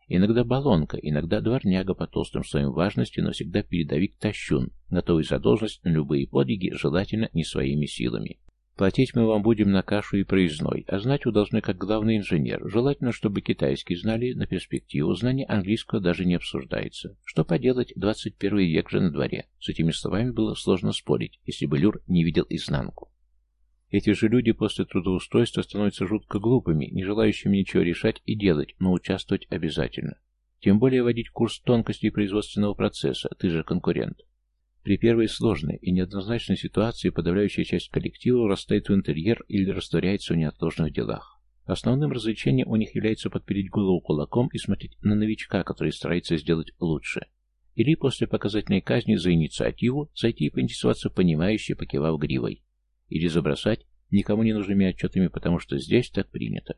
Иногда баллонка, иногда дворняга по толстым слоям важности, но всегда передовик тащун, готовый за должность на любые подвиги, желательно не своими силами. Платить мы вам будем на кашу и проездной, а знать вы должны как главный инженер. Желательно, чтобы китайский знали на перспективу. Знание английского даже не обсуждается. Что поделать, 21 век же на дворе. С этими словами было сложно спорить, если бы Люр не видел изнанку. Эти же люди после трудоустройства становятся жутко глупыми, не желающими ничего решать и делать, но участвовать обязательно. Тем более водить курс тонкостей производственного процесса, ты же конкурент. При первой сложной и неоднозначной ситуации подавляющая часть коллектива растает в интерьер или растворяется в неотложных делах. Основным развлечением у них является подпереть голову кулаком и смотреть на новичка, который старается сделать лучше. Или после показательной казни за инициативу зайти и поинтересоваться понимающе, покивав гривой. Или забросать никому не нужными отчетами, потому что здесь так принято.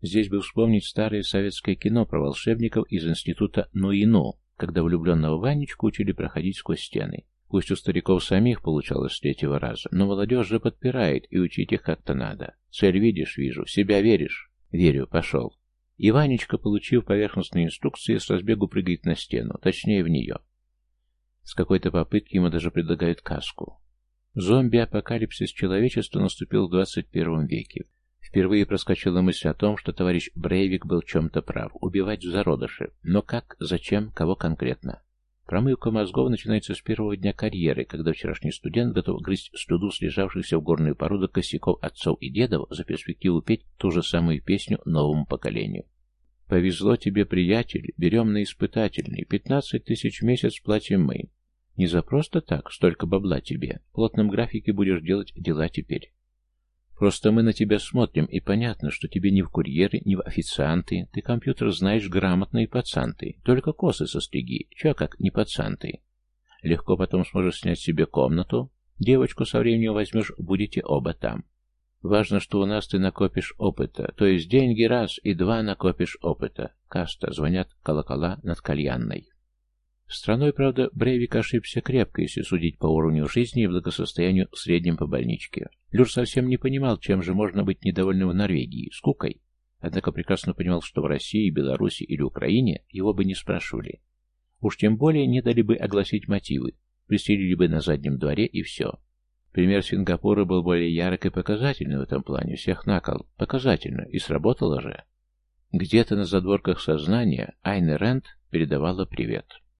Здесь бы вспомнить старое советское кино про волшебников из института Нуину, когда влюбленного Ванечку учили проходить сквозь стены. Пусть у стариков самих получалось с третьего раза, но молодежь же подпирает, и учить их как-то надо. Цель видишь, вижу, себя веришь? Верю, пошел. И Ванечка, получив поверхностные инструкции, с разбегу прыгает на стену, точнее в нее. С какой-то попытки ему даже предлагают каску. Зомби-апокалипсис человечества наступил в 21 веке. Впервые проскочила мысль о том, что товарищ Брейвик был чем-то прав. Убивать в зародыше. Но как, зачем, кого конкретно? Промывка мозгов начинается с первого дня карьеры, когда вчерашний студент готов грызть студу слежавшихся в горную породу косяков отцов и дедов за перспективу петь ту же самую песню новому поколению. «Повезло тебе, приятель, берем на испытательный, пятнадцать тысяч в месяц платим мы. Не за просто так, столько бабла тебе, в плотном графике будешь делать дела теперь». Просто мы на тебя смотрим, и понятно, что тебе ни в курьеры, ни в официанты. Ты компьютер знаешь грамотно и пацан ты. Только косы состриги. Че как не пацан ты? Легко потом сможешь снять себе комнату. Девочку со временем возьмешь, будете оба там. Важно, что у нас ты накопишь опыта. То есть деньги раз и два накопишь опыта. Каста. Звонят колокола над кальянной. Страной, правда, Брейвик ошибся крепко, если судить по уровню жизни и благосостоянию в среднем по больничке. Люр совсем не понимал, чем же можно быть недовольным в Норвегии, скукой. Однако прекрасно понимал, что в России, Беларуси или Украине его бы не спрашивали. Уж тем более не дали бы огласить мотивы, пристрелили бы на заднем дворе и все. Пример Сингапура был более ярок и показательный в этом плане, всех накол, показательно, и сработало же. Где-то на задворках сознания Айне Рент передавала привет.